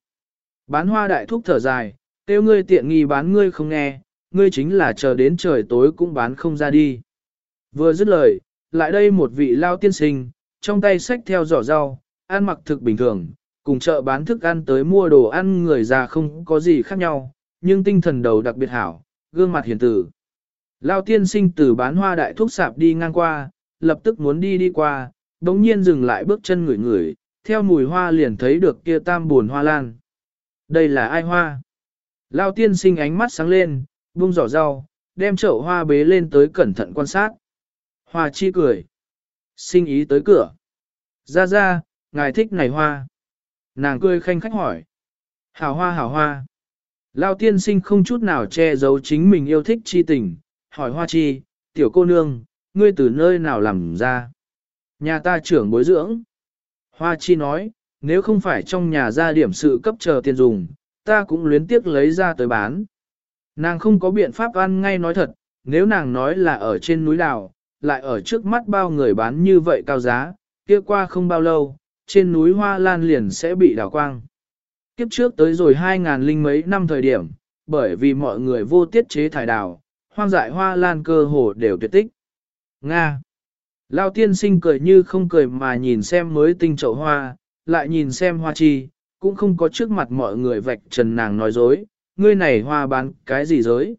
Bán hoa đại thúc thở dài, tiêu ngươi tiện nghi bán ngươi không nghe, ngươi chính là chờ đến trời tối cũng bán không ra đi. Vừa dứt lời, lại đây một vị lao tiên sinh, trong tay sách theo giỏ rau, ăn mặc thực bình thường, cùng chợ bán thức ăn tới mua đồ ăn người già không có gì khác nhau, nhưng tinh thần đầu đặc biệt hảo, gương mặt hiền tử. Lao tiên sinh từ bán hoa đại thuốc sạp đi ngang qua, lập tức muốn đi đi qua, đống nhiên dừng lại bước chân ngửi ngửi, theo mùi hoa liền thấy được kia tam buồn hoa lan. Đây là ai hoa? Lao tiên sinh ánh mắt sáng lên, buông giỏ rau, đem chậu hoa bế lên tới cẩn thận quan sát. Hoa chi cười. Sinh ý tới cửa. Ra ra, ngài thích này hoa. Nàng cười khanh khách hỏi. Hảo hoa hảo hoa. Lao tiên sinh không chút nào che giấu chính mình yêu thích chi tình, hỏi hoa chi, tiểu cô nương, ngươi từ nơi nào làm ra? Nhà ta trưởng bối dưỡng. Hoa chi nói, nếu không phải trong nhà ra điểm sự cấp chờ tiền dùng, ta cũng luyến tiếc lấy ra tới bán. Nàng không có biện pháp ăn ngay nói thật, nếu nàng nói là ở trên núi đảo, lại ở trước mắt bao người bán như vậy cao giá, kia qua không bao lâu, trên núi hoa lan liền sẽ bị đảo quang. Kiếp trước tới rồi hai ngàn linh mấy năm thời điểm, bởi vì mọi người vô tiết chế thải đào, hoang dại hoa lan cơ hồ đều tuyệt tích. Nga. Lao tiên sinh cười như không cười mà nhìn xem mới tinh chậu hoa, lại nhìn xem hoa chi, cũng không có trước mặt mọi người vạch trần nàng nói dối, ngươi này hoa bán cái gì dối.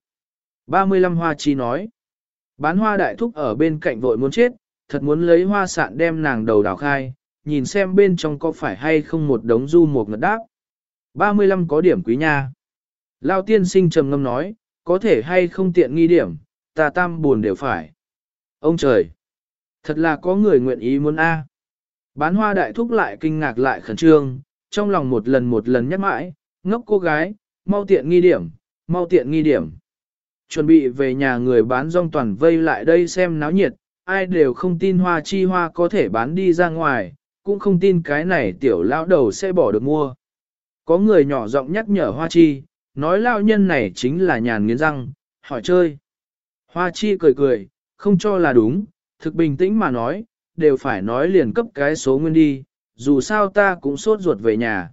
35 hoa chi nói, bán hoa đại thúc ở bên cạnh vội muốn chết, thật muốn lấy hoa sạn đem nàng đầu đào khai, nhìn xem bên trong có phải hay không một đống du một ngật đáp. 35 có điểm quý nha. Lao tiên sinh trầm ngâm nói, có thể hay không tiện nghi điểm, ta tam buồn đều phải. Ông trời! Thật là có người nguyện ý muốn A. Bán hoa đại thúc lại kinh ngạc lại khẩn trương, trong lòng một lần một lần nhắc mãi, ngốc cô gái, mau tiện nghi điểm, mau tiện nghi điểm. Chuẩn bị về nhà người bán rong toàn vây lại đây xem náo nhiệt, ai đều không tin hoa chi hoa có thể bán đi ra ngoài, cũng không tin cái này tiểu lão đầu sẽ bỏ được mua. Có người nhỏ giọng nhắc nhở hoa chi, nói lão nhân này chính là nhàn nghiến răng, hỏi chơi. Hoa chi cười cười, không cho là đúng, thực bình tĩnh mà nói, đều phải nói liền cấp cái số nguyên đi, dù sao ta cũng sốt ruột về nhà.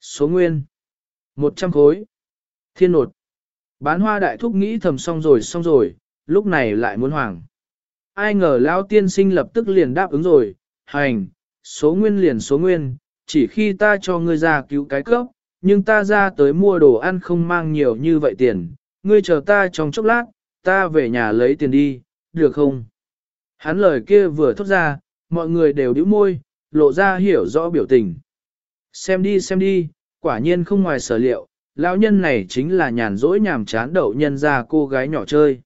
Số nguyên. 100 khối. Thiên nột. Bán hoa đại thúc nghĩ thầm xong rồi xong rồi, lúc này lại muốn hoàng. Ai ngờ lão tiên sinh lập tức liền đáp ứng rồi, hành, số nguyên liền số nguyên, chỉ khi ta cho ngươi ra cứu cái cướp nhưng ta ra tới mua đồ ăn không mang nhiều như vậy tiền, ngươi chờ ta trong chốc lát, ta về nhà lấy tiền đi, được không? Hắn lời kia vừa thốt ra, mọi người đều đĩu môi, lộ ra hiểu rõ biểu tình. Xem đi xem đi, quả nhiên không ngoài sở liệu, lão nhân này chính là nhàn rỗi nhàm chán đậu nhân ra cô gái nhỏ chơi.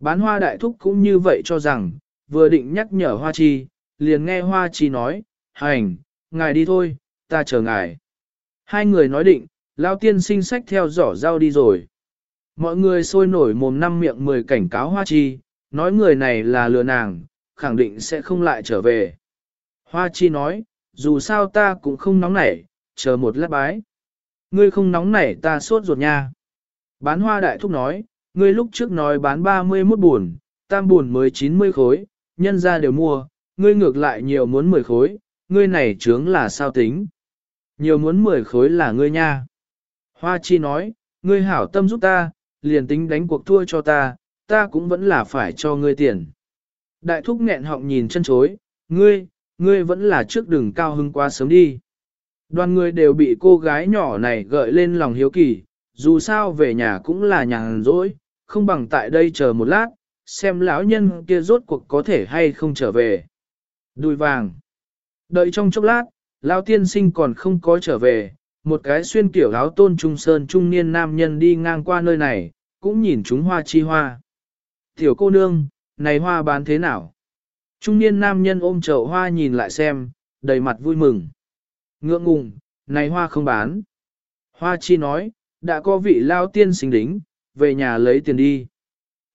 Bán hoa đại thúc cũng như vậy cho rằng, vừa định nhắc nhở hoa chi, liền nghe hoa chi nói, hành, ngài đi thôi, ta chờ ngài. Hai người nói định, lão tiên sinh sách theo giỏ rau đi rồi. Mọi người sôi nổi mồm năm miệng mười cảnh cáo hoa chi, nói người này là lừa nàng, khẳng định sẽ không lại trở về. Hoa chi nói, dù sao ta cũng không nóng nảy, chờ một lát bái. Ngươi không nóng nảy ta sốt ruột nha. Bán hoa đại thúc nói, ngươi lúc trước nói bán 31 buồn, tam buồn mới 90 khối, nhân ra đều mua, ngươi ngược lại nhiều muốn 10 khối, ngươi này trướng là sao tính. Nhiều muốn 10 khối là ngươi nha. Hoa chi nói, ngươi hảo tâm giúp ta, liền tính đánh cuộc thua cho ta, ta cũng vẫn là phải cho ngươi tiền. Đại thúc nghẹn họng nhìn chân chối, ngươi, ngươi vẫn là trước đường cao hưng quá sớm đi. Đoàn người đều bị cô gái nhỏ này gợi lên lòng hiếu kỳ, dù sao về nhà cũng là nhàn rỗi, không bằng tại đây chờ một lát, xem lão nhân kia rốt cuộc có thể hay không trở về. Đùi vàng. Đợi trong chốc lát, lão tiên sinh còn không có trở về, một cái xuyên kiểu áo tôn trung sơn trung niên nam nhân đi ngang qua nơi này, cũng nhìn chúng hoa chi hoa. Tiểu cô nương, này hoa bán thế nào? Trung niên nam nhân ôm chậu hoa nhìn lại xem, đầy mặt vui mừng. Ngượng ngùng, này hoa không bán. Hoa chi nói, đã có vị lao tiên sinh đính, về nhà lấy tiền đi.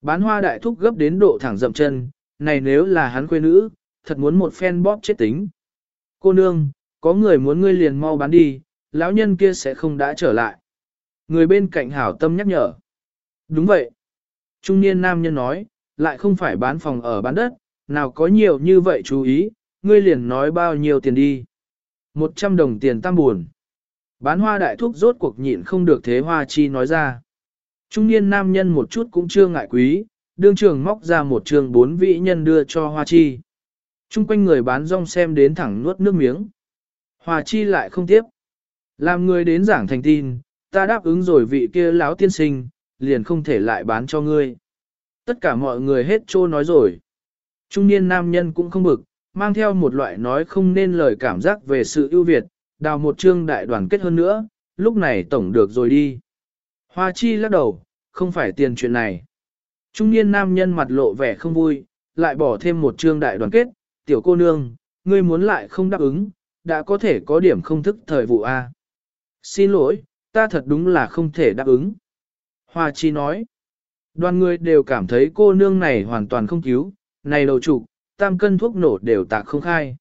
Bán hoa đại thúc gấp đến độ thẳng dậm chân, này nếu là hắn quê nữ, thật muốn một phen bóp chết tính. Cô nương, có người muốn ngươi liền mau bán đi, lão nhân kia sẽ không đã trở lại. Người bên cạnh hảo tâm nhắc nhở. Đúng vậy. Trung niên nam nhân nói, lại không phải bán phòng ở bán đất, nào có nhiều như vậy chú ý, ngươi liền nói bao nhiêu tiền đi. 100 đồng tiền tam buồn. Bán hoa đại thúc rốt cuộc nhịn không được thế hoa chi nói ra. Trung niên nam nhân một chút cũng chưa ngại quý, đương trường móc ra một trường bốn vị nhân đưa cho hoa chi. Trung quanh người bán rong xem đến thẳng nuốt nước miếng. Hoa chi lại không tiếp. Làm người đến giảng thành tin, ta đáp ứng rồi vị kia láo tiên sinh, liền không thể lại bán cho ngươi. Tất cả mọi người hết trô nói rồi. Trung niên nam nhân cũng không bực, mang theo một loại nói không nên lời cảm giác về sự ưu việt, đào một chương đại đoàn kết hơn nữa, lúc này tổng được rồi đi. Hoa chi lắc đầu, không phải tiền chuyện này. Trung niên nam nhân mặt lộ vẻ không vui, lại bỏ thêm một chương đại đoàn kết, tiểu cô nương, ngươi muốn lại không đáp ứng, đã có thể có điểm không thức thời vụ A. Xin lỗi, ta thật đúng là không thể đáp ứng. Hoa chi nói, đoàn người đều cảm thấy cô nương này hoàn toàn không cứu, này đầu trục, tam cân thuốc nổ đều tạc không khai.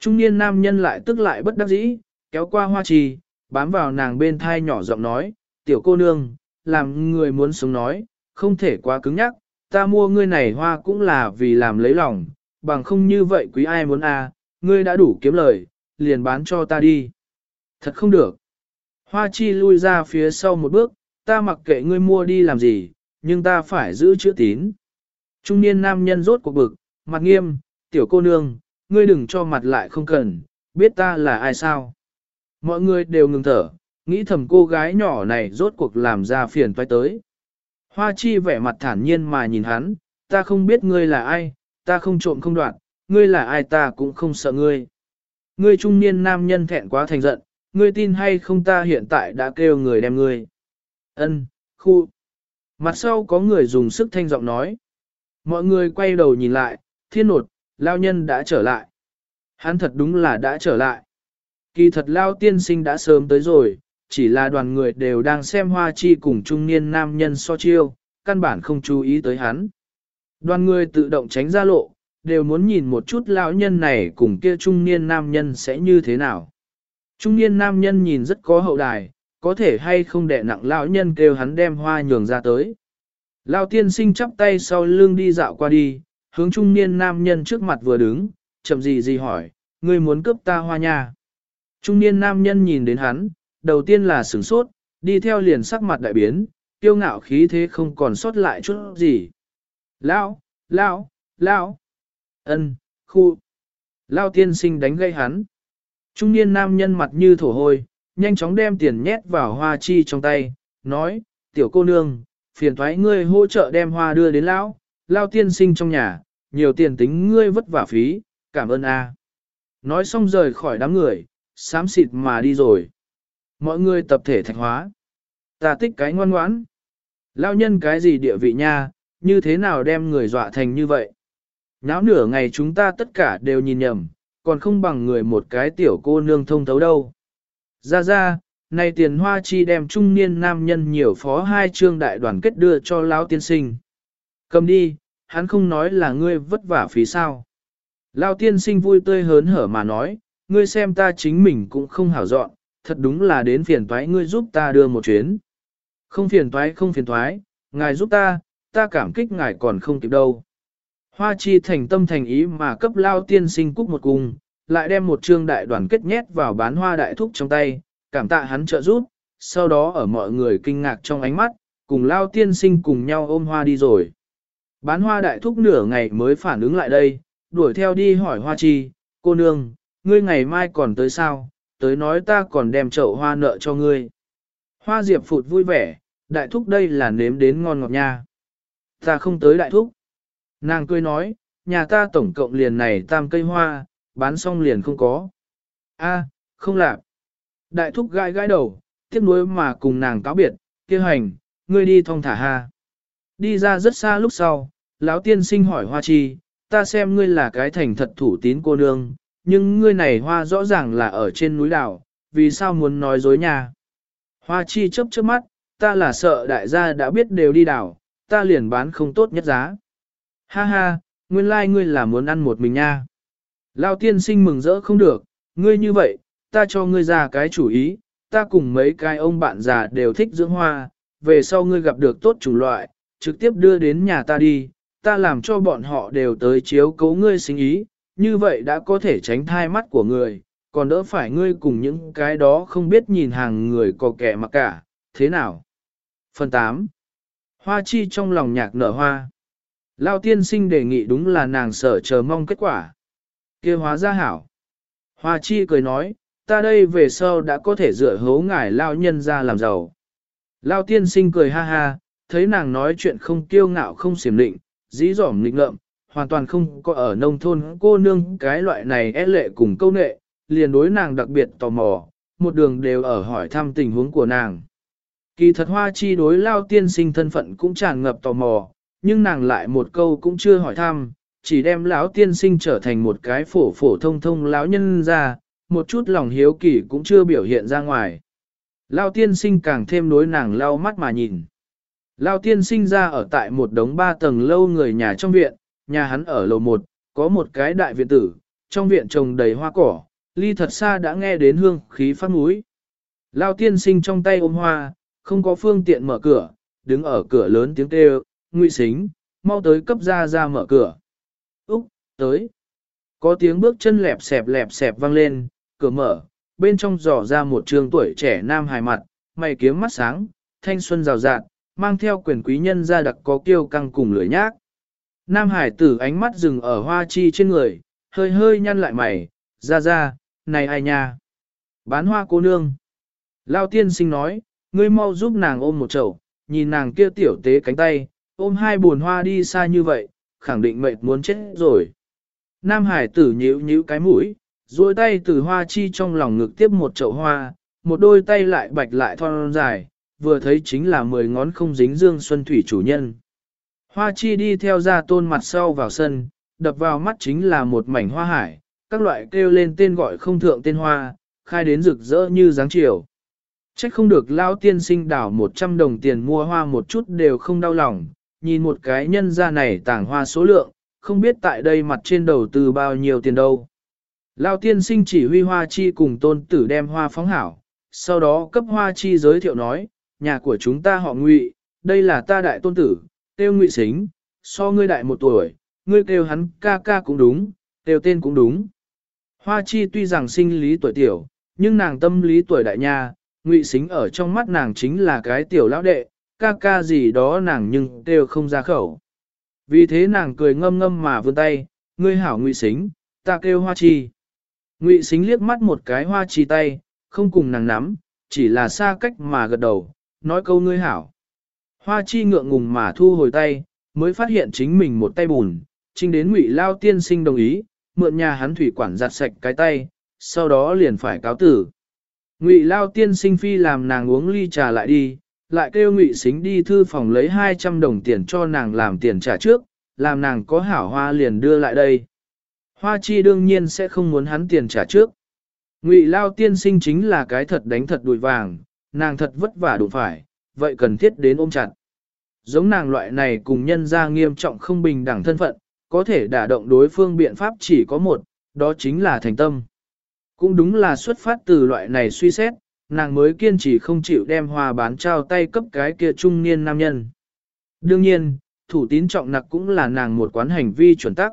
Trung niên nam nhân lại tức lại bất đắc dĩ, kéo qua hoa Chi, bám vào nàng bên thai nhỏ giọng nói, tiểu cô nương, làm người muốn sống nói, không thể quá cứng nhắc, ta mua ngươi này hoa cũng là vì làm lấy lòng, bằng không như vậy quý ai muốn à, ngươi đã đủ kiếm lời, liền bán cho ta đi. Thật không được. Hoa chi lui ra phía sau một bước, ta mặc kệ ngươi mua đi làm gì, nhưng ta phải giữ chữ tín. Trung niên nam nhân rốt cuộc bực, mặt nghiêm, tiểu cô nương, ngươi đừng cho mặt lại không cần, biết ta là ai sao. Mọi người đều ngừng thở, nghĩ thầm cô gái nhỏ này rốt cuộc làm ra phiền toái tới. Hoa chi vẻ mặt thản nhiên mà nhìn hắn, ta không biết ngươi là ai, ta không trộm không đoạn, ngươi là ai ta cũng không sợ ngươi. Ngươi trung niên nam nhân thẹn quá thành giận, ngươi tin hay không ta hiện tại đã kêu người đem ngươi. Ân, khu. Mặt sau có người dùng sức thanh giọng nói. Mọi người quay đầu nhìn lại, thiên nột, lao nhân đã trở lại. Hắn thật đúng là đã trở lại. Kỳ thật lao tiên sinh đã sớm tới rồi, chỉ là đoàn người đều đang xem hoa chi cùng trung niên nam nhân so chiêu, căn bản không chú ý tới hắn. Đoàn người tự động tránh ra lộ, đều muốn nhìn một chút lão nhân này cùng kia trung niên nam nhân sẽ như thế nào. Trung niên nam nhân nhìn rất có hậu đài, có thể hay không đẻ nặng lão nhân kêu hắn đem hoa nhường ra tới. Lão tiên sinh chắp tay sau lưng đi dạo qua đi, hướng trung niên nam nhân trước mặt vừa đứng, chậm gì gì hỏi, ngươi muốn cướp ta hoa nha. Trung niên nam nhân nhìn đến hắn, đầu tiên là sửng sốt, đi theo liền sắc mặt đại biến, tiêu ngạo khí thế không còn sót lại chút gì. Lão, lão, lão, ân, khu. lão tiên sinh đánh gây hắn. Trung niên nam nhân mặt như thổ hôi, nhanh chóng đem tiền nhét vào hoa chi trong tay, nói, tiểu cô nương, phiền thoái ngươi hỗ trợ đem hoa đưa đến lão, lao tiên sinh trong nhà, nhiều tiền tính ngươi vất vả phí, cảm ơn a. Nói xong rời khỏi đám người, xám xịt mà đi rồi. Mọi người tập thể thạch hóa. Ta tích cái ngoan ngoãn. Lao nhân cái gì địa vị nha, như thế nào đem người dọa thành như vậy? Náo nửa ngày chúng ta tất cả đều nhìn nhầm, còn không bằng người một cái tiểu cô nương thông thấu đâu. Ra ra, này tiền hoa chi đem trung niên nam nhân nhiều phó hai trương đại đoàn kết đưa cho lão tiên sinh. Cầm đi, hắn không nói là ngươi vất vả phí sao. Lão tiên sinh vui tươi hớn hở mà nói, ngươi xem ta chính mình cũng không hảo dọn, thật đúng là đến phiền toái ngươi giúp ta đưa một chuyến. Không phiền toái không phiền toái, ngài giúp ta, ta cảm kích ngài còn không kịp đâu. Hoa chi thành tâm thành ý mà cấp lao tiên sinh cúc một cung, lại đem một trương đại đoàn kết nhét vào bán hoa đại thúc trong tay, cảm tạ hắn trợ giúp, sau đó ở mọi người kinh ngạc trong ánh mắt, cùng lao tiên sinh cùng nhau ôm hoa đi rồi. Bán hoa đại thúc nửa ngày mới phản ứng lại đây, đuổi theo đi hỏi hoa chi, cô nương, ngươi ngày mai còn tới sao, tới nói ta còn đem chậu hoa nợ cho ngươi. Hoa diệp phụt vui vẻ, đại thúc đây là nếm đến ngon ngọt nha. Ta không tới đại thúc. Nàng cười nói, nhà ta tổng cộng liền này tam cây hoa, bán xong liền không có. A, không làm. Đại thúc gãi gãi đầu, tiếc nuối mà cùng nàng cáo biệt, kia hành, ngươi đi thong thả ha. Đi ra rất xa lúc sau, lão tiên sinh hỏi hoa chi, ta xem ngươi là cái thành thật thủ tín cô nương, nhưng ngươi này hoa rõ ràng là ở trên núi đảo, vì sao muốn nói dối nhà. Hoa chi chớp chớp mắt, ta là sợ đại gia đã biết đều đi đảo, ta liền bán không tốt nhất giá. Ha ha, nguyên lai like ngươi là muốn ăn một mình nha. Lao tiên sinh mừng rỡ không được, ngươi như vậy, ta cho ngươi ra cái chủ ý, ta cùng mấy cái ông bạn già đều thích dưỡng hoa, về sau ngươi gặp được tốt chủng loại, trực tiếp đưa đến nhà ta đi, ta làm cho bọn họ đều tới chiếu cấu ngươi sinh ý, như vậy đã có thể tránh thai mắt của người, còn đỡ phải ngươi cùng những cái đó không biết nhìn hàng người có kẻ mà cả, thế nào? Phần 8. Hoa chi trong lòng nhạc nở hoa. Lao tiên sinh đề nghị đúng là nàng sở chờ mong kết quả kia hóa ra hảo. Hoa chi cười nói, ta đây về sau đã có thể dựa hấu ngải lao nhân ra làm giàu. Lao tiên sinh cười ha ha, thấy nàng nói chuyện không kiêu ngạo không xiểm định, dĩ dỏm nghịch ngợm, hoàn toàn không có ở nông thôn cô nương cái loại này é lệ cùng câu nệ, liền đối nàng đặc biệt tò mò, một đường đều ở hỏi thăm tình huống của nàng. Kỳ thật hoa chi đối lao tiên sinh thân phận cũng tràn ngập tò mò, nhưng nàng lại một câu cũng chưa hỏi thăm, chỉ đem lão tiên sinh trở thành một cái phổ phổ thông thông lão nhân ra, một chút lòng hiếu kỳ cũng chưa biểu hiện ra ngoài. Lão tiên sinh càng thêm đối nàng lau mắt mà nhìn. Lão tiên sinh ra ở tại một đống ba tầng lâu người nhà trong viện, nhà hắn ở lầu một, có một cái đại viện tử, trong viện trồng đầy hoa cỏ, ly thật xa đã nghe đến hương khí phát mũi. Lão tiên sinh trong tay ôm hoa, không có phương tiện mở cửa, đứng ở cửa lớn tiếng kêu, ngụy xính, mau tới cấp ra ra mở cửa. Tới. Có tiếng bước chân lẹp xẹp lẹp xẹp vang lên, cửa mở, bên trong dò ra một trường tuổi trẻ nam hài mặt, mày kiếm mắt sáng, thanh xuân rào rạt, mang theo quyền quý nhân ra đặc có kiêu căng cùng lưỡi nhác. Nam hải tử ánh mắt dừng ở hoa chi trên người, hơi hơi nhăn lại mày, ra ra, này ai nha? Bán hoa cô nương. Lao tiên sinh nói, ngươi mau giúp nàng ôm một chậu, nhìn nàng kia tiểu tế cánh tay, ôm hai buồn hoa đi xa như vậy, khẳng định mệt muốn chết rồi. Nam hải tử nhíu nhíu cái mũi, duỗi tay từ hoa chi trong lòng ngực tiếp một chậu hoa, một đôi tay lại bạch lại thon dài, vừa thấy chính là mười ngón không dính dương xuân thủy chủ nhân. Hoa chi đi theo ra tôn mặt sau vào sân, đập vào mắt chính là một mảnh hoa hải, các loại kêu lên tên gọi không thượng tên hoa, khai đến rực rỡ như dáng chiều. Trách không được lao tiên sinh đảo 100 đồng tiền mua hoa một chút đều không đau lòng, nhìn một cái nhân ra này tảng hoa số lượng, không biết tại đây mặt trên đầu tư bao nhiêu tiền đâu. Lao tiên sinh chỉ huy hoa chi cùng tôn tử đem hoa phóng hảo, sau đó cấp hoa chi giới thiệu nói, nhà của chúng ta họ ngụy, đây là ta đại tôn tử, tiêu ngụy xính, so ngươi đại một tuổi, ngươi kêu hắn ca ca cũng đúng, kêu tên cũng đúng. Hoa chi tuy rằng sinh lý tuổi tiểu, nhưng nàng tâm lý tuổi đại nha, ngụy xính ở trong mắt nàng chính là cái tiểu lão đệ, ca ca gì đó nàng nhưng đều không ra khẩu. Vì thế nàng cười ngâm ngâm mà vươn tay, ngươi hảo ngụy xính, ta kêu hoa chi. Ngụy xính liếc mắt một cái hoa chi tay, không cùng nàng nắm, chỉ là xa cách mà gật đầu, nói câu ngươi hảo. Hoa chi ngượng ngùng mà thu hồi tay, mới phát hiện chính mình một tay bùn, chính đến ngụy lao tiên sinh đồng ý, mượn nhà hắn thủy quản giặt sạch cái tay, sau đó liền phải cáo tử. Ngụy lao tiên sinh phi làm nàng uống ly trà lại đi, lại kêu ngụy xính đi thư phòng lấy 200 đồng tiền cho nàng làm tiền trả trước, làm nàng có hảo hoa liền đưa lại đây. Hoa chi đương nhiên sẽ không muốn hắn tiền trả trước. Ngụy lao tiên sinh chính là cái thật đánh thật đùi vàng, nàng thật vất vả đủ phải, vậy cần thiết đến ôm chặt. Giống nàng loại này cùng nhân ra nghiêm trọng không bình đẳng thân phận, có thể đả động đối phương biện pháp chỉ có một, đó chính là thành tâm. Cũng đúng là xuất phát từ loại này suy xét, nàng mới kiên trì không chịu đem hoa bán trao tay cấp cái kia trung niên nam nhân. Đương nhiên, thủ tín trọng nặc cũng là nàng một quán hành vi chuẩn tắc.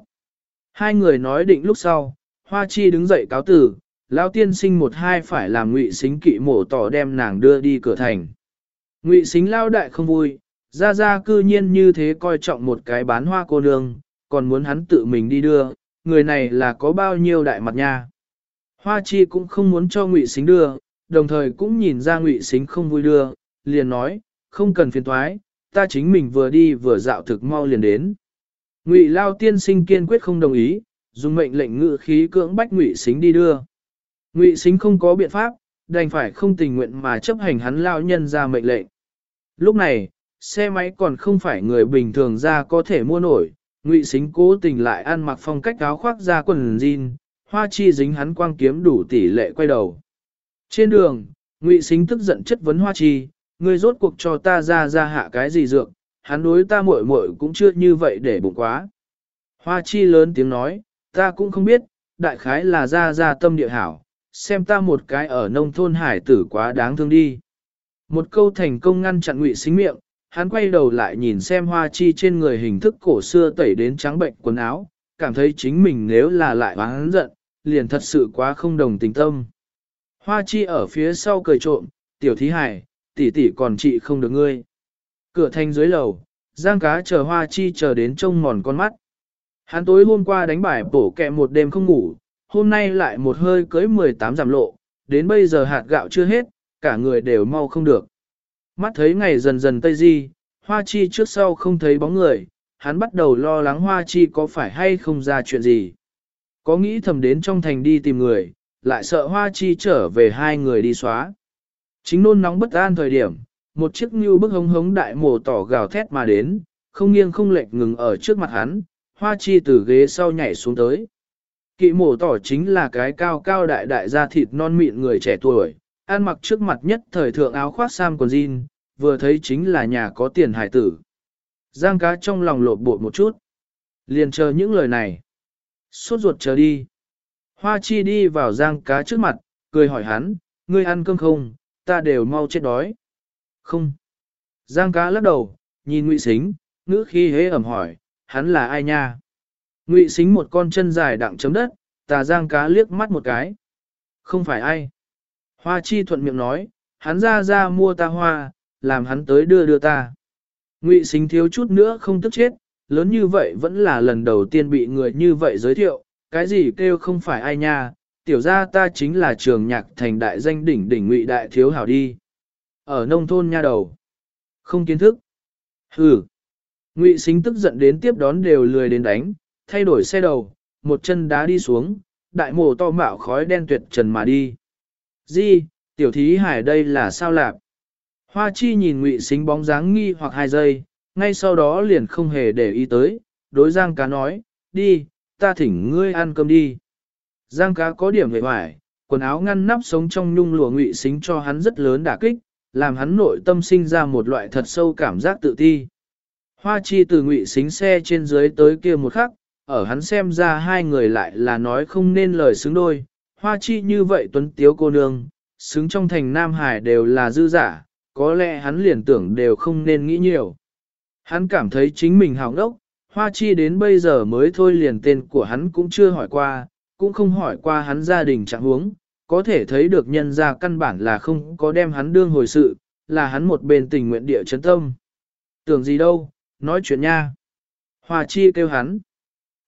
Hai người nói định lúc sau, hoa chi đứng dậy cáo tử, lão tiên sinh một hai phải làm ngụy xính kỵ mổ tỏ đem nàng đưa đi cửa thành. Ngụy xính lao đại không vui, ra ra cư nhiên như thế coi trọng một cái bán hoa cô nương, còn muốn hắn tự mình đi đưa, người này là có bao nhiêu đại mặt nha. Hoa chi cũng không muốn cho ngụy xính đưa, đồng thời cũng nhìn ra ngụy xính không vui đưa, liền nói, không cần phiền thoái, ta chính mình vừa đi vừa dạo thực mau liền đến. Ngụy lao tiên sinh kiên quyết không đồng ý, dùng mệnh lệnh ngự khí cưỡng bách ngụy xính đi đưa. Ngụy xính không có biện pháp, đành phải không tình nguyện mà chấp hành hắn lao nhân ra mệnh lệnh. Lúc này, xe máy còn không phải người bình thường ra có thể mua nổi, ngụy xính cố tình lại ăn mặc phong cách áo khoác ra quần jean, hoa chi dính hắn quang kiếm đủ tỷ lệ quay đầu. Trên đường, ngụy xính tức giận chất vấn hoa chi, ngươi rốt cuộc cho ta ra ra hạ cái gì dược, hắn đối ta muội muội cũng chưa như vậy để bụng quá. Hoa chi lớn tiếng nói, ta cũng không biết, đại khái là ra ra tâm địa hảo, xem ta một cái ở nông thôn hải tử quá đáng thương đi. Một câu thành công ngăn chặn ngụy xính miệng, hắn quay đầu lại nhìn xem hoa chi trên người hình thức cổ xưa tẩy đến trắng bệnh quần áo, cảm thấy chính mình nếu là lại hắn giận, liền thật sự quá không đồng tình tâm. Hoa chi ở phía sau cười trộm, tiểu thí hải, tỷ tỷ còn chị không được ngươi. Cửa thanh dưới lầu, giang cá chờ hoa chi chờ đến trông mòn con mắt. Hắn tối hôm qua đánh bài bổ kẹ một đêm không ngủ, hôm nay lại một hơi cưới 18 giảm lộ, đến bây giờ hạt gạo chưa hết, cả người đều mau không được. Mắt thấy ngày dần dần tây di, hoa chi trước sau không thấy bóng người, hắn bắt đầu lo lắng hoa chi có phải hay không ra chuyện gì. Có nghĩ thầm đến trong thành đi tìm người, lại sợ hoa chi trở về hai người đi xóa. Chính nôn nóng bất an thời điểm, một chiếc như bức hống hống đại mồ tỏ gào thét mà đến, không nghiêng không lệch ngừng ở trước mặt hắn, hoa chi từ ghế sau nhảy xuống tới. Kỵ mổ tỏ chính là cái cao cao đại đại da thịt non mịn người trẻ tuổi, ăn mặc trước mặt nhất thời thượng áo khoác sam quần jean, vừa thấy chính là nhà có tiền hải tử. Giang cá trong lòng lột bột một chút. Liền chờ những lời này. Suốt ruột chờ đi. Hoa chi đi vào giang cá trước mặt, cười hỏi hắn, ngươi ăn cơm không, ta đều mau chết đói. Không. Giang cá lắc đầu, nhìn ngụy xính, ngữ khi hế ẩm hỏi, hắn là ai nha? Ngụy xính một con chân dài đặng chấm đất, tà giang cá liếc mắt một cái. Không phải ai. Hoa chi thuận miệng nói, hắn ra ra mua ta hoa, làm hắn tới đưa đưa ta. Ngụy xính thiếu chút nữa không tức chết, lớn như vậy vẫn là lần đầu tiên bị người như vậy giới thiệu, cái gì kêu không phải ai nha, tiểu ra ta chính là trường nhạc thành đại danh đỉnh đỉnh ngụy đại thiếu hảo đi. Ở nông thôn nha đầu. Không kiến thức. Hừ. Ngụy xính tức giận đến tiếp đón đều lười đến đánh, thay đổi xe đầu, một chân đá đi xuống, đại mồ to mạo khói đen tuyệt trần mà đi. Di, tiểu thí hải đây là sao lạp? Hoa chi nhìn ngụy xính bóng dáng nghi hoặc hai giây, ngay sau đó liền không hề để ý tới, đối giang cá nói, đi, ta thỉnh ngươi ăn cơm đi. Giang cá có điểm hề hoài, quần áo ngăn nắp sống trong nhung lụa ngụy xính cho hắn rất lớn đả kích, làm hắn nội tâm sinh ra một loại thật sâu cảm giác tự ti. Hoa chi từ ngụy xính xe trên dưới tới kia một khắc, ở hắn xem ra hai người lại là nói không nên lời xứng đôi. Hoa chi như vậy tuấn tiếu cô nương, xứng trong thành Nam Hải đều là dư giả, có lẽ hắn liền tưởng đều không nên nghĩ nhiều. Hắn cảm thấy chính mình hào ngốc, Hoa chi đến bây giờ mới thôi liền tên của hắn cũng chưa hỏi qua, cũng không hỏi qua hắn gia đình trạng huống, có thể thấy được nhân ra căn bản là không có đem hắn đương hồi sự, là hắn một bên tình nguyện địa chấn tâm. Tưởng gì đâu, nói chuyện nha. Hoa chi kêu hắn.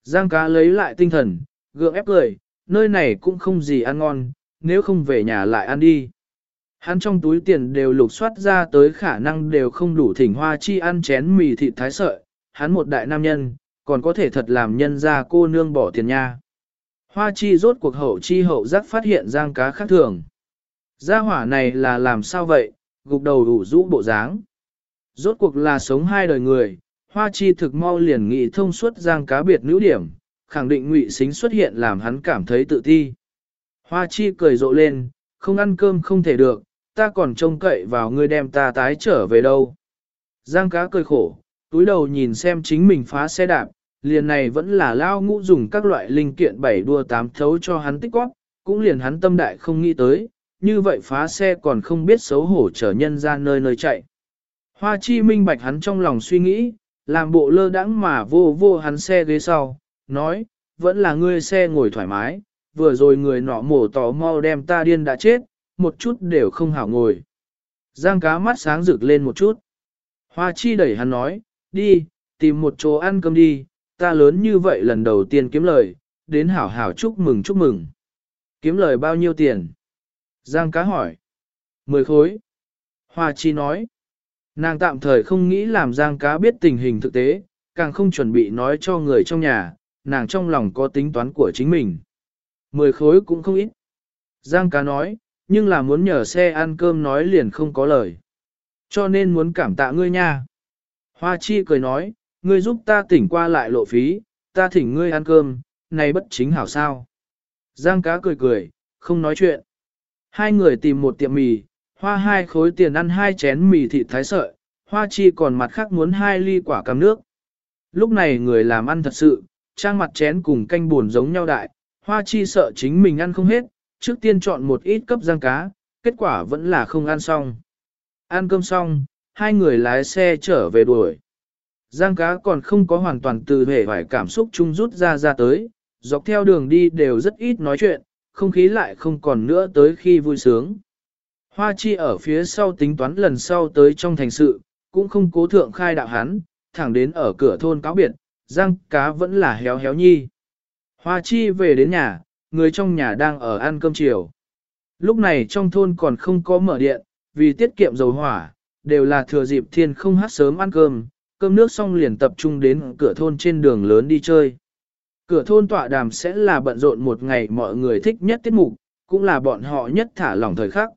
Giang cá lấy lại tinh thần, gượng ép cười, nơi này cũng không gì ăn ngon, nếu không về nhà lại ăn đi. Hắn trong túi tiền đều lục soát ra tới khả năng đều không đủ thỉnh hoa chi ăn chén mì thịt thái sợi, hắn một đại nam nhân, còn có thể thật làm nhân ra cô nương bỏ tiền nha. Hoa chi rốt cuộc hậu chi hậu giác phát hiện giang cá khác thường. Gia hỏa này là làm sao vậy, gục đầu đủ rũ bộ dáng. Rốt cuộc là sống hai đời người, hoa chi thực mau liền nghị thông suốt giang cá biệt nữ điểm, khẳng định ngụy xính xuất hiện làm hắn cảm thấy tự ti. Hoa chi cười rộ lên, không ăn cơm không thể được, ta còn trông cậy vào ngươi đem ta tái trở về đâu. Giang cá cười khổ, túi đầu nhìn xem chính mình phá xe đạp, liền này vẫn là lao ngũ dùng các loại linh kiện bảy đua tám thấu cho hắn tích quát, cũng liền hắn tâm đại không nghĩ tới, như vậy phá xe còn không biết xấu hổ trở nhân ra nơi nơi chạy. Hoa chi minh bạch hắn trong lòng suy nghĩ, làm bộ lơ đãng mà vô vô hắn xe ghế sau, nói, vẫn là ngươi xe ngồi thoải mái, vừa rồi người nọ mổ tò mau đem ta điên đã chết, một chút đều không hảo ngồi. Giang cá mắt sáng rực lên một chút. Hoa chi đẩy hắn nói, đi, tìm một chỗ ăn cơm đi, ta lớn như vậy lần đầu tiên kiếm lời, đến hảo hảo chúc mừng chúc mừng. Kiếm lời bao nhiêu tiền? Giang cá hỏi. Mười khối. Hoa chi nói. Nàng tạm thời không nghĩ làm Giang cá biết tình hình thực tế, càng không chuẩn bị nói cho người trong nhà, nàng trong lòng có tính toán của chính mình. Mười khối cũng không ít. Giang cá nói, nhưng là muốn nhờ xe ăn cơm nói liền không có lời. Cho nên muốn cảm tạ ngươi nha. Hoa chi cười nói, ngươi giúp ta tỉnh qua lại lộ phí, ta thỉnh ngươi ăn cơm, này bất chính hảo sao. Giang cá cười cười, không nói chuyện. Hai người tìm một tiệm mì, hoa hai khối tiền ăn hai chén mì thịt thái sợi, hoa chi còn mặt khác muốn hai ly quả cam nước. Lúc này người làm ăn thật sự, trang mặt chén cùng canh buồn giống nhau đại, hoa chi sợ chính mình ăn không hết, trước tiên chọn một ít cấp giang cá, kết quả vẫn là không ăn xong. Ăn cơm xong, hai người lái xe trở về đuổi. Giang cá còn không có hoàn toàn từ hệ vải cảm xúc chung rút ra ra tới, dọc theo đường đi đều rất ít nói chuyện, không khí lại không còn nữa tới khi vui sướng. Hoa chi ở phía sau tính toán lần sau tới trong thành sự, cũng không cố thượng khai đạo hắn, thẳng đến ở cửa thôn cáo biệt, giang cá vẫn là héo héo nhi. Hoa chi về đến nhà, người trong nhà đang ở ăn cơm chiều. Lúc này trong thôn còn không có mở điện, vì tiết kiệm dầu hỏa, đều là thừa dịp thiên không hát sớm ăn cơm, cơm nước xong liền tập trung đến cửa thôn trên đường lớn đi chơi. Cửa thôn tọa đàm sẽ là bận rộn một ngày mọi người thích nhất tiết mục, cũng là bọn họ nhất thả lỏng thời khắc.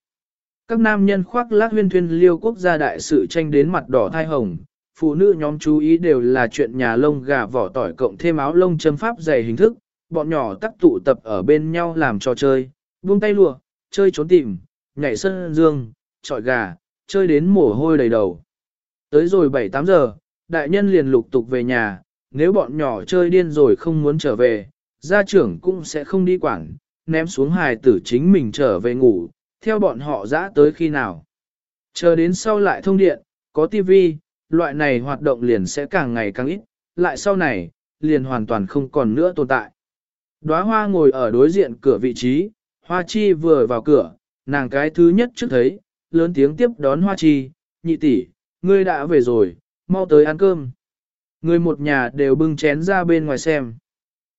Các nam nhân khoác lác huyên thuyên liêu quốc gia đại sự tranh đến mặt đỏ thai hồng, phụ nữ nhóm chú ý đều là chuyện nhà lông gà vỏ tỏi cộng thêm áo lông châm pháp dày hình thức, bọn nhỏ tắc tụ tập ở bên nhau làm trò chơi, buông tay lùa, chơi trốn tìm, nhảy sân dương, trọi gà, chơi đến mồ hôi đầy đầu. Tới rồi 7-8 giờ, đại nhân liền lục tục về nhà, nếu bọn nhỏ chơi điên rồi không muốn trở về, gia trưởng cũng sẽ không đi quản, ném xuống hài tử chính mình trở về ngủ, theo bọn họ dã tới khi nào. Chờ đến sau lại thông điện, có tivi, loại này hoạt động liền sẽ càng ngày càng ít, lại sau này, liền hoàn toàn không còn nữa tồn tại. Đóa hoa ngồi ở đối diện cửa vị trí, hoa chi vừa vào cửa, nàng cái thứ nhất trước thấy, lớn tiếng tiếp đón hoa chi, nhị tỷ, ngươi đã về rồi, mau tới ăn cơm. Người một nhà đều bưng chén ra bên ngoài xem.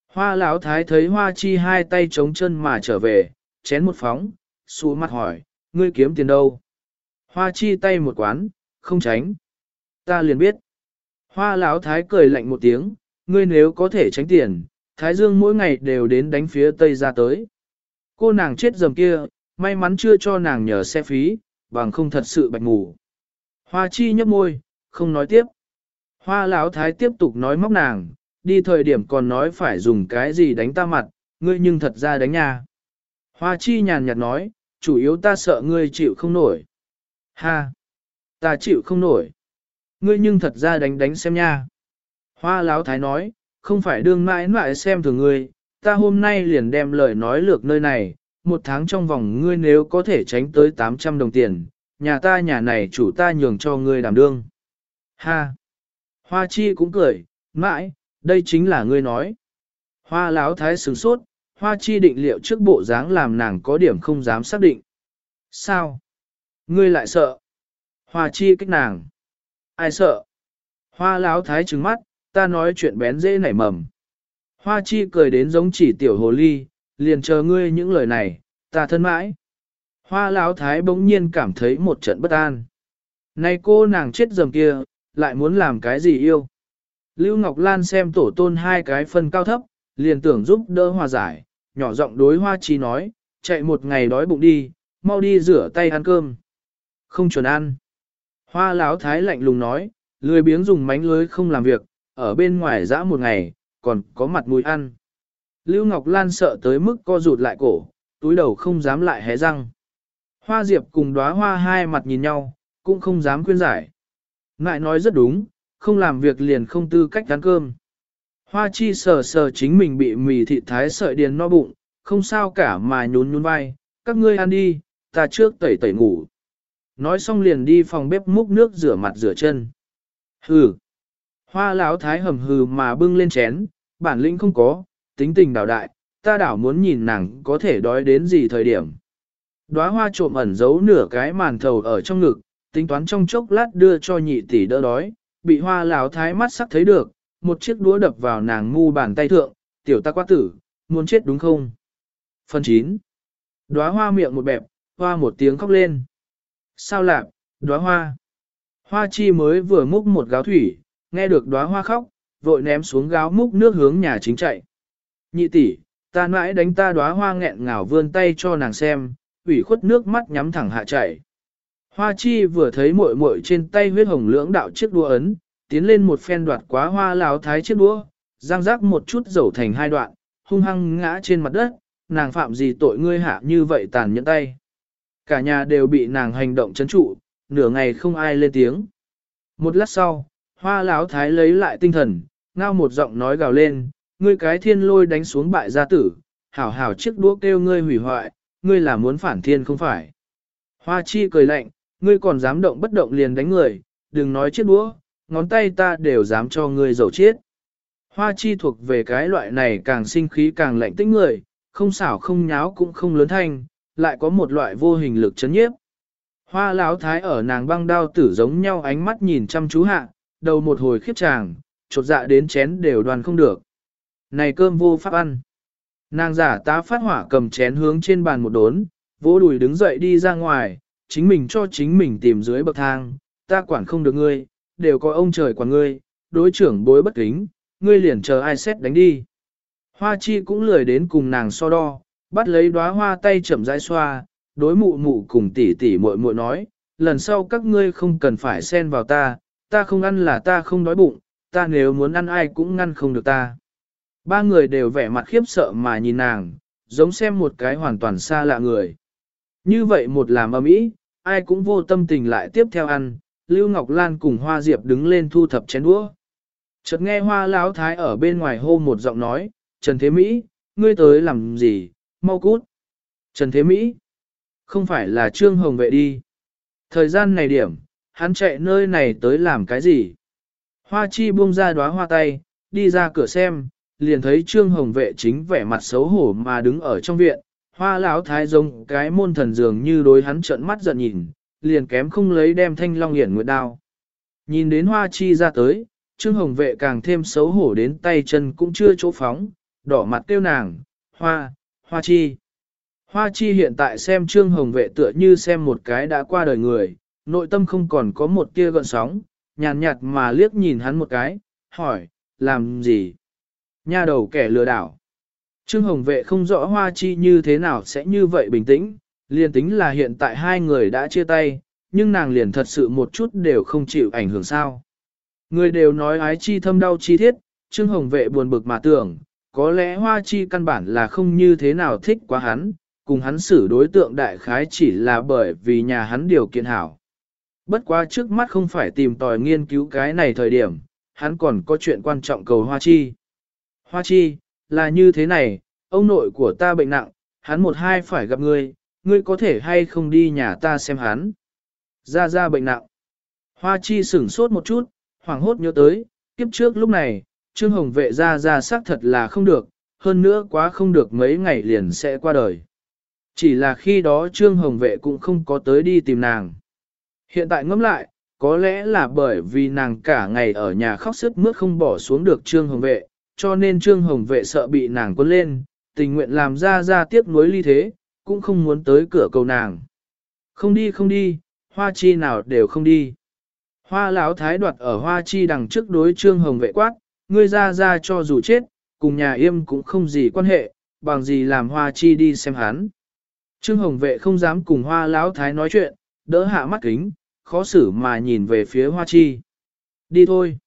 Hoa lão thái thấy hoa chi hai tay chống chân mà trở về, chén một phóng, xuống mặt hỏi, ngươi kiếm tiền đâu? Hoa chi tay một quán, không tránh. Ta liền biết. Hoa lão thái cười lạnh một tiếng, ngươi nếu có thể tránh tiền, Thái Dương mỗi ngày đều đến đánh phía tây ra tới. Cô nàng chết dầm kia, may mắn chưa cho nàng nhờ xe phí, bằng không thật sự bạch ngủ. Hoa chi nhấp môi, không nói tiếp. Hoa lão thái tiếp tục nói móc nàng, đi thời điểm còn nói phải dùng cái gì đánh ta mặt, ngươi nhưng thật ra đánh nha. Hoa chi nhàn nhạt nói, chủ yếu ta sợ ngươi chịu không nổi. Ha! Ta chịu không nổi. Ngươi nhưng thật ra đánh đánh xem nha. Hoa lão thái nói, không phải đương mãi mãi xem thường ngươi, ta hôm nay liền đem lời nói lược nơi này, một tháng trong vòng ngươi nếu có thể tránh tới 800 đồng tiền, nhà ta nhà này chủ ta nhường cho ngươi đảm đương. Ha! Hoa chi cũng cười, mãi, đây chính là ngươi nói. Hoa láo thái sướng sốt, hoa chi định liệu trước bộ dáng làm nàng có điểm không dám xác định. Sao? Ngươi lại sợ? Hoa chi cách nàng. Ai sợ? Hoa láo thái trừng mắt, ta nói chuyện bén dễ nảy mầm. Hoa chi cười đến giống chỉ tiểu hồ ly, liền chờ ngươi những lời này, ta thân mãi. Hoa Lão thái bỗng nhiên cảm thấy một trận bất an. Này cô nàng chết dầm kia, lại muốn làm cái gì yêu? Lưu Ngọc Lan xem tổ tôn hai cái phân cao thấp, liền tưởng giúp đỡ hòa giải, nhỏ giọng đối hoa chi nói, chạy một ngày đói bụng đi, mau đi rửa tay ăn cơm. Không chuẩn ăn. Hoa Lão thái lạnh lùng nói, lười biếng dùng mánh lưới không làm việc, ở bên ngoài dã một ngày, còn có mặt mũi ăn. Lưu Ngọc Lan sợ tới mức co rụt lại cổ, túi đầu không dám lại hé răng. Hoa Diệp cùng đóa hoa hai mặt nhìn nhau, cũng không dám khuyên giải. Ngại nói rất đúng, không làm việc liền không tư cách ăn cơm. Hoa chi sờ sờ chính mình bị mì thịt thái sợi điền no bụng, không sao cả mà nhún nhún vai, các ngươi ăn đi, ta trước tẩy tẩy ngủ. Nói xong liền đi phòng bếp múc nước rửa mặt rửa chân. Hừ. Hoa lão thái hầm hừ mà bưng lên chén, bản lĩnh không có, tính tình đảo đại, ta đảo muốn nhìn nàng có thể đói đến gì thời điểm. Đóa hoa trộm ẩn giấu nửa cái màn thầu ở trong ngực, tính toán trong chốc lát đưa cho nhị tỷ đỡ đói, bị hoa lão thái mắt sắc thấy được, một chiếc đũa đập vào nàng ngu bàn tay thượng, tiểu ta quá tử, muốn chết đúng không? Phần 9. Đóa hoa miệng một bẹp, hoa một tiếng khóc lên. Sao lạc, đóa hoa? Hoa chi mới vừa múc một gáo thủy, nghe được đóa hoa khóc, vội ném xuống gáo múc nước hướng nhà chính chạy. Nhị tỷ, ta mãi đánh ta đóa hoa nghẹn ngào vươn tay cho nàng xem, ủy khuất nước mắt nhắm thẳng hạ chạy. Hoa chi vừa thấy muội muội trên tay huyết hồng lưỡng đạo chiếc đũa ấn, tiến lên một phen đoạt quá hoa láo thái chiếc đũa, giang rác một chút dầu thành hai đoạn, hung hăng ngã trên mặt đất, nàng phạm gì tội ngươi hạ như vậy tàn nhẫn tay. Cả nhà đều bị nàng hành động chấn trụ, nửa ngày không ai lên tiếng. Một lát sau, hoa láo thái lấy lại tinh thần, ngao một giọng nói gào lên, ngươi cái thiên lôi đánh xuống bại gia tử, hảo hảo chiếc đũa kêu ngươi hủy hoại, ngươi là muốn phản thiên không phải. Hoa chi cười lạnh, ngươi còn dám động bất động liền đánh người, đừng nói chiếc đũa, ngón tay ta đều dám cho ngươi dầu chết. Hoa chi thuộc về cái loại này càng sinh khí càng lạnh tĩnh người, không xảo không nháo cũng không lớn thanh, lại có một loại vô hình lực chấn nhiếp. Hoa lão thái ở nàng băng đao tử giống nhau ánh mắt nhìn chăm chú hạ, đầu một hồi khiếp chàng, chột dạ đến chén đều đoàn không được. Này cơm vô pháp ăn. Nàng giả tá phát hỏa cầm chén hướng trên bàn một đốn, vỗ đùi đứng dậy đi ra ngoài, chính mình cho chính mình tìm dưới bậc thang, ta quản không được ngươi, đều có ông trời quản ngươi, đối trưởng bối bất kính, ngươi liền chờ ai xét đánh đi. Hoa chi cũng lười đến cùng nàng so đo, bắt lấy đóa hoa tay chậm rãi xoa, đối mụ mụ cùng tỷ tỷ muội muội nói, lần sau các ngươi không cần phải xen vào ta, ta không ăn là ta không đói bụng, ta nếu muốn ăn ai cũng ngăn không được ta. Ba người đều vẻ mặt khiếp sợ mà nhìn nàng, giống xem một cái hoàn toàn xa lạ người. Như vậy một làm âm ý, ai cũng vô tâm tình lại tiếp theo ăn, Lưu Ngọc Lan cùng Hoa Diệp đứng lên thu thập chén đũa. Chợt nghe Hoa Lão Thái ở bên ngoài hô một giọng nói, Trần Thế Mỹ, ngươi tới làm gì, mau cút. Trần Thế Mỹ, không phải là Trương Hồng Vệ đi. Thời gian này điểm, hắn chạy nơi này tới làm cái gì? Hoa chi buông ra đóa hoa tay, đi ra cửa xem, liền thấy Trương Hồng Vệ chính vẻ mặt xấu hổ mà đứng ở trong viện. Hoa lão thái giống cái môn thần dường như đối hắn trợn mắt giận nhìn, liền kém không lấy đem thanh long hiển nguyệt đao. Nhìn đến hoa chi ra tới, Trương Hồng Vệ càng thêm xấu hổ đến tay chân cũng chưa chỗ phóng, đỏ mặt kêu nàng, hoa, hoa chi. Hoa chi hiện tại xem Trương Hồng Vệ tựa như xem một cái đã qua đời người, nội tâm không còn có một tia gợn sóng, nhàn nhạt mà liếc nhìn hắn một cái, hỏi, làm gì? Nha đầu kẻ lừa đảo. Trương Hồng Vệ không rõ Hoa Chi như thế nào sẽ như vậy bình tĩnh, liền tính là hiện tại hai người đã chia tay, nhưng nàng liền thật sự một chút đều không chịu ảnh hưởng sao. Người đều nói ái chi thâm đau chi thiết, Trương Hồng Vệ buồn bực mà tưởng, có lẽ Hoa Chi căn bản là không như thế nào thích quá hắn, cùng hắn xử đối tượng đại khái chỉ là bởi vì nhà hắn điều kiện hảo. Bất quá trước mắt không phải tìm tòi nghiên cứu cái này thời điểm, hắn còn có chuyện quan trọng cầu Hoa Chi. Hoa Chi, là như thế này, ông nội của ta bệnh nặng, hắn một hai phải gặp ngươi, ngươi có thể hay không đi nhà ta xem hắn. Ra ra bệnh nặng. Hoa Chi sửng sốt một chút, hoảng hốt nhớ tới, kiếp trước lúc này, Trương Hồng vệ ra ra xác thật là không được, hơn nữa quá không được mấy ngày liền sẽ qua đời. Chỉ là khi đó Trương Hồng vệ cũng không có tới đi tìm nàng. Hiện tại ngẫm lại, có lẽ là bởi vì nàng cả ngày ở nhà khóc sức mướt không bỏ xuống được Trương Hồng vệ, cho nên Trương Hồng vệ sợ bị nàng quân lên, tình nguyện làm ra ra tiếp nối ly thế, cũng không muốn tới cửa cầu nàng. Không đi không đi, hoa chi nào đều không đi. Hoa lão thái đoạt ở hoa chi đằng trước đối Trương Hồng vệ quát, ngươi ra ra cho dù chết, cùng nhà yêm cũng không gì quan hệ, bằng gì làm hoa chi đi xem hắn. Trương Hồng vệ không dám cùng hoa lão thái nói chuyện, đỡ hạ mắt kính, khó xử mà nhìn về phía hoa chi. Đi thôi.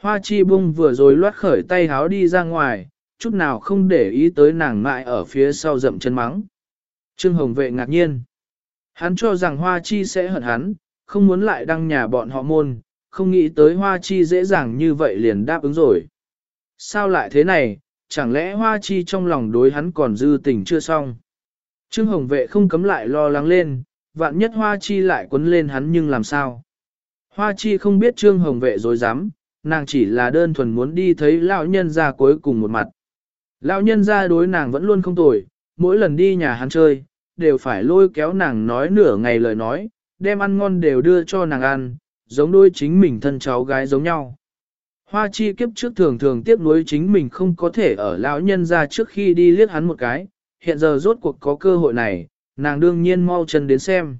Hoa chi bung vừa rồi loát khởi tay háo đi ra ngoài, chút nào không để ý tới nàng mại ở phía sau rậm chân mắng. Trương Hồng vệ ngạc nhiên. Hắn cho rằng hoa chi sẽ hận hắn, không muốn lại đăng nhà bọn họ môn, không nghĩ tới hoa chi dễ dàng như vậy liền đáp ứng rồi. Sao lại thế này, chẳng lẽ hoa chi trong lòng đối hắn còn dư tình chưa xong? Trương Hồng vệ không cấm lại lo lắng lên, vạn nhất hoa chi lại quấn lên hắn nhưng làm sao? Hoa chi không biết Trương Hồng vệ dối dám, nàng chỉ là đơn thuần muốn đi thấy lão nhân ra cuối cùng một mặt. Lão nhân ra đối nàng vẫn luôn không tồi, mỗi lần đi nhà hắn chơi, đều phải lôi kéo nàng nói nửa ngày lời nói, đem ăn ngon đều đưa cho nàng ăn, giống đôi chính mình thân cháu gái giống nhau. Hoa chi kiếp trước thường thường tiếc nuối chính mình không có thể ở lão nhân ra trước khi đi liếc hắn một cái, hiện giờ rốt cuộc có cơ hội này, nàng đương nhiên mau chân đến xem.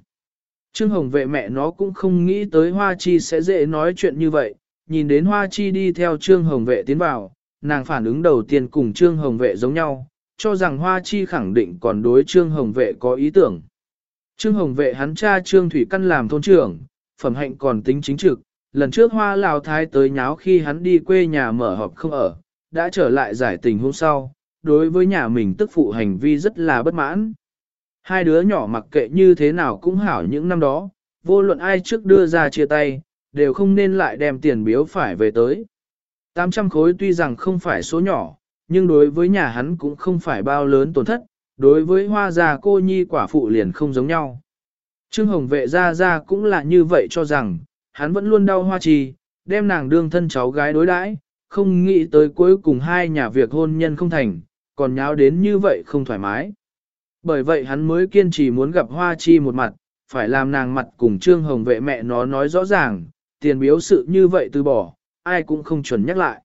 Trương Hồng vệ mẹ nó cũng không nghĩ tới Hoa Chi sẽ dễ nói chuyện như vậy, nhìn đến Hoa Chi đi theo Trương Hồng vệ tiến vào, nàng phản ứng đầu tiên cùng Trương Hồng vệ giống nhau, cho rằng Hoa Chi khẳng định còn đối Trương Hồng vệ có ý tưởng. Trương Hồng vệ hắn cha Trương Thủy Căn làm thôn trưởng, phẩm hạnh còn tính chính trực, lần trước Hoa Lào Thái tới nháo khi hắn đi quê nhà mở họp không ở, đã trở lại giải tình hôm sau, đối với nhà mình tức phụ hành vi rất là bất mãn. Hai đứa nhỏ mặc kệ như thế nào cũng hảo những năm đó, vô luận ai trước đưa ra chia tay, đều không nên lại đem tiền biếu phải về tới. 800 khối tuy rằng không phải số nhỏ, nhưng đối với nhà hắn cũng không phải bao lớn tổn thất, đối với hoa già cô nhi quả phụ liền không giống nhau. Trương Hồng vệ ra ra cũng là như vậy cho rằng, hắn vẫn luôn đau hoa trì, đem nàng đương thân cháu gái đối đãi, không nghĩ tới cuối cùng hai nhà việc hôn nhân không thành, còn nháo đến như vậy không thoải mái. Bởi vậy hắn mới kiên trì muốn gặp Hoa Chi một mặt, phải làm nàng mặt cùng Trương Hồng vệ mẹ nó nói rõ ràng, tiền biếu sự như vậy từ bỏ, ai cũng không chuẩn nhắc lại.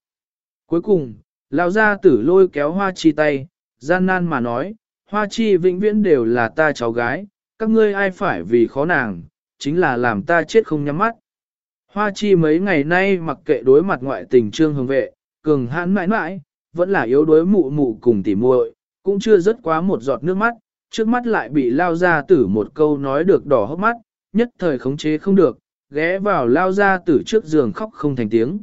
Cuối cùng, lão gia tử lôi kéo Hoa Chi tay, gian nan mà nói, Hoa Chi vĩnh viễn đều là ta cháu gái, các ngươi ai phải vì khó nàng, chính là làm ta chết không nhắm mắt. Hoa Chi mấy ngày nay mặc kệ đối mặt ngoại tình Trương Hồng vệ, cường hãn mãi mãi, vẫn là yếu đối mụ mụ cùng tỉ muội, cũng chưa rớt quá một giọt nước mắt, trước mắt lại bị lao ra tử một câu nói được đỏ hốc mắt, nhất thời khống chế không được, ghé vào lao ra từ trước giường khóc không thành tiếng.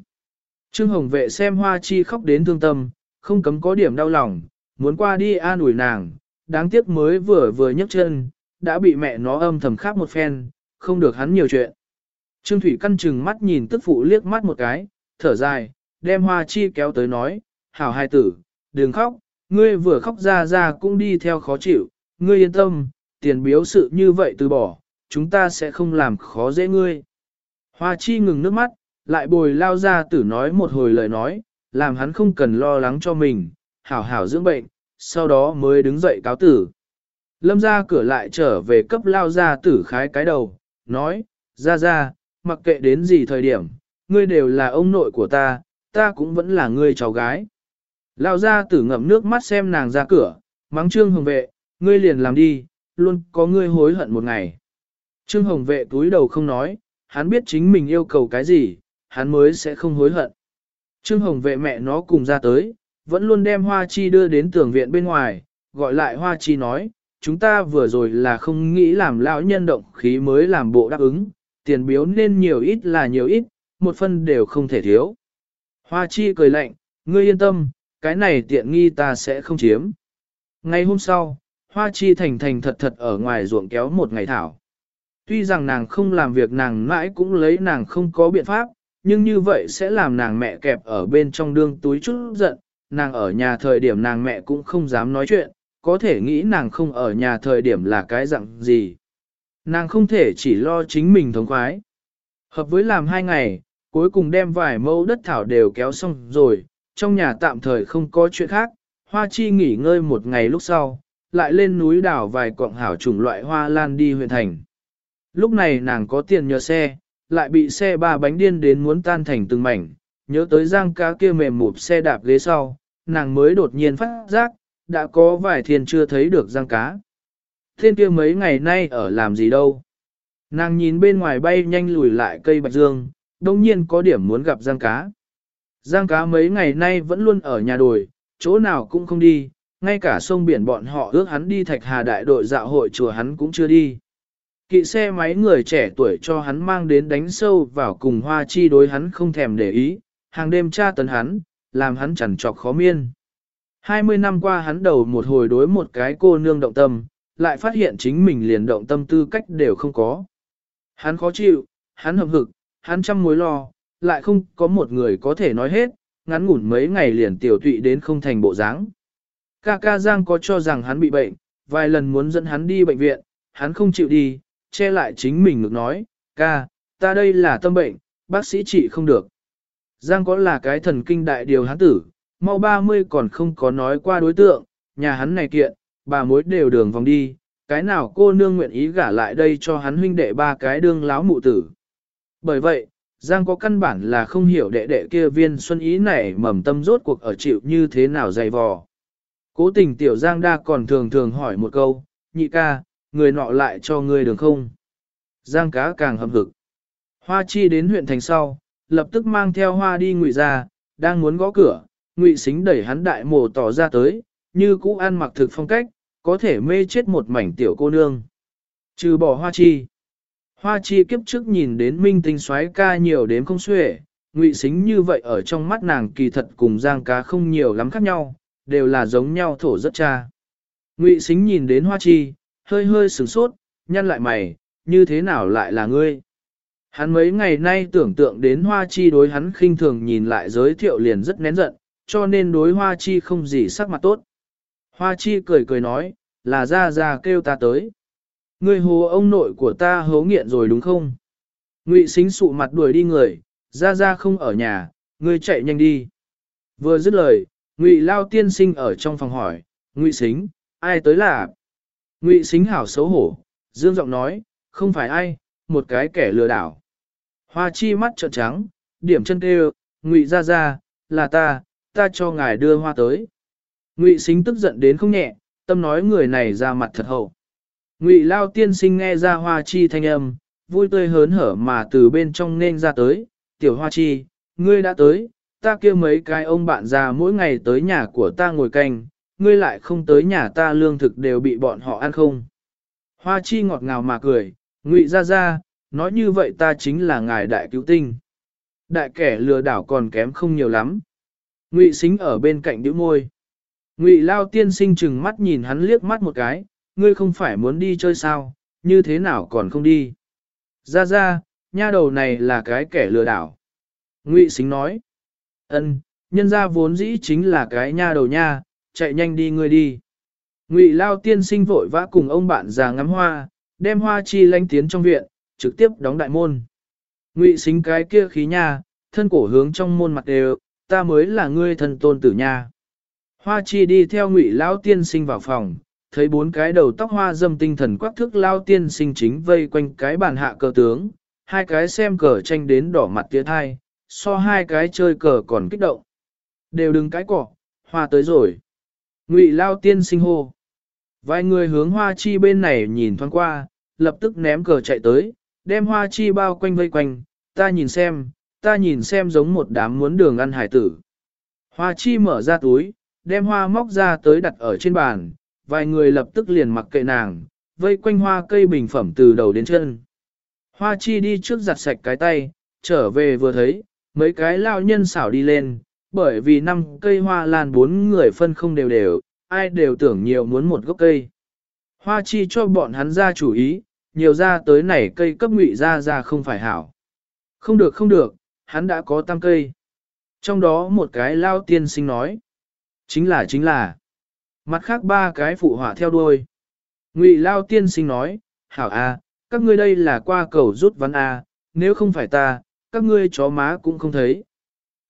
Trương Hồng vệ xem Hoa Chi khóc đến thương tâm, không cấm có điểm đau lòng, muốn qua đi an ủi nàng, đáng tiếc mới vừa vừa nhấc chân, đã bị mẹ nó âm thầm khắp một phen, không được hắn nhiều chuyện. Trương Thủy căn chừng mắt nhìn tức phụ liếc mắt một cái, thở dài, đem Hoa Chi kéo tới nói, hảo hai tử, đừng khóc, ngươi vừa khóc ra ra cũng đi theo khó chịu, ngươi yên tâm, tiền biếu sự như vậy từ bỏ, chúng ta sẽ không làm khó dễ ngươi. Hoa chi ngừng nước mắt, lại bồi lao ra tử nói một hồi lời nói, làm hắn không cần lo lắng cho mình, hảo hảo dưỡng bệnh, sau đó mới đứng dậy cáo tử. Lâm ra cửa lại trở về cấp lao ra tử khái cái đầu, nói, ra ra, mặc kệ đến gì thời điểm, ngươi đều là ông nội của ta, ta cũng vẫn là ngươi cháu gái. Lao ra tử ngậm nước mắt xem nàng ra cửa, mắng trương hồng vệ, ngươi liền làm đi, luôn có ngươi hối hận một ngày. Trương hồng vệ túi đầu không nói, hắn biết chính mình yêu cầu cái gì, hắn mới sẽ không hối hận. Trương hồng vệ mẹ nó cùng ra tới, vẫn luôn đem hoa chi đưa đến tường viện bên ngoài, gọi lại hoa chi nói, chúng ta vừa rồi là không nghĩ làm lão nhân động khí mới làm bộ đáp ứng, tiền biếu nên nhiều ít là nhiều ít, một phân đều không thể thiếu. Hoa chi cười lạnh, ngươi yên tâm, cái này tiện nghi ta sẽ không chiếm. Ngày hôm sau, Hoa Chi thành thành thật thật ở ngoài ruộng kéo một ngày thảo. Tuy rằng nàng không làm việc nàng mãi cũng lấy nàng không có biện pháp, nhưng như vậy sẽ làm nàng mẹ kẹp ở bên trong đương túi chút giận, nàng ở nhà thời điểm nàng mẹ cũng không dám nói chuyện, có thể nghĩ nàng không ở nhà thời điểm là cái dạng gì. Nàng không thể chỉ lo chính mình thống khoái. Hợp với làm hai ngày, cuối cùng đem vài mẫu đất thảo đều kéo xong rồi, trong nhà tạm thời không có chuyện khác, Hoa Chi nghỉ ngơi một ngày lúc sau, lại lên núi đảo vài cọng hảo chủng loại hoa lan đi huyện thành. Lúc này nàng có tiền nhờ xe, lại bị xe ba bánh điên đến muốn tan thành từng mảnh, nhớ tới giang cá kia mềm mụp xe đạp ghế sau, nàng mới đột nhiên phát giác, đã có vài thiên chưa thấy được giang cá. Thiên kia mấy ngày nay ở làm gì đâu. Nàng nhìn bên ngoài bay nhanh lùi lại cây bạch dương, đồng nhiên có điểm muốn gặp giang cá. Giang cá mấy ngày nay vẫn luôn ở nhà đồi, chỗ nào cũng không đi, ngay cả sông biển bọn họ ước hắn đi thạch hà đại đội dạo hội chùa hắn cũng chưa đi. Kỵ xe máy người trẻ tuổi cho hắn mang đến đánh sâu vào cùng hoa chi đối hắn không thèm để ý, hàng đêm tra tấn hắn, làm hắn chẳng trọc khó miên. 20 năm qua hắn đầu một hồi đối một cái cô nương động tâm, lại phát hiện chính mình liền động tâm tư cách đều không có. Hắn khó chịu, hắn hậm hực, hắn trăm mối lo, lại không có một người có thể nói hết, ngắn ngủn mấy ngày liền tiểu tụy đến không thành bộ dáng. Ca ca Giang có cho rằng hắn bị bệnh, vài lần muốn dẫn hắn đi bệnh viện, hắn không chịu đi, che lại chính mình ngực nói, ca, ta đây là tâm bệnh, bác sĩ trị không được. Giang có là cái thần kinh đại điều hắn tử, mau 30 còn không có nói qua đối tượng, nhà hắn này kiện, bà mối đều đường vòng đi, cái nào cô nương nguyện ý gả lại đây cho hắn huynh đệ ba cái đương láo mụ tử. Bởi vậy, Giang có căn bản là không hiểu đệ đệ kia viên xuân ý này mầm tâm rốt cuộc ở chịu như thế nào dày vò. Cố tình tiểu Giang đa còn thường thường hỏi một câu, nhị ca, người nọ lại cho ngươi đường không? Giang cá càng hầm hực. Hoa chi đến huyện thành sau, lập tức mang theo hoa đi ngụy ra, đang muốn gõ cửa, ngụy xính đẩy hắn đại mồ tỏ ra tới, như cũ ăn mặc thực phong cách, có thể mê chết một mảnh tiểu cô nương. Trừ bỏ hoa chi. Hoa chi kiếp trước nhìn đến minh tinh xoáy ca nhiều đến không xuể, ngụy xính như vậy ở trong mắt nàng kỳ thật cùng giang cá không nhiều lắm khác nhau, đều là giống nhau thổ rất cha. Ngụy xính nhìn đến hoa chi, hơi hơi sửng sốt, nhăn lại mày, như thế nào lại là ngươi? Hắn mấy ngày nay tưởng tượng đến hoa chi đối hắn khinh thường nhìn lại giới thiệu liền rất nén giận, cho nên đối hoa chi không gì sắc mặt tốt. Hoa chi cười cười nói, là ra ra kêu ta tới. Ngươi hồ ông nội của ta hố nghiện rồi đúng không? Ngụy xính sụ mặt đuổi đi người, ra ra không ở nhà, ngươi chạy nhanh đi. Vừa dứt lời, Ngụy Lao tiên sinh ở trong phòng hỏi, Ngụy xính, ai tới là? Ngụy xính hảo xấu hổ, dương giọng nói, không phải ai, một cái kẻ lừa đảo. Hoa chi mắt trợn trắng, điểm chân kêu, Ngụy ra ra, là ta, ta cho ngài đưa hoa tới. Ngụy xính tức giận đến không nhẹ, tâm nói người này ra mặt thật hậu. Ngụy Lao tiên sinh nghe ra hoa chi thanh âm, vui tươi hớn hở mà từ bên trong nên ra tới, tiểu hoa chi, ngươi đã tới, ta kêu mấy cái ông bạn già mỗi ngày tới nhà của ta ngồi canh, ngươi lại không tới nhà ta lương thực đều bị bọn họ ăn không. Hoa chi ngọt ngào mà cười, ngụy ra ra, nói như vậy ta chính là ngài đại cứu tinh. Đại kẻ lừa đảo còn kém không nhiều lắm. Ngụy xính ở bên cạnh đĩu môi. Ngụy lao tiên sinh chừng mắt nhìn hắn liếc mắt một cái, ngươi không phải muốn đi chơi sao, như thế nào còn không đi. Ra ra, nha đầu này là cái kẻ lừa đảo. Ngụy xính nói. ân, nhân ra vốn dĩ chính là cái nha đầu nha, chạy nhanh đi ngươi đi. Ngụy lao tiên sinh vội vã cùng ông bạn già ngắm hoa, đem hoa chi lanh tiến trong viện, trực tiếp đóng đại môn. Ngụy xính cái kia khí nha, thân cổ hướng trong môn mặt đều, ta mới là ngươi thân tôn tử nha. Hoa chi đi theo ngụy lão tiên sinh vào phòng, thấy bốn cái đầu tóc hoa dâm tinh thần quắc thước lao tiên sinh chính vây quanh cái bàn hạ cờ tướng, hai cái xem cờ tranh đến đỏ mặt tiết hai, so hai cái chơi cờ còn kích động. Đều đừng cái cỏ, hoa tới rồi. Ngụy lao tiên sinh hô. Vài người hướng hoa chi bên này nhìn thoáng qua, lập tức ném cờ chạy tới, đem hoa chi bao quanh vây quanh, ta nhìn xem, ta nhìn xem giống một đám muốn đường ăn hải tử. Hoa chi mở ra túi, đem hoa móc ra tới đặt ở trên bàn, vài người lập tức liền mặc kệ nàng, vây quanh hoa cây bình phẩm từ đầu đến chân. Hoa chi đi trước giặt sạch cái tay, trở về vừa thấy, mấy cái lao nhân xảo đi lên, bởi vì năm cây hoa lan bốn người phân không đều đều, ai đều tưởng nhiều muốn một gốc cây. Hoa chi cho bọn hắn ra chủ ý, nhiều ra tới này cây cấp ngụy ra ra không phải hảo. Không được không được, hắn đã có tam cây. Trong đó một cái lao tiên sinh nói. Chính là chính là. Mặt khác ba cái phụ họa theo đuôi. Ngụy lao tiên sinh nói, hảo a, các ngươi đây là qua cầu rút ván a, nếu không phải ta, các ngươi chó má cũng không thấy.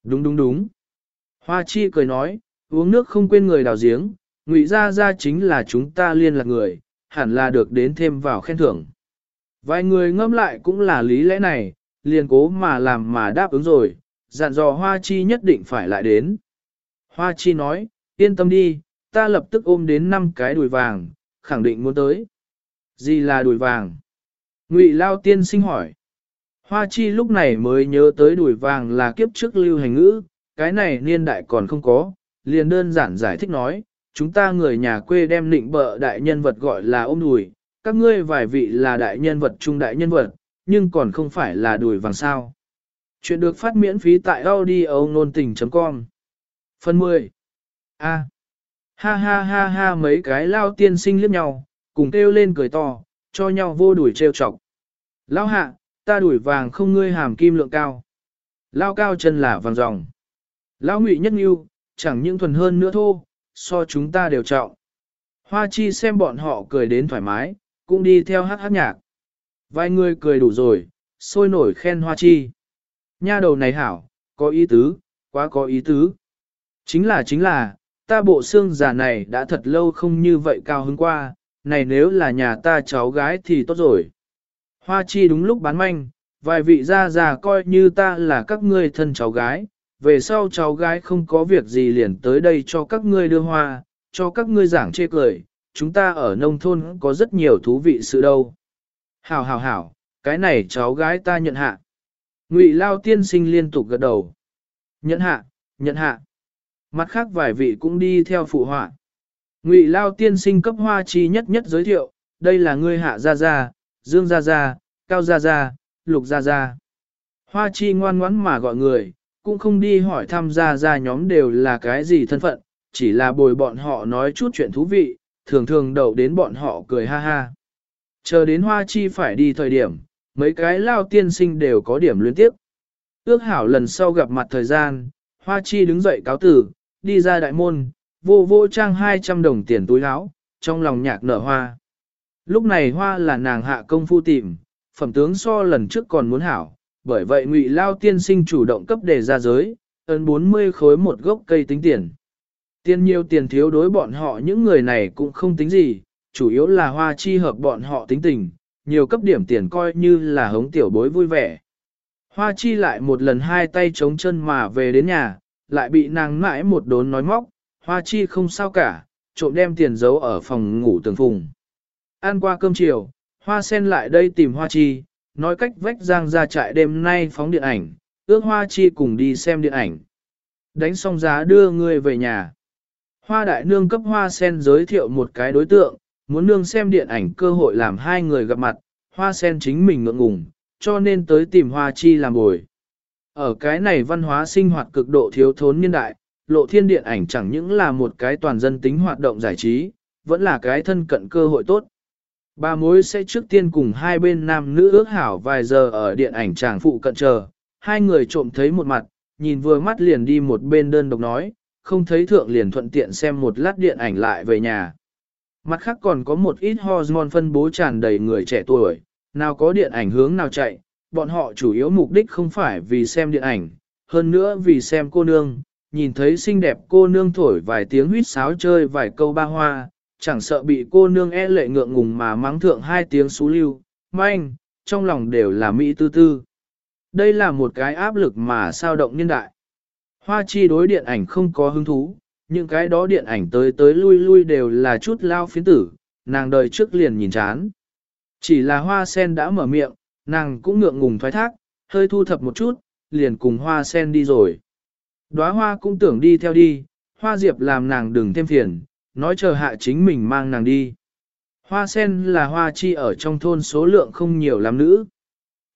Đúng đúng đúng. Hoa chi cười nói, uống nước không quên người đào giếng, ngụy ra ra chính là chúng ta liên lạc người, hẳn là được đến thêm vào khen thưởng. Vài người ngâm lại cũng là lý lẽ này, liền cố mà làm mà đáp ứng rồi, dặn dò Hoa Chi nhất định phải lại đến. Hoa Chi nói, yên tâm đi, ta lập tức ôm đến 5 cái đùi vàng, khẳng định muốn tới. Gì là đùi vàng? Ngụy Lao Tiên sinh hỏi. Hoa Chi lúc này mới nhớ tới đùi vàng là kiếp trước lưu hành ngữ, cái này niên đại còn không có, liền đơn giản giải thích nói, chúng ta người nhà quê đem định bợ đại nhân vật gọi là ôm đùi, các ngươi vài vị là đại nhân vật trung đại nhân vật, nhưng còn không phải là đùi vàng sao. Chuyện được phát miễn phí tại audio nôn tình.com Phần 10 A. Ha ha ha ha mấy cái lao tiên sinh liếc nhau, cùng kêu lên cười to, cho nhau vô đuổi trêu chọc. Lao hạ, ta đuổi vàng không ngươi hàm kim lượng cao. Lao cao chân là vàng ròng lão ngụy nhất yêu, chẳng những thuần hơn nữa thô, so chúng ta đều trọng. Hoa chi xem bọn họ cười đến thoải mái, cũng đi theo hát hát nhạc. Vài người cười đủ rồi, sôi nổi khen hoa chi. Nha đầu này hảo, có ý tứ, quá có ý tứ. Chính là chính là, ta bộ xương giả này đã thật lâu không như vậy cao hứng qua, này nếu là nhà ta cháu gái thì tốt rồi. Hoa chi đúng lúc bán manh, vài vị gia già coi như ta là các ngươi thân cháu gái, về sau cháu gái không có việc gì liền tới đây cho các ngươi đưa hoa, cho các ngươi giảng chê cười, chúng ta ở nông thôn có rất nhiều thú vị sự đâu. Hảo hảo hảo, cái này cháu gái ta nhận hạ. Ngụy Lao tiên sinh liên tục gật đầu. Nhận hạ, nhận hạ. Mặt khác vài vị cũng đi theo phụ họa. Ngụy Lao tiên sinh cấp hoa chi nhất nhất giới thiệu, đây là ngươi hạ gia gia, dương gia gia, cao gia gia, lục gia gia. Hoa chi ngoan ngoãn mà gọi người, cũng không đi hỏi tham gia ra nhóm đều là cái gì thân phận, chỉ là bồi bọn họ nói chút chuyện thú vị, thường thường đậu đến bọn họ cười ha ha. Chờ đến hoa chi phải đi thời điểm, mấy cái lao tiên sinh đều có điểm liên tiếp. Ước hảo lần sau gặp mặt thời gian, hoa chi đứng dậy cáo tử, đi ra đại môn, vô vô trang 200 đồng tiền túi áo, trong lòng nhạc nở hoa. Lúc này hoa là nàng hạ công phu tìm, phẩm tướng so lần trước còn muốn hảo, bởi vậy ngụy lao tiên sinh chủ động cấp đề ra giới, ấn 40 khối một gốc cây tính tiền. Tiền nhiều tiền thiếu đối bọn họ những người này cũng không tính gì, chủ yếu là hoa chi hợp bọn họ tính tình, nhiều cấp điểm tiền coi như là hống tiểu bối vui vẻ. Hoa chi lại một lần hai tay chống chân mà về đến nhà, lại bị nàng mãi một đốn nói móc, hoa chi không sao cả, trộm đem tiền giấu ở phòng ngủ tường phùng. Ăn qua cơm chiều, hoa sen lại đây tìm hoa chi, nói cách vách giang ra trại đêm nay phóng điện ảnh, ước hoa chi cùng đi xem điện ảnh. Đánh xong giá đưa người về nhà. Hoa đại nương cấp hoa sen giới thiệu một cái đối tượng, muốn nương xem điện ảnh cơ hội làm hai người gặp mặt, hoa sen chính mình ngượng ngùng, cho nên tới tìm hoa chi làm bồi. Ở cái này văn hóa sinh hoạt cực độ thiếu thốn niên đại, lộ thiên điện ảnh chẳng những là một cái toàn dân tính hoạt động giải trí, vẫn là cái thân cận cơ hội tốt. Ba mối sẽ trước tiên cùng hai bên nam nữ ước hảo vài giờ ở điện ảnh chàng phụ cận chờ, hai người trộm thấy một mặt, nhìn vừa mắt liền đi một bên đơn độc nói, không thấy thượng liền thuận tiện xem một lát điện ảnh lại về nhà. Mặt khác còn có một ít hormone phân bố tràn đầy người trẻ tuổi, nào có điện ảnh hướng nào chạy, bọn họ chủ yếu mục đích không phải vì xem điện ảnh, hơn nữa vì xem cô nương, nhìn thấy xinh đẹp cô nương thổi vài tiếng huýt sáo chơi vài câu ba hoa, chẳng sợ bị cô nương e lệ ngượng ngùng mà mắng thượng hai tiếng xú lưu, manh, trong lòng đều là mỹ tư tư. Đây là một cái áp lực mà sao động nhân đại. Hoa chi đối điện ảnh không có hứng thú, những cái đó điện ảnh tới tới lui lui đều là chút lao phiến tử, nàng đời trước liền nhìn chán. Chỉ là hoa sen đã mở miệng, nàng cũng ngượng ngùng thoái thác, hơi thu thập một chút, liền cùng hoa sen đi rồi. Đóa hoa cũng tưởng đi theo đi, hoa diệp làm nàng đừng thêm phiền, nói chờ hạ chính mình mang nàng đi. Hoa sen là hoa chi ở trong thôn số lượng không nhiều lắm nữ.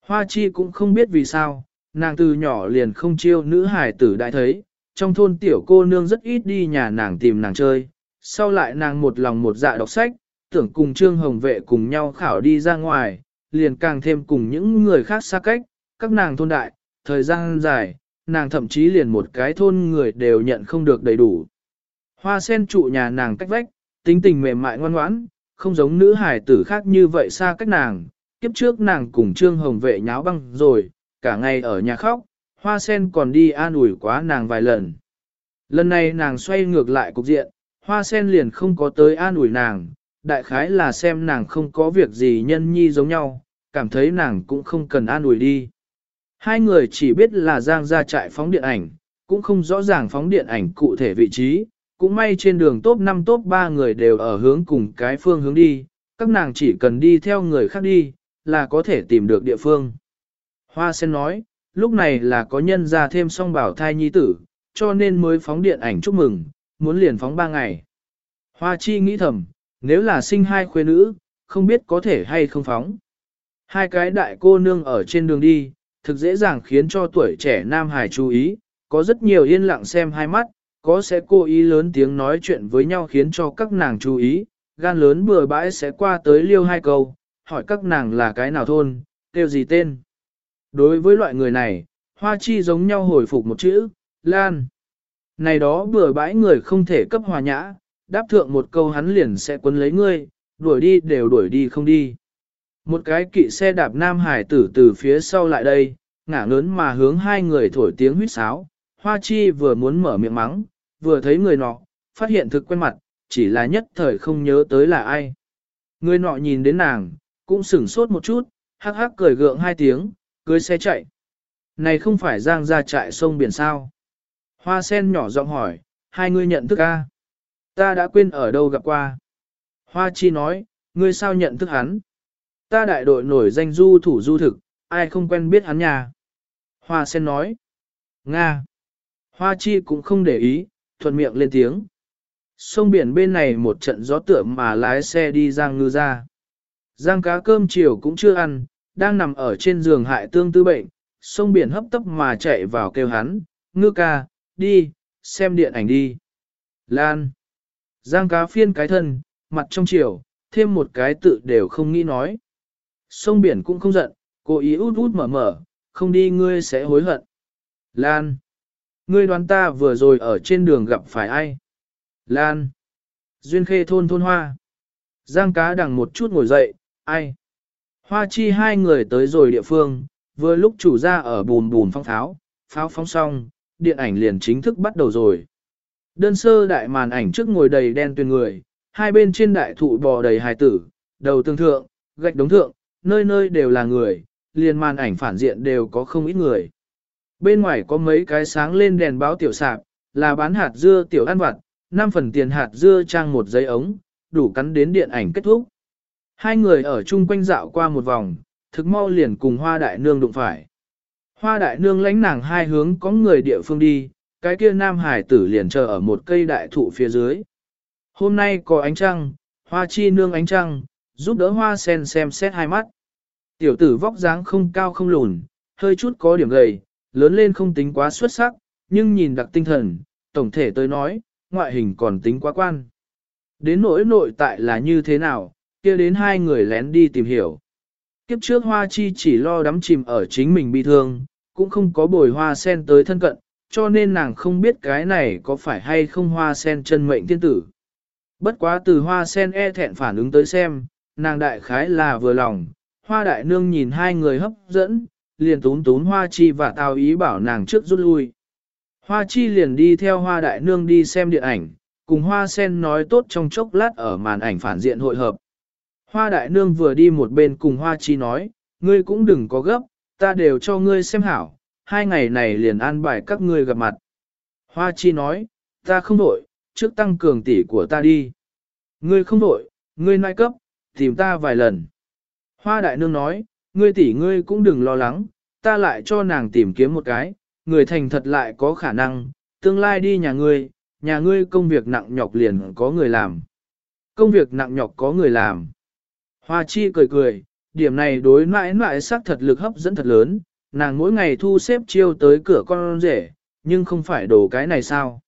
Hoa chi cũng không biết vì sao, nàng từ nhỏ liền không chiêu nữ hải tử đại thấy, trong thôn tiểu cô nương rất ít đi nhà nàng tìm nàng chơi, sau lại nàng một lòng một dạ đọc sách, tưởng cùng Trương Hồng Vệ cùng nhau khảo đi ra ngoài, liền càng thêm cùng những người khác xa cách, các nàng thôn đại, thời gian dài, nàng thậm chí liền một cái thôn người đều nhận không được đầy đủ. Hoa sen trụ nhà nàng cách vách, tính tình mềm mại ngoan ngoãn, không giống nữ hải tử khác như vậy xa cách nàng, kiếp trước nàng cùng Trương Hồng Vệ nháo băng rồi, cả ngày ở nhà khóc, hoa sen còn đi an ủi quá nàng vài lần. Lần này nàng xoay ngược lại cục diện, hoa sen liền không có tới an ủi nàng, đại khái là xem nàng không có việc gì nhân nhi giống nhau, cảm thấy nàng cũng không cần an ủi đi. Hai người chỉ biết là Giang ra trại phóng điện ảnh, cũng không rõ ràng phóng điện ảnh cụ thể vị trí, cũng may trên đường top 5 top 3 người đều ở hướng cùng cái phương hướng đi, các nàng chỉ cần đi theo người khác đi, là có thể tìm được địa phương. Hoa sen nói, lúc này là có nhân ra thêm song bảo thai nhi tử, cho nên mới phóng điện ảnh chúc mừng, muốn liền phóng 3 ngày. Hoa chi nghĩ thầm, nếu là sinh hai khuê nữ, không biết có thể hay không phóng. Hai cái đại cô nương ở trên đường đi, thực dễ dàng khiến cho tuổi trẻ Nam Hải chú ý, có rất nhiều yên lặng xem hai mắt, có sẽ cố ý lớn tiếng nói chuyện với nhau khiến cho các nàng chú ý, gan lớn bừa bãi sẽ qua tới liêu hai câu, hỏi các nàng là cái nào thôn, kêu gì tên. Đối với loại người này, hoa chi giống nhau hồi phục một chữ, Lan. Này đó bừa bãi người không thể cấp hòa nhã, đáp thượng một câu hắn liền sẽ quấn lấy ngươi, đuổi đi đều đuổi đi không đi. Một cái kỵ xe đạp nam hải tử từ phía sau lại đây, ngả lớn mà hướng hai người thổi tiếng huýt sáo. Hoa chi vừa muốn mở miệng mắng, vừa thấy người nọ, phát hiện thực quen mặt, chỉ là nhất thời không nhớ tới là ai. Người nọ nhìn đến nàng, cũng sửng sốt một chút, hắc hắc cười gượng hai tiếng, cưới xe chạy. Này không phải giang ra trại sông biển sao? Hoa sen nhỏ giọng hỏi, hai người nhận thức a? Ta đã quên ở đâu gặp qua. Hoa chi nói, ngươi sao nhận thức hắn? Ta đại đội nổi danh du thủ du thực, ai không quen biết hắn nhà. Hoa sen nói, Nga. Hoa chi cũng không để ý, thuận miệng lên tiếng. Sông biển bên này một trận gió tựa mà lái xe đi giang ngư ra. Giang cá cơm chiều cũng chưa ăn, đang nằm ở trên giường hại tương tư bệnh, sông biển hấp tấp mà chạy vào kêu hắn, ngư ca, đi, xem điện ảnh đi. Lan. Giang cá phiên cái thân, mặt trong chiều, thêm một cái tự đều không nghĩ nói. Sông biển cũng không giận, cố ý út út mở mở, không đi ngươi sẽ hối hận. Lan. Ngươi đoán ta vừa rồi ở trên đường gặp phải ai? Lan. Duyên khê thôn thôn hoa. Giang cá đằng một chút ngồi dậy, ai? Hoa chi hai người tới rồi địa phương, vừa lúc chủ ra ở bùn bùn phong pháo, pháo phóng xong, điện ảnh liền chính thức bắt đầu rồi. Đơn sơ đại màn ảnh trước ngồi đầy đen tuyền người, hai bên trên đại thụ bò đầy hài tử, đầu tương thượng, gạch đống thượng, nơi nơi đều là người, liền màn ảnh phản diện đều có không ít người. Bên ngoài có mấy cái sáng lên đèn báo tiểu sạp, là bán hạt dưa tiểu ăn vặt, 5 phần tiền hạt dưa trang một giấy ống, đủ cắn đến điện ảnh kết thúc. Hai người ở chung quanh dạo qua một vòng, thực mau liền cùng hoa đại nương đụng phải. Hoa đại nương lánh nàng hai hướng có người địa phương đi, cái kia nam hải tử liền chờ ở một cây đại thụ phía dưới. Hôm nay có ánh trăng, hoa chi nương ánh trăng, giúp đỡ hoa sen xem xét hai mắt. Tiểu tử vóc dáng không cao không lùn, hơi chút có điểm gầy, lớn lên không tính quá xuất sắc, nhưng nhìn đặc tinh thần, tổng thể tới nói, ngoại hình còn tính quá quan. Đến nỗi nội tại là như thế nào, kia đến hai người lén đi tìm hiểu. Kiếp trước hoa chi chỉ lo đắm chìm ở chính mình bị thương, cũng không có bồi hoa sen tới thân cận, cho nên nàng không biết cái này có phải hay không hoa sen chân mệnh tiên tử. Bất quá từ hoa sen e thẹn phản ứng tới xem, nàng đại khái là vừa lòng, hoa đại nương nhìn hai người hấp dẫn, liền tún tún hoa chi và tào ý bảo nàng trước rút lui. Hoa chi liền đi theo hoa đại nương đi xem điện ảnh, cùng hoa sen nói tốt trong chốc lát ở màn ảnh phản diện hội hợp. Hoa đại nương vừa đi một bên cùng hoa chi nói, ngươi cũng đừng có gấp, ta đều cho ngươi xem hảo, hai ngày này liền an bài các ngươi gặp mặt. Hoa chi nói, ta không đổi, trước tăng cường tỷ của ta đi. Ngươi không đổi, ngươi nai cấp, tìm ta vài lần. Hoa đại nương nói, ngươi tỷ ngươi cũng đừng lo lắng, ta lại cho nàng tìm kiếm một cái, người thành thật lại có khả năng, tương lai đi nhà ngươi, nhà ngươi công việc nặng nhọc liền có người làm. Công việc nặng nhọc có người làm. Hoa chi cười cười, điểm này đối mãi mãi sắc thật lực hấp dẫn thật lớn, nàng mỗi ngày thu xếp chiêu tới cửa con rể, nhưng không phải đồ cái này sao.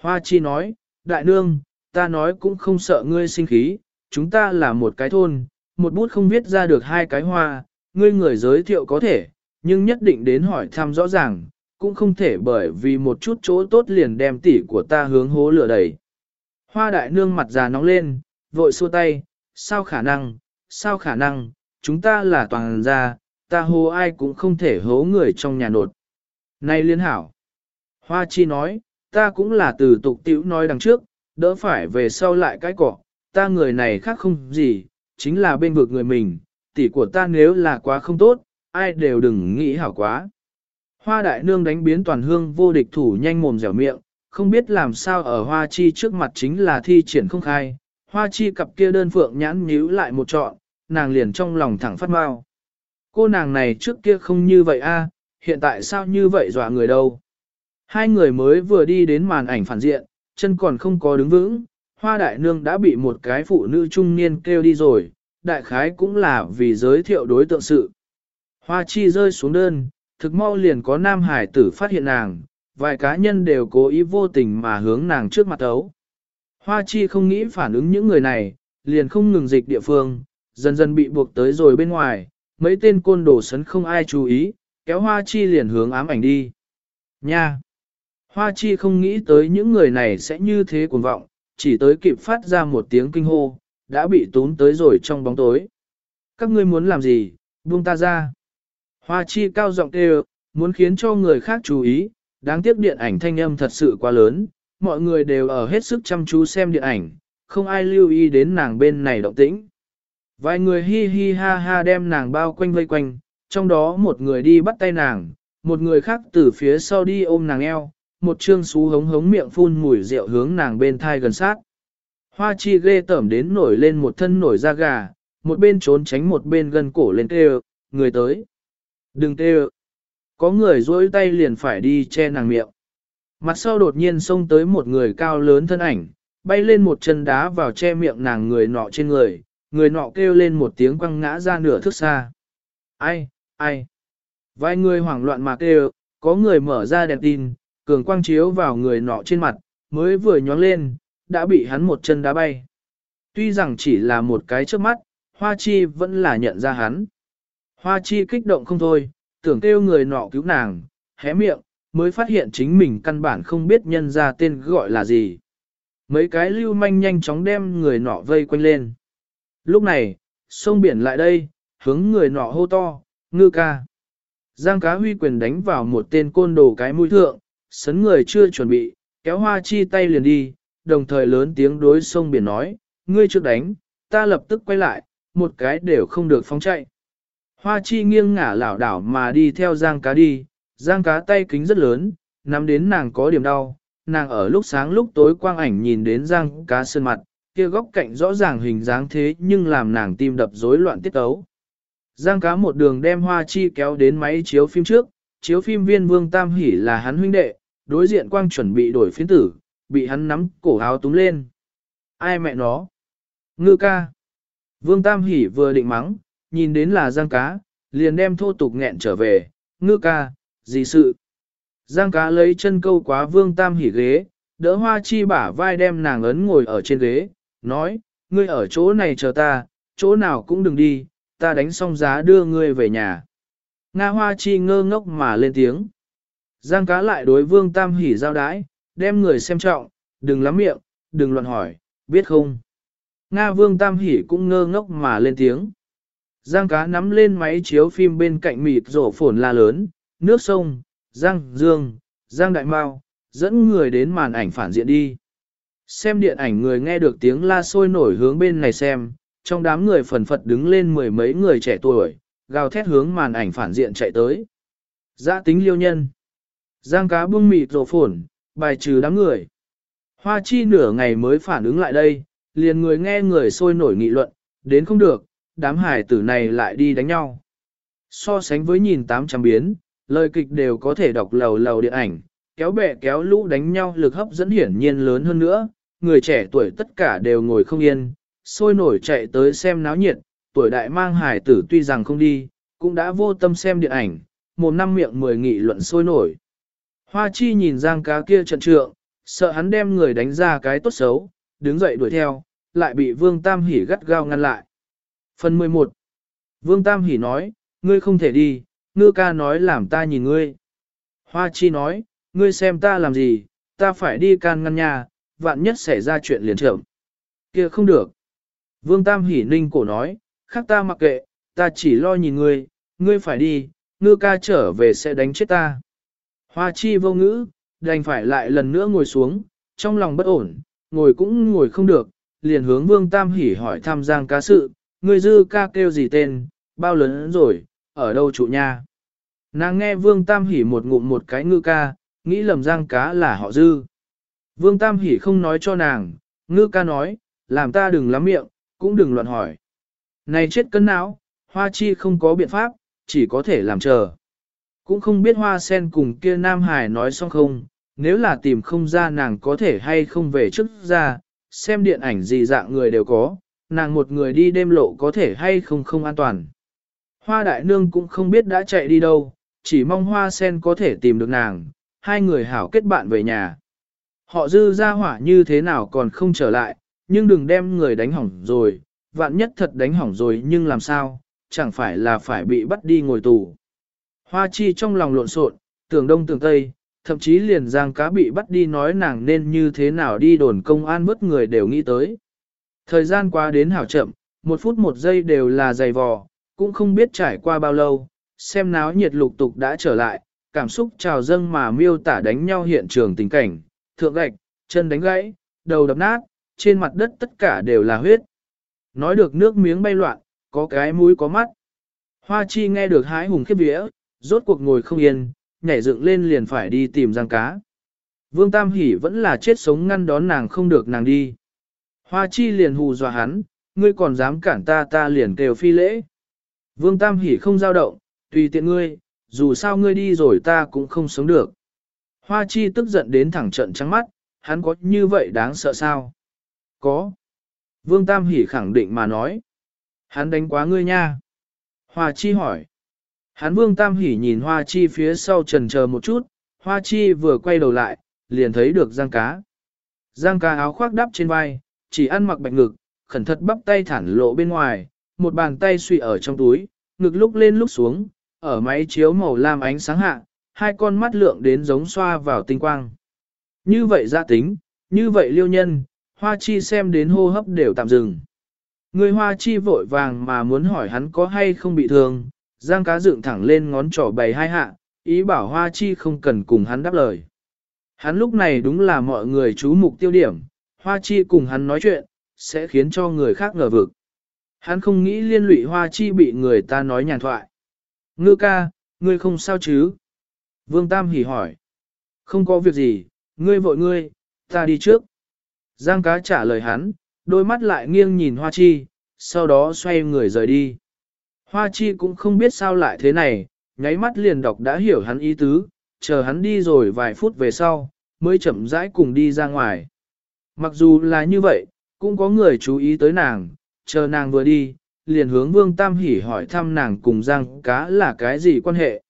Hoa chi nói, đại nương, ta nói cũng không sợ ngươi sinh khí, chúng ta là một cái thôn, một bút không viết ra được hai cái hoa, ngươi người giới thiệu có thể, nhưng nhất định đến hỏi thăm rõ ràng, cũng không thể bởi vì một chút chỗ tốt liền đem tỷ của ta hướng hố lửa đầy. Hoa đại nương mặt già nóng lên, vội xua tay, sao khả năng, sao khả năng, chúng ta là toàn gia, ta hô ai cũng không thể hố người trong nhà nột. Này liên hảo, Hoa chi nói, ta cũng là từ tục tiểu nói đằng trước, đỡ phải về sau lại cái cỏ, ta người này khác không gì, chính là bên vực người mình, tỷ của ta nếu là quá không tốt, ai đều đừng nghĩ hảo quá. Hoa đại nương đánh biến toàn hương vô địch thủ nhanh mồm dẻo miệng, không biết làm sao ở hoa chi trước mặt chính là thi triển không khai, hoa chi cặp kia đơn phượng nhãn nhíu lại một trọn, nàng liền trong lòng thẳng phát mau. Cô nàng này trước kia không như vậy a, hiện tại sao như vậy dọa người đâu. Hai người mới vừa đi đến màn ảnh phản diện, chân còn không có đứng vững, hoa đại nương đã bị một cái phụ nữ trung niên kêu đi rồi, đại khái cũng là vì giới thiệu đối tượng sự. Hoa chi rơi xuống đơn, thực mau liền có nam hải tử phát hiện nàng, vài cá nhân đều cố ý vô tình mà hướng nàng trước mặt ấu. Hoa chi không nghĩ phản ứng những người này, liền không ngừng dịch địa phương, dần dần bị buộc tới rồi bên ngoài, mấy tên côn đồ sấn không ai chú ý, kéo hoa chi liền hướng ám ảnh đi. Nha! Hoa chi không nghĩ tới những người này sẽ như thế cuồng vọng, chỉ tới kịp phát ra một tiếng kinh hô, đã bị tún tới rồi trong bóng tối. Các ngươi muốn làm gì, buông ta ra. Hoa chi cao giọng kêu, muốn khiến cho người khác chú ý, đáng tiếc điện ảnh thanh âm thật sự quá lớn, mọi người đều ở hết sức chăm chú xem điện ảnh, không ai lưu ý đến nàng bên này động tĩnh. Vài người hi hi ha ha đem nàng bao quanh vây quanh, trong đó một người đi bắt tay nàng, một người khác từ phía sau đi ôm nàng eo, một trương xú hống hống miệng phun mùi rượu hướng nàng bên thai gần sát. Hoa chi ghê tởm đến nổi lên một thân nổi da gà, một bên trốn tránh một bên gần cổ lên tê người tới. Đừng tê Có người dối tay liền phải đi che nàng miệng. Mặt sau đột nhiên xông tới một người cao lớn thân ảnh, bay lên một chân đá vào che miệng nàng người nọ trên người, người nọ kêu lên một tiếng quăng ngã ra nửa thước xa. Ai, ai? Vài người hoảng loạn mà kêu, có người mở ra đèn tin, cường quang chiếu vào người nọ trên mặt, mới vừa nhóng lên, đã bị hắn một chân đá bay. Tuy rằng chỉ là một cái trước mắt, Hoa Chi vẫn là nhận ra hắn. Hoa Chi kích động không thôi, tưởng kêu người nọ cứu nàng, hé miệng, mới phát hiện chính mình căn bản không biết nhân ra tên gọi là gì. Mấy cái lưu manh nhanh chóng đem người nọ vây quanh lên. Lúc này, sông biển lại đây, hướng người nọ hô to, ngư ca. Giang cá huy quyền đánh vào một tên côn đồ cái mũi thượng, sấn người chưa chuẩn bị, kéo hoa chi tay liền đi, đồng thời lớn tiếng đối sông biển nói, ngươi trước đánh, ta lập tức quay lại, một cái đều không được phóng chạy. Hoa chi nghiêng ngả lảo đảo mà đi theo giang cá đi, giang cá tay kính rất lớn, nắm đến nàng có điểm đau, nàng ở lúc sáng lúc tối quang ảnh nhìn đến giang cá sơn mặt, kia góc cạnh rõ ràng hình dáng thế nhưng làm nàng tim đập rối loạn tiết tấu. Giang cá một đường đem hoa chi kéo đến máy chiếu phim trước, chiếu phim viên vương tam hỉ là hắn huynh đệ, đối diện quang chuẩn bị đổi phiến tử, bị hắn nắm cổ áo túm lên. Ai mẹ nó? Ngư ca. Vương tam Hỷ vừa định mắng, nhìn đến là giang cá, liền đem thô tục nghẹn trở về, ngư ca, gì sự? Giang cá lấy chân câu quá vương tam hỉ ghế, đỡ hoa chi bả vai đem nàng ấn ngồi ở trên ghế, nói, ngươi ở chỗ này chờ ta, chỗ nào cũng đừng đi, ta đánh xong giá đưa ngươi về nhà. Nga hoa chi ngơ ngốc mà lên tiếng. Giang cá lại đối vương tam hỉ giao đái, đem người xem trọng, đừng lắm miệng, đừng luận hỏi, biết không? Nga vương tam hỉ cũng ngơ ngốc mà lên tiếng. Giang cá nắm lên máy chiếu phim bên cạnh mịt rổ phồn la lớn, nước sông, Giang Dương, Giang Đại Mao, dẫn người đến màn ảnh phản diện đi. Xem điện ảnh người nghe được tiếng la sôi nổi hướng bên này xem, trong đám người phần phật đứng lên mười mấy người trẻ tuổi, gào thét hướng màn ảnh phản diện chạy tới. Giã tính liêu nhân. Giang cá bưng mịt rổ phồn, bài trừ đám người. Hoa chi nửa ngày mới phản ứng lại đây, liền người nghe người sôi nổi nghị luận, đến không được, đám hải tử này lại đi đánh nhau. So sánh với nhìn 800 biến, lời kịch đều có thể đọc lầu lầu điện ảnh, kéo bè kéo lũ đánh nhau lực hấp dẫn hiển nhiên lớn hơn nữa, người trẻ tuổi tất cả đều ngồi không yên, sôi nổi chạy tới xem náo nhiệt, tuổi đại mang hải tử tuy rằng không đi, cũng đã vô tâm xem điện ảnh, một năm miệng mười nghị luận sôi nổi. Hoa chi nhìn giang cá kia trận trượng, sợ hắn đem người đánh ra cái tốt xấu, đứng dậy đuổi theo, lại bị Vương Tam Hỷ gắt gao ngăn lại. Phần 11 Vương Tam Hỷ nói, ngươi không thể đi, ngư ca nói làm ta nhìn ngươi. Hoa chi nói, ngươi xem ta làm gì, ta phải đi can ngăn nhà, vạn nhất xảy ra chuyện liền trưởng. kia không được. Vương Tam Hỷ ninh cổ nói, khác ta mặc kệ, ta chỉ lo nhìn ngươi, ngươi phải đi, ngư ca trở về sẽ đánh chết ta. Hoa chi vô ngữ, đành phải lại lần nữa ngồi xuống, trong lòng bất ổn, ngồi cũng ngồi không được, liền hướng Vương Tam Hỉ hỏi thăm Giang cá sự, người dư ca kêu gì tên, bao lớn rồi, ở đâu trụ nha. Nàng nghe Vương Tam Hỉ một ngụm một cái ngư ca, nghĩ lầm Giang cá là họ dư. Vương Tam Hỉ không nói cho nàng, ngư ca nói, làm ta đừng lắm miệng, cũng đừng loạn hỏi. Này chết cân não, hoa chi không có biện pháp, chỉ có thể làm chờ. Cũng không biết hoa sen cùng kia Nam Hải nói xong không, nếu là tìm không ra nàng có thể hay không về trước ra, xem điện ảnh gì dạng người đều có, nàng một người đi đêm lộ có thể hay không không an toàn. Hoa đại nương cũng không biết đã chạy đi đâu, chỉ mong hoa sen có thể tìm được nàng, hai người hảo kết bạn về nhà. Họ dư ra hỏa như thế nào còn không trở lại, nhưng đừng đem người đánh hỏng rồi, vạn nhất thật đánh hỏng rồi nhưng làm sao, chẳng phải là phải bị bắt đi ngồi tù. Hoa chi trong lòng lộn xộn, tưởng đông tưởng tây, thậm chí liền giang cá bị bắt đi nói nàng nên như thế nào đi đồn công an mất người đều nghĩ tới. Thời gian qua đến hảo chậm, một phút một giây đều là dày vò, cũng không biết trải qua bao lâu, xem náo nhiệt lục tục đã trở lại, cảm xúc trào dâng mà miêu tả đánh nhau hiện trường tình cảnh, thượng gạch, chân đánh gãy, đầu đập nát, trên mặt đất tất cả đều là huyết. Nói được nước miếng bay loạn, có cái mũi có mắt. Hoa chi nghe được hái hùng khiếp vía, rốt cuộc ngồi không yên, nhảy dựng lên liền phải đi tìm giang cá. Vương Tam Hỷ vẫn là chết sống ngăn đón nàng không được nàng đi. Hoa chi liền hù dọa hắn, ngươi còn dám cản ta ta liền kêu phi lễ. Vương Tam Hỷ không giao động, tùy tiện ngươi, dù sao ngươi đi rồi ta cũng không sống được. Hoa chi tức giận đến thẳng trận trắng mắt, hắn có như vậy đáng sợ sao? Có. Vương Tam Hỷ khẳng định mà nói. Hắn đánh quá ngươi nha. Hoa chi hỏi. Hán Vương Tam Hỉ nhìn Hoa chi phía sau trần chờ một chút, Hoa chi vừa quay đầu lại, liền thấy được Giang cá. Giang cá áo khoác đắp trên vai, chỉ ăn mặc bạch ngực, khẩn thật bắp tay thản lộ bên ngoài, một bàn tay suy ở trong túi, ngực lúc lên lúc xuống, ở máy chiếu màu lam ánh sáng hạ, hai con mắt lượng đến giống xoa vào tinh quang. Như vậy gia tính, như vậy liêu nhân, hoa chi xem đến hô hấp đều tạm dừng. Người hoa chi vội vàng mà muốn hỏi hắn có hay không bị thương, giang cá dựng thẳng lên ngón trỏ bày hai hạ, ý bảo hoa chi không cần cùng hắn đáp lời. Hắn lúc này đúng là mọi người chú mục tiêu điểm, hoa chi cùng hắn nói chuyện, sẽ khiến cho người khác ngờ vực. Hắn không nghĩ liên lụy hoa chi bị người ta nói nhàn thoại. Ngư ca, ngươi không sao chứ? Vương Tam hỉ hỏi. Không có việc gì, ngươi vội ngươi, ta đi trước. Giang cá trả lời hắn, đôi mắt lại nghiêng nhìn hoa chi, sau đó xoay người rời đi. Hoa chi cũng không biết sao lại thế này, nháy mắt liền đọc đã hiểu hắn ý tứ, chờ hắn đi rồi vài phút về sau, mới chậm rãi cùng đi ra ngoài. Mặc dù là như vậy, cũng có người chú ý tới nàng, chờ nàng vừa đi, liền hướng Vương Tam Hỷ hỏi thăm nàng cùng Giang cá là cái gì quan hệ.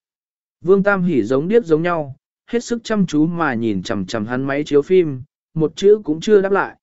Vương Tam Hỷ giống điếc giống nhau, hết sức chăm chú mà nhìn chằm chằm hắn máy chiếu phim, một chữ cũng chưa đáp lại.